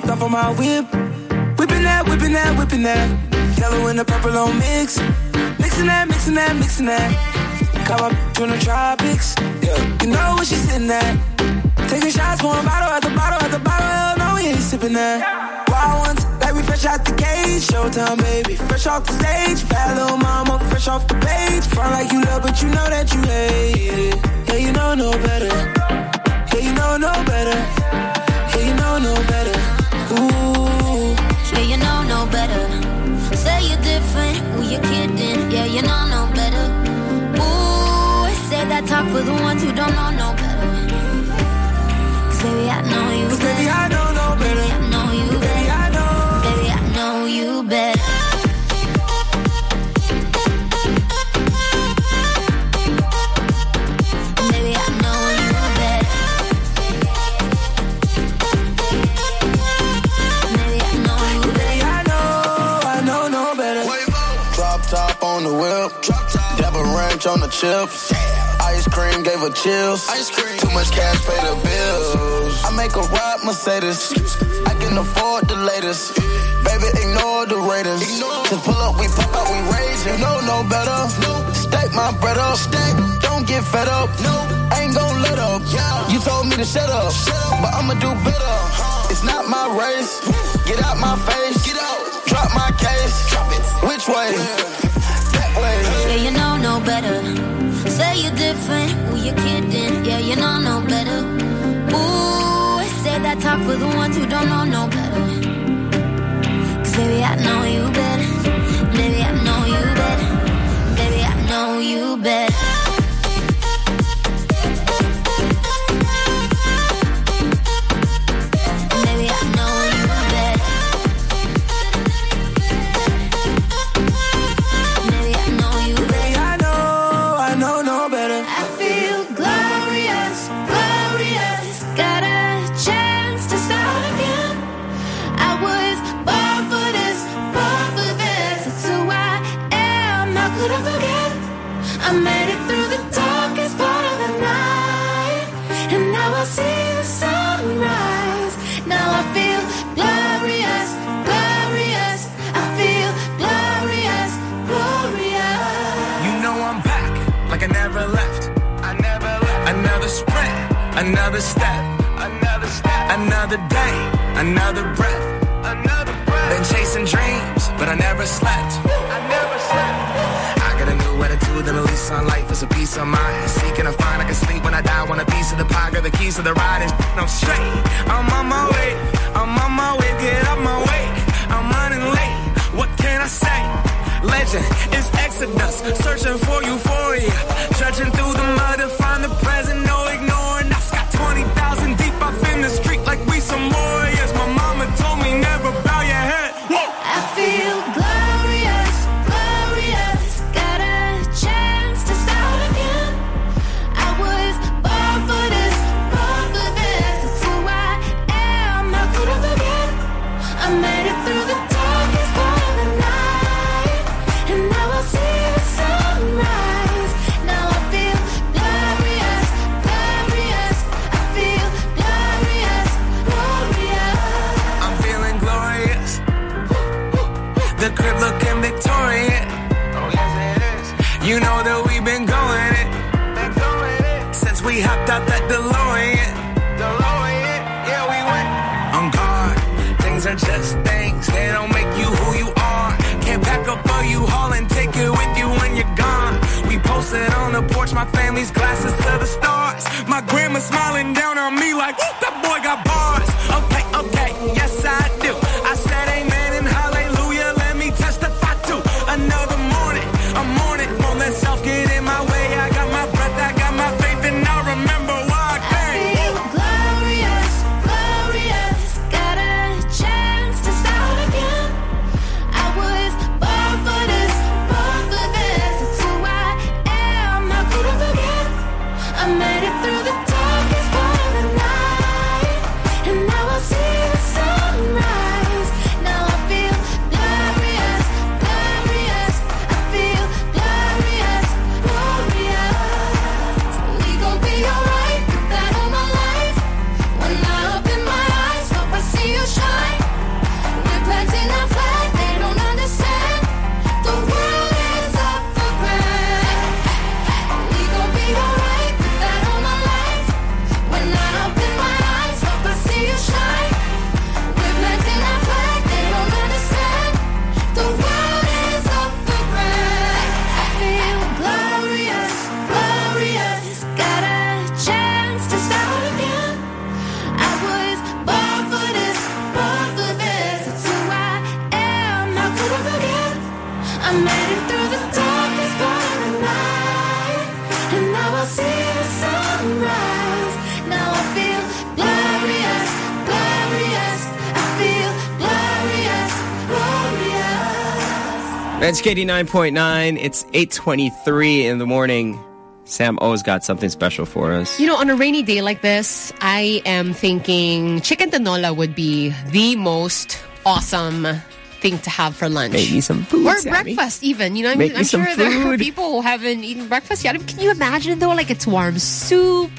Top dropped off on my whip. Whipping that, whipping that, whipping that. Yellow and the purple on mix. Mixing that, mixing that, mixing that. Come up from the tropics. Yeah, you know what she's sitting at. Taking shots, pouring bottle at the bottle at the bottle. Hell no, we ain't sipping that. Wild ones, like we fresh out the cage. Showtime, baby. Fresh off the stage. Bad little mama, fresh off the page. Front like you love, but you know that you hate it. Yeah, you know no better. Yeah, you know no better. Yeah, you know no better. Ooh. Yeah, you know no better. Say you're different, who you kidding? Yeah, you know no better. Ooh, say that talk for the ones who don't know no better. 'Cause baby, I know you better. Baby, I know top on the whip. Dabba ranch on the chips. Ice cream gave her chills. Too much cash pay the bills. I make a ride Mercedes. I can afford the latest. Baby, ignore the Raiders. Just pull up, we pop out, we rage. You know no better. Stack my bread up. Don't get fed up. I ain't gon' let up. You told me to shut up, but I'ma do better. It's not my race. Get out my face. Get out. Drop my case. Which way? That better. Say you're different, who you kidding? Yeah, you know no better. Ooh, say that talk for the ones who don't know no better. 'Cause baby, I know you better. Baby, I know you better. Baby, I know you better. Another step, another step, another day, another breath, another breath. Been chasing dreams, but I never slept. I never slept. I got a new attitude and a lease on life is a peace of mind. Seeking to find I can sleep when I die. Want a piece of the pie, got the keys to the ride, and I'm straight. I'm on my way, I'm on my way, get up my way. I'm running late. What can I say? Legend is Exodus, searching for euphoria. Judging through the The crib looking Victorian. Oh, yes, it is. You know that we've been going it. Been going it. Since we hopped out that DeLorean. DeLorean, yeah, we went. On guard, things are just things. They don't make you who you are. Can't pack up all you haul and take it with you when you're gone. We posted on the porch, my family's glasses to the stars. My Grandma smiling down on me like, It's KD9.9. It's 8.23 in the morning. Sam Oh's got something special for us. You know, on a rainy day like this, I am thinking chicken tinola would be the most awesome thing to have for lunch. Maybe some food, Or Sammy. breakfast even. You know, I mean, me I'm sure there are people who haven't eaten breakfast yet. Can you imagine though? Like it's warm soup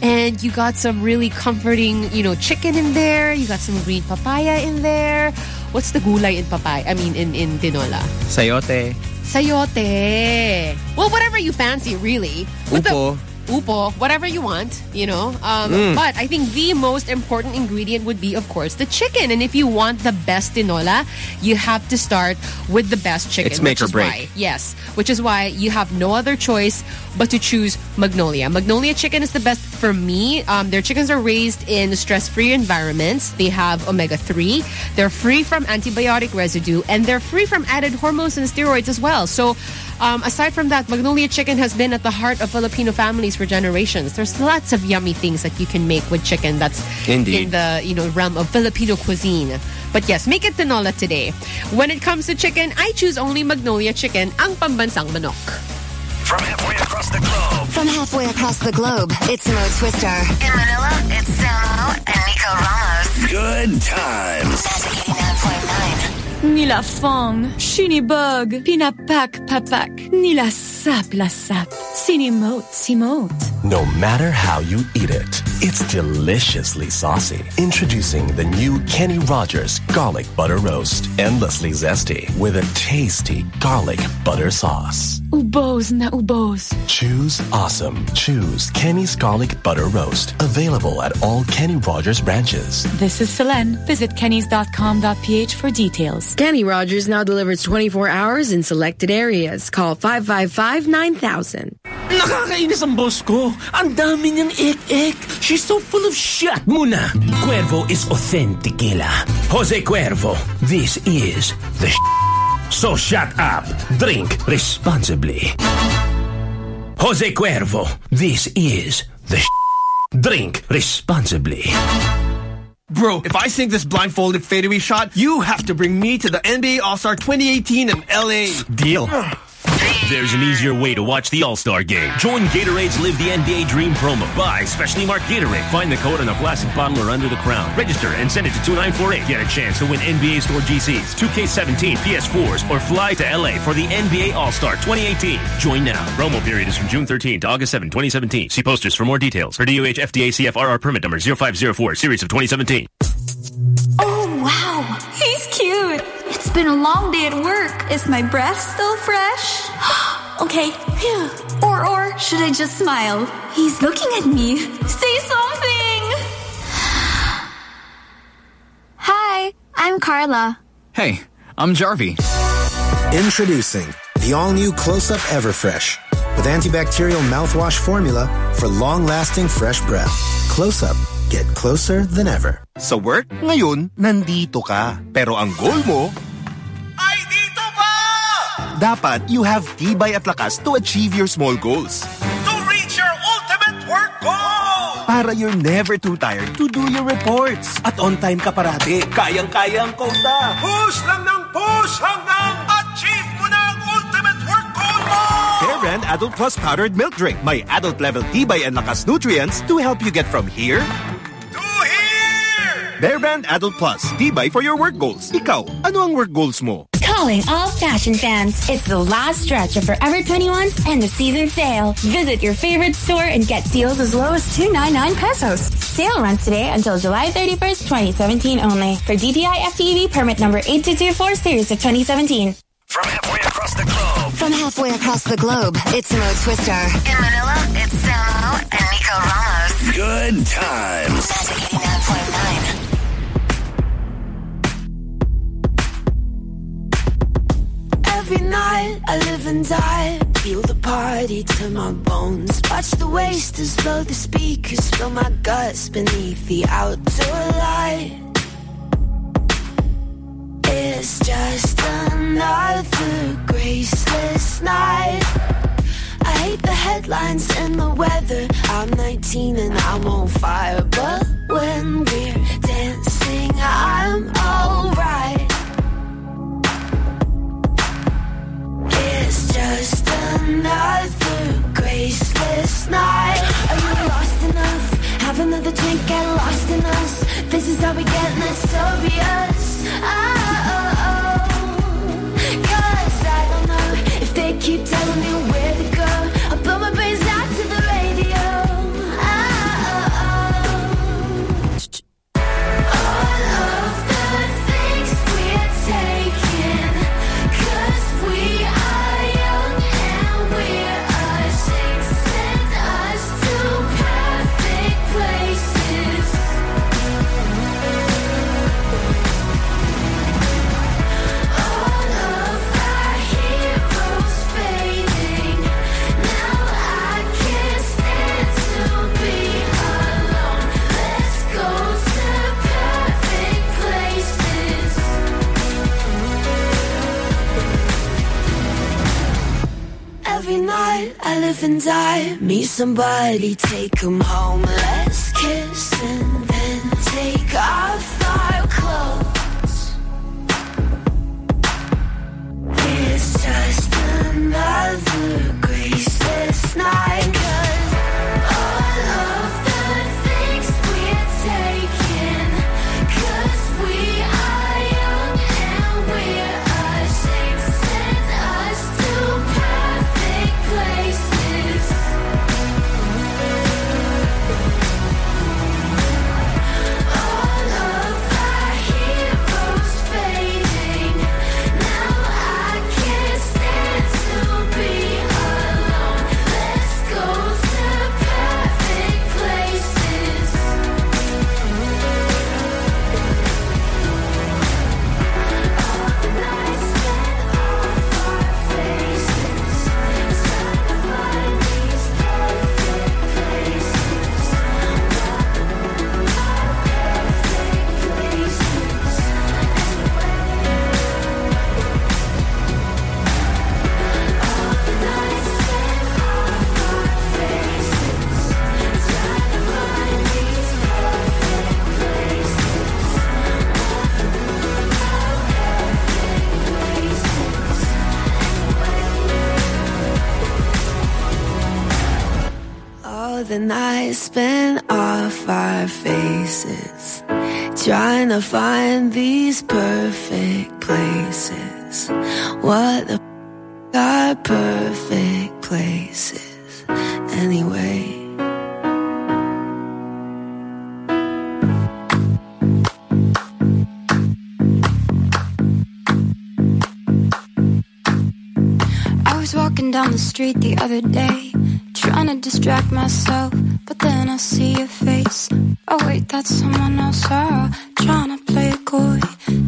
and you got some really comforting, you know, chicken in there. You got some green papaya in there. What's the gulay in papaya? I mean, in, in tinola. Sayote. Sayote. Well, whatever you fancy, really. With the- Upo. whatever you want, you know. Um, Mm. But I think the most important ingredient would be, of course, the chicken. And if you want the best tinola, you have to start with the best chicken. It's make which or break. Why, yes, which is why you have no other choice but to choose Magnolia. Magnolia chicken is the best for me. Um, their chickens are raised in stress-free environments. They have omega-3. They're free from antibiotic residue, and they're free from added hormones and steroids as well. So um, aside from that, Magnolia chicken has been at the heart of Filipino families for generations. There's lots of yummy things that you can make with chicken that's Indeed. in the you know realm of Filipino cuisine. But yes, make it tinola today. When it comes to chicken, I choose only Magnolia chicken, ang pambansang manok. From halfway across the globe. From halfway across the globe, it's Mo Twister. In Manila, it's Samo and Nico Ramos. Good times. Nila fong, shinibug, pinapak papak, nila sap la sap, sinimote simote. No matter how you eat it, it's deliciously saucy. Introducing the new Kenny Rogers Garlic Butter Roast. Endlessly zesty with a tasty garlic butter sauce. Ubos na ubos. Choose awesome. Choose Kenny's Garlic Butter Roast. Available at all Kenny Rogers branches. This is Selene. Visit kennys.com.ph for details. Kenny Rogers now delivers 24 hours in selected areas. Call 555-9000. Nakakainis ang boss ko. Ang dami niyang ik-ik. She's so full of shit muna. Cuervo is authentic. Jose Cuervo, this is the So shut up. Drink responsibly. Jose Cuervo, this is the Drink responsibly. Bro, if I sink this blindfolded fadeaway shot, you have to bring me to the NBA All-Star 2018 in LA. Deal. (sighs) (sighs) (sighs) There's an easier way to watch the All-Star game. Join Gatorade's Live the NBA Dream promo. Buy specially marked Gatorade. Find the code on a plastic bottle or under the crown. Register and send it to 2948. Get a chance to win NBA Store GCs, 2K17, PS4s, or fly to LA for the NBA All-Star 2018. Join now. Promo period is from June 13 to August 7, 2017. See posters for more details. For DOH FDA CFRR permit number 0504, series of 2017. Oh, wow. He's cute. It's been a long day at work. Is my breath still fresh? (gasps) okay. Phew. Or, or should I just smile? He's looking at me. Say something. (sighs) Hi, I'm Carla. Hey, I'm Jarvie. Introducing the all-new Close-Up Everfresh. with antibacterial mouthwash formula for long-lasting fresh breath. Close up. Get closer than ever. Sa work, ngayon, nandito ka. Pero ang goal mo, Ay, dito pa! Dapat you have tibay at lakas to achieve your small goals. To reach your ultimate work goal! Para you're never too tired to do your reports. At on time ka parati. Kayang-kaya ang quota. Push lang ng push hanggang achieve mo na ang ultimate work goal mo! Bear Brand Adult Plus Powdered Milk Drink. May adult level tibay and lakas nutrients to help you get from here To here! Bear Brand Adult Plus. Tibay for your work goals. Ikaw, ano ang work goals mo? Calling all fashion fans. It's the last stretch of Forever 21's end of season sale. Visit your favorite store and get deals as low as 2.99 pesos. Sale runs today until July 31st, 2017 only. For DTI FTEB permit number 8224 series of 2017. From halfway across the globe. From halfway across the globe, it's Mo Twister. In Manila, it's Samo and Nico Ramos. Good times. eighty nine point nine. Every night I live and die. Feel the party to my bones. Watch the wasters blow the speakers. Feel my guts beneath the outdoor light. It's just another graceless night. I hate the headlines and the weather. I'm 19 and I'm on fire. But when we're dancing, I'm alright. It's just another graceless night. Are you lost enough? Have another drink, get lost in us. This is how we get notorious. Oh, oh, oh. cause I don't know if they keep telling me where live and die. Meet somebody, take 'em home. Let's kiss and then take off our clothes. It's just another graceless night. The nights spent off our faces, trying to find these perfect places. What the f- are perfect places anyway? I was walking down the street the other day, trying to distract myself, but then I see your face. Oh wait, that's someone else. Oh, trying to play it coy,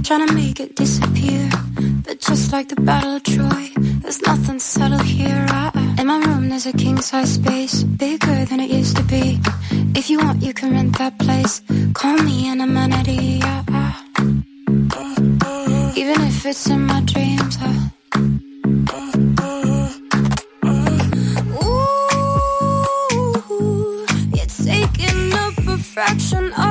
trying to make it disappear. But just like the Battle of Troy, there's nothing subtle here. I, in my room, there's a king size space, bigger than it used to be. If you want, you can rent that place. Call me an amenity. Yeah, yeah. Even if it's in my dreams. uh. Fraction of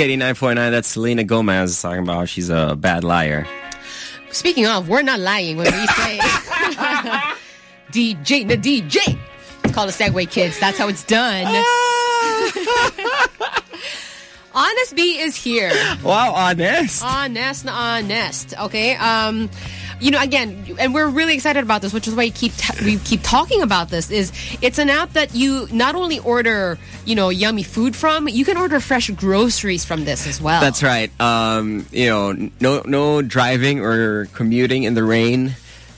eighty nine point nine. that's Selena Gomez talking about how she's a bad liar. Speaking of, we're not lying when we say (laughs) DJ, the DJ. It's called a segue, kids. That's how it's done. Ah! (laughs) Honest Bee is here. Wow, honest. Honest, honest. Okay. Um, you know, again, and we're really excited about this, which is why we keep we keep talking about this. Is it's an app that you not only order you know, yummy food from, you can order fresh groceries from this as well. That's right. Um, you know, no no driving or commuting in the rain.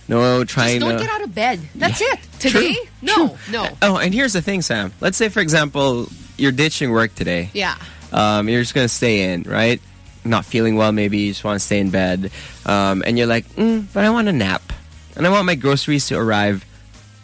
No trying Just don't to. get out of bed. That's it. Today, True, no, no. Oh, and here's the thing, Sam. Let's say, for example, you're ditching work today. Yeah. Um, you're just gonna stay in, right? Not feeling well, maybe you just want to stay in bed, um, and you're like, mm, but I want a nap, and I want my groceries to arrive,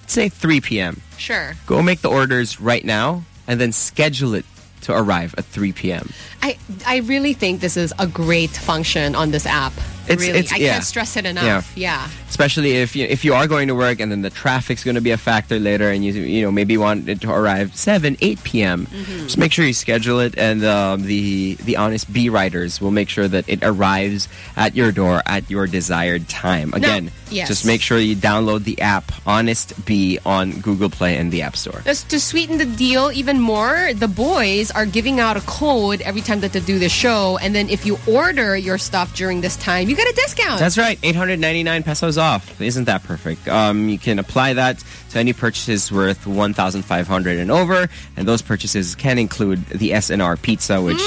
let's say 3 p.m. Sure. Go make the orders right now, and then schedule it to arrive at 3 p.m. I I really think this is a great function on this app. It's- really, it's- I yeah. can't stress it enough. Yeah. Especially if you if you are going to work and then the traffic's going to be a factor later, and you you know maybe want it to arrive 7, 8 p.m. Mm-hmm. Just make sure you schedule it, and um, the the honest bee riders will make sure that it arrives at your door at your desired time. Again, yes. just make sure you download the app Honest Bee on Google Play and the App Store. Just to sweeten the deal even more, the boys are giving out a code every time that they do the show, and then if you order your stuff during this time, you get a discount. That's right, 899 pesos off. Isn't that perfect? Um, you can apply that to any purchases worth 1,500 and over, and those purchases can include the S&R pizza, which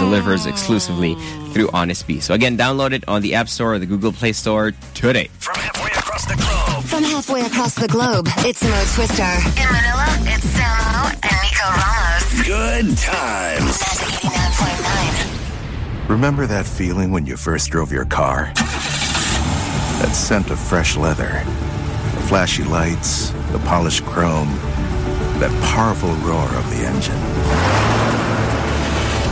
delivers exclusively through Honest Bee. So again, download it on the App Store or the Google Play Store today. From halfway across the globe. From halfway across the globe, it's Mo Twister. In Manila, it's Samo and Nico Ramos. Good times. Remember that feeling when you first drove your car? That scent of fresh leather, the flashy lights, the polished chrome, that powerful roar of the engine.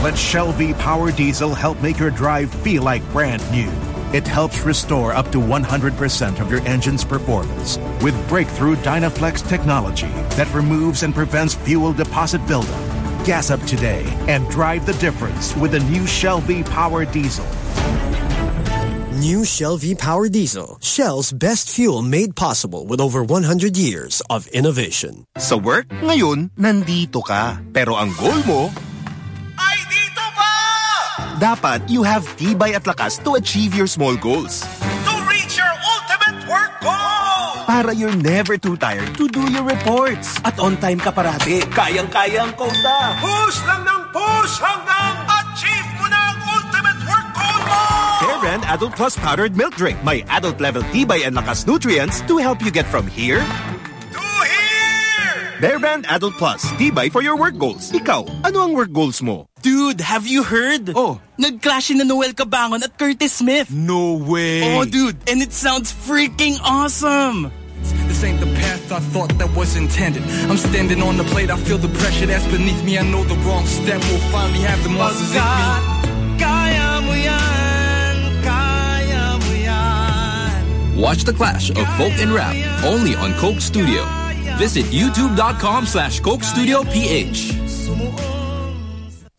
Let Shell V Power Diesel help make your drive feel like brand new. It helps restore up to 100% of your engine's performance with breakthrough Dynaflex technology that removes and prevents fuel deposit buildup. Gas up today and drive the difference with the new Shell V Power Diesel. New Shell V Power Diesel, Shell's best fuel made possible with over 100 years of innovation. Sa work, ngayon, nandito ka. Pero ang goal mo, Ay, dito pa! dapat you have tibay at lakas to achieve your small goals. Para you're never too tired to do your reports. At on time ka parati. Kayang-kaya ang quota. Push lang ng push hanggang achieve mo na ang ultimate work goal mo! Bear Brand Adult Plus Powdered Milk Drink. May adult level tibay and lakas nutrients to help you get from here To here! Bear Brand Adult Plus. Tibay for your work goals. Ikaw, ano ang work goals mo? Dude, have you heard? Oh. Nag-clash na Noel Cabangon at Curtismith. No way. Oh, dude. And it sounds freaking awesome. This ain't the path I thought that was intended. I'm standing on the plate, I feel the pressure that's beneath me. I know the wrong step will finally have the monsters in me. Kaya mo yan, kaya mo yan. Watch the clash of folk and rap only on Coke Studio. Visit youtube.com slash Coke Studio PH.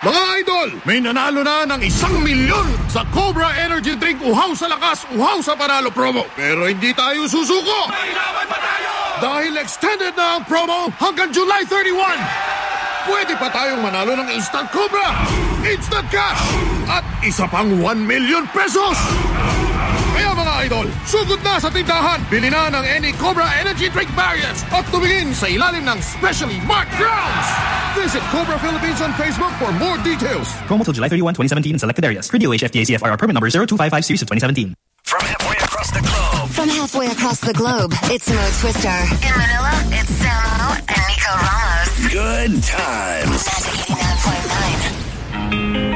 Mga idol, may nanalo na ng isang milyon sa Cobra Energy Drink Uhaw sa Lakas, Uhaw sa Panalo promo. Pero hindi tayo susuko! May laban pa tayo! Dahil extended na ang promo hanggang July 31! Pwede pa tayong manalo ng Instant Cobra, Instant Cash, at isa pang 1 million pesos! idol. Sugod na sa tindahan. Bili na ng any Cobra Energy Drink Barriers at tumingin sa ilalim ng specially marked grounds. Visit Cobra Philippines on Facebook for more details. Promo till July 31, 2017 in selected areas. Free DOH FDA CFR permit number 0255 series of 2017. From halfway across the globe. From halfway across the globe, it's Mo Twister. In Manila, it's Samo and Nico Ramos. Good times. Magic 89.9.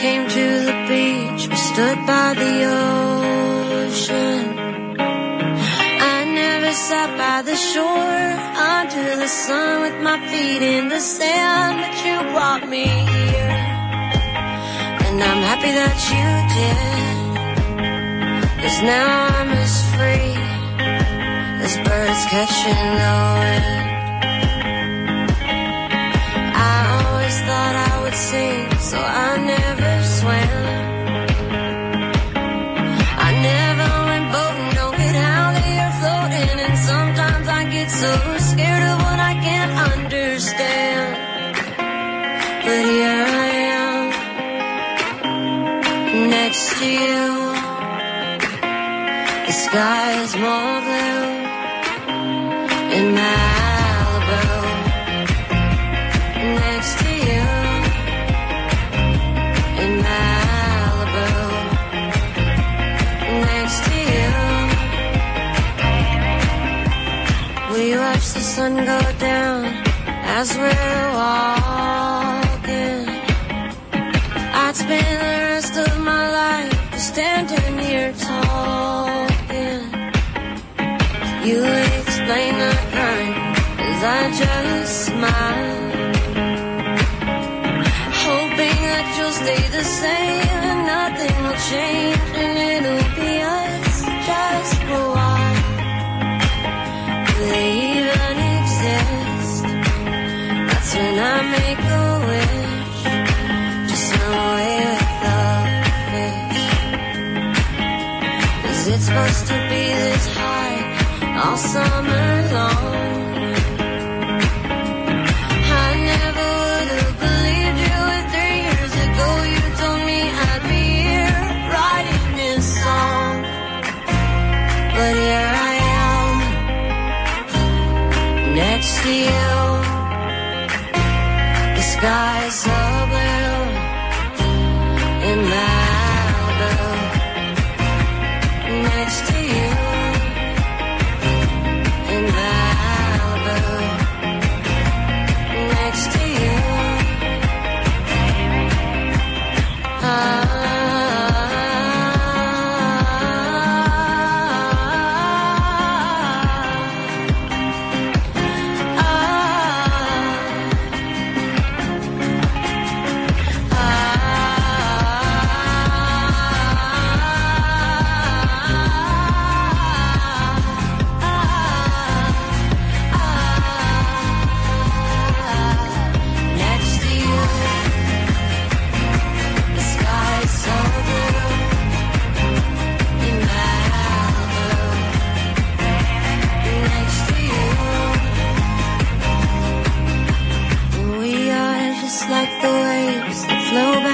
came to the beach or stood by the ocean. I never sat by the shore under the sun with my feet in the sand, but you brought me here. And I'm happy that you did. Cause now I'm as free as birds catching the wind. I always thought I so I never swam. I never went boating, don't get how they are floating, and sometimes I get so scared of what I can't understand. But here I am, next to you. The sky is more blue in Malibu sun go down as we're walking. I'd spend the rest of my life standing here talking. You explain the crime as I just smile hoping that you'll stay the same and nothing will change and it'll be us just for a while. Do they? That's when I make a wish. Just run away with the fish. Is it supposed to be this high all summer long? You. The sky's so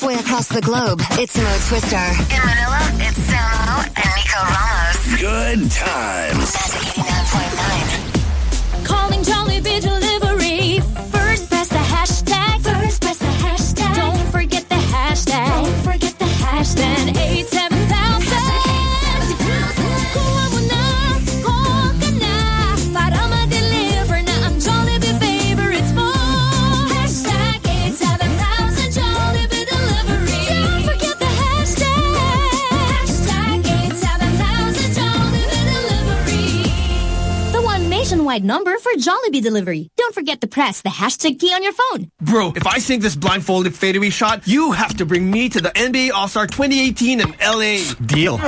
Halfway across the globe, it's Mo Twister. In Manila, it's Samo and Nico Ramos. Good times. Calling Jollibee Delivery. Nationwide number for Jollibee delivery. Don't forget to press the hashtag key on your phone. Bro, if I sink this blindfolded fadeaway shot, you have to bring me to the NBA All-Star 2018 in LA. Deal.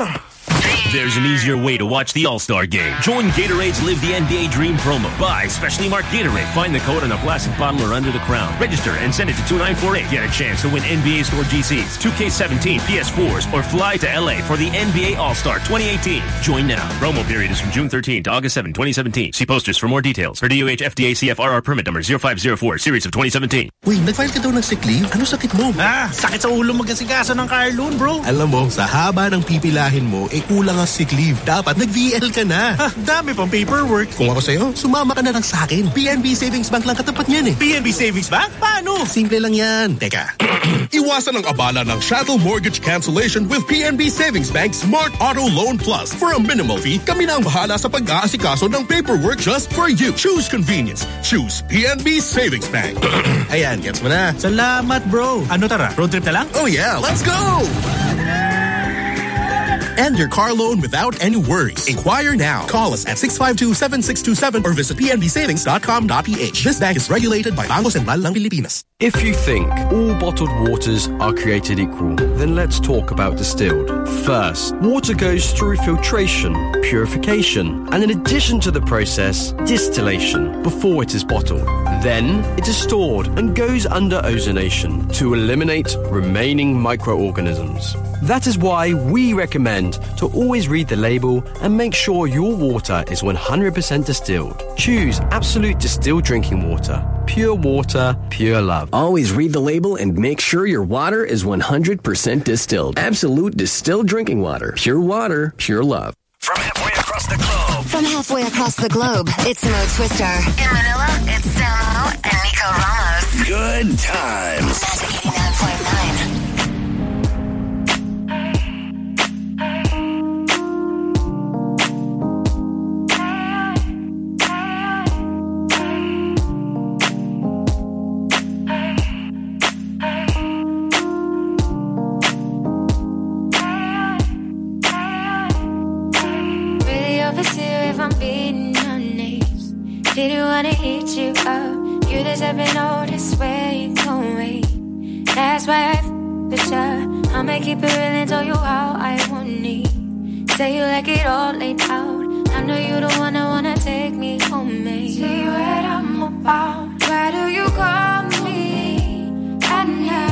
There's an easier way to watch the All-Star game. Join Gatorade's Live the NBA Dream promo. Buy specially marked Gatorade. Find the code on a plastic bottle or under the crown. Register and send it to 2948. Get a chance to win NBA Store GCs, 2K17, PS4s, or fly to LA for the NBA All-Star 2018. Join now. Promo period is from June 13 to August 7, 2017. See posters for more details. For DOH FDA CFRR permit number 0504, series of 2017. Uy, nag-file ka daw ng sick leave? Ano sakit mo? Ah, sakit sa ulo mag-asikaso ng Carloon, bro. Alam mo, sa haba ng pipilahin mo, eh kulang ang sick leave. Dapat nag-VL ka na. Ha, dami pang paperwork. Kung ako sa'yo, sumama ka na lang sa akin. PNB Savings Bank lang katapat niyan eh. PNB Savings Bank? Paano? Simple lang yan. Teka. (clears throat) Iwasan ang abala ng chattel mortgage cancellation with PNB Savings Bank Smart Auto Loan Plus. For a minimal fee, kami na ang bahala sa pag-aasikaso ng paperwork just for you. Choose convenience. Choose PNB Savings Bank. (clears throat) Ayan, gets mo na. Salamat, bro. Ano tara? Road trip na lang? Oh yeah, let's go! End your car loan without any worries. Inquire now. Call us at 652-7627 or visit pnbsavings.com.ph. This bank is regulated by Bangko Sentral ng Pilipinas. If you think all bottled waters are created equal, then let's talk about distilled. First, water goes through filtration, purification, and in addition to the process, distillation before it is bottled. Then, it is stored and goes under ozonation to eliminate remaining microorganisms. That is why we recommend to always read the label and make sure your water is 100% distilled. Choose Absolute Distilled Drinking Water. Pure water, pure love. Always read the label and make sure your water is 100% distilled. Absolute distilled drinking water. Pure water, pure love. From halfway across the globe. From halfway across the globe, it's Mo Twister. In Manila, it's Samo and Nico Ramos. Good times. You deserve to know this way it gon' wait. That's why I f with ya. I'ma keep it real and tell you how I want it. Say you like it all laid out. I know you don't wanna wanna take me home, mate. See what I'm about. Why do you call me at night?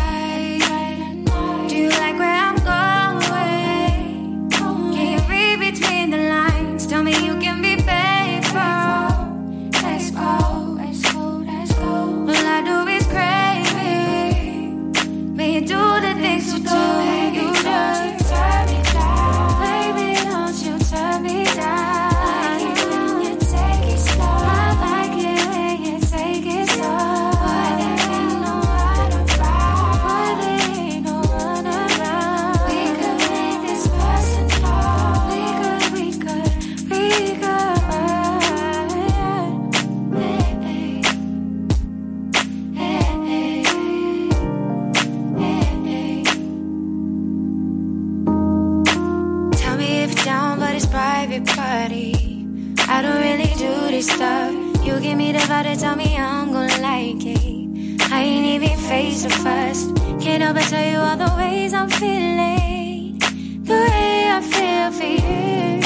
Give me the vibe tell me I'm gonna like it. I ain't even face it first. Can't help but tell you all the ways I'm feeling. The way I feel for you.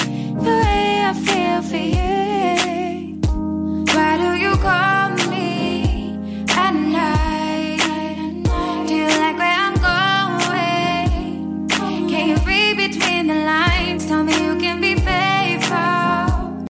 The way I feel for you. Why do you call?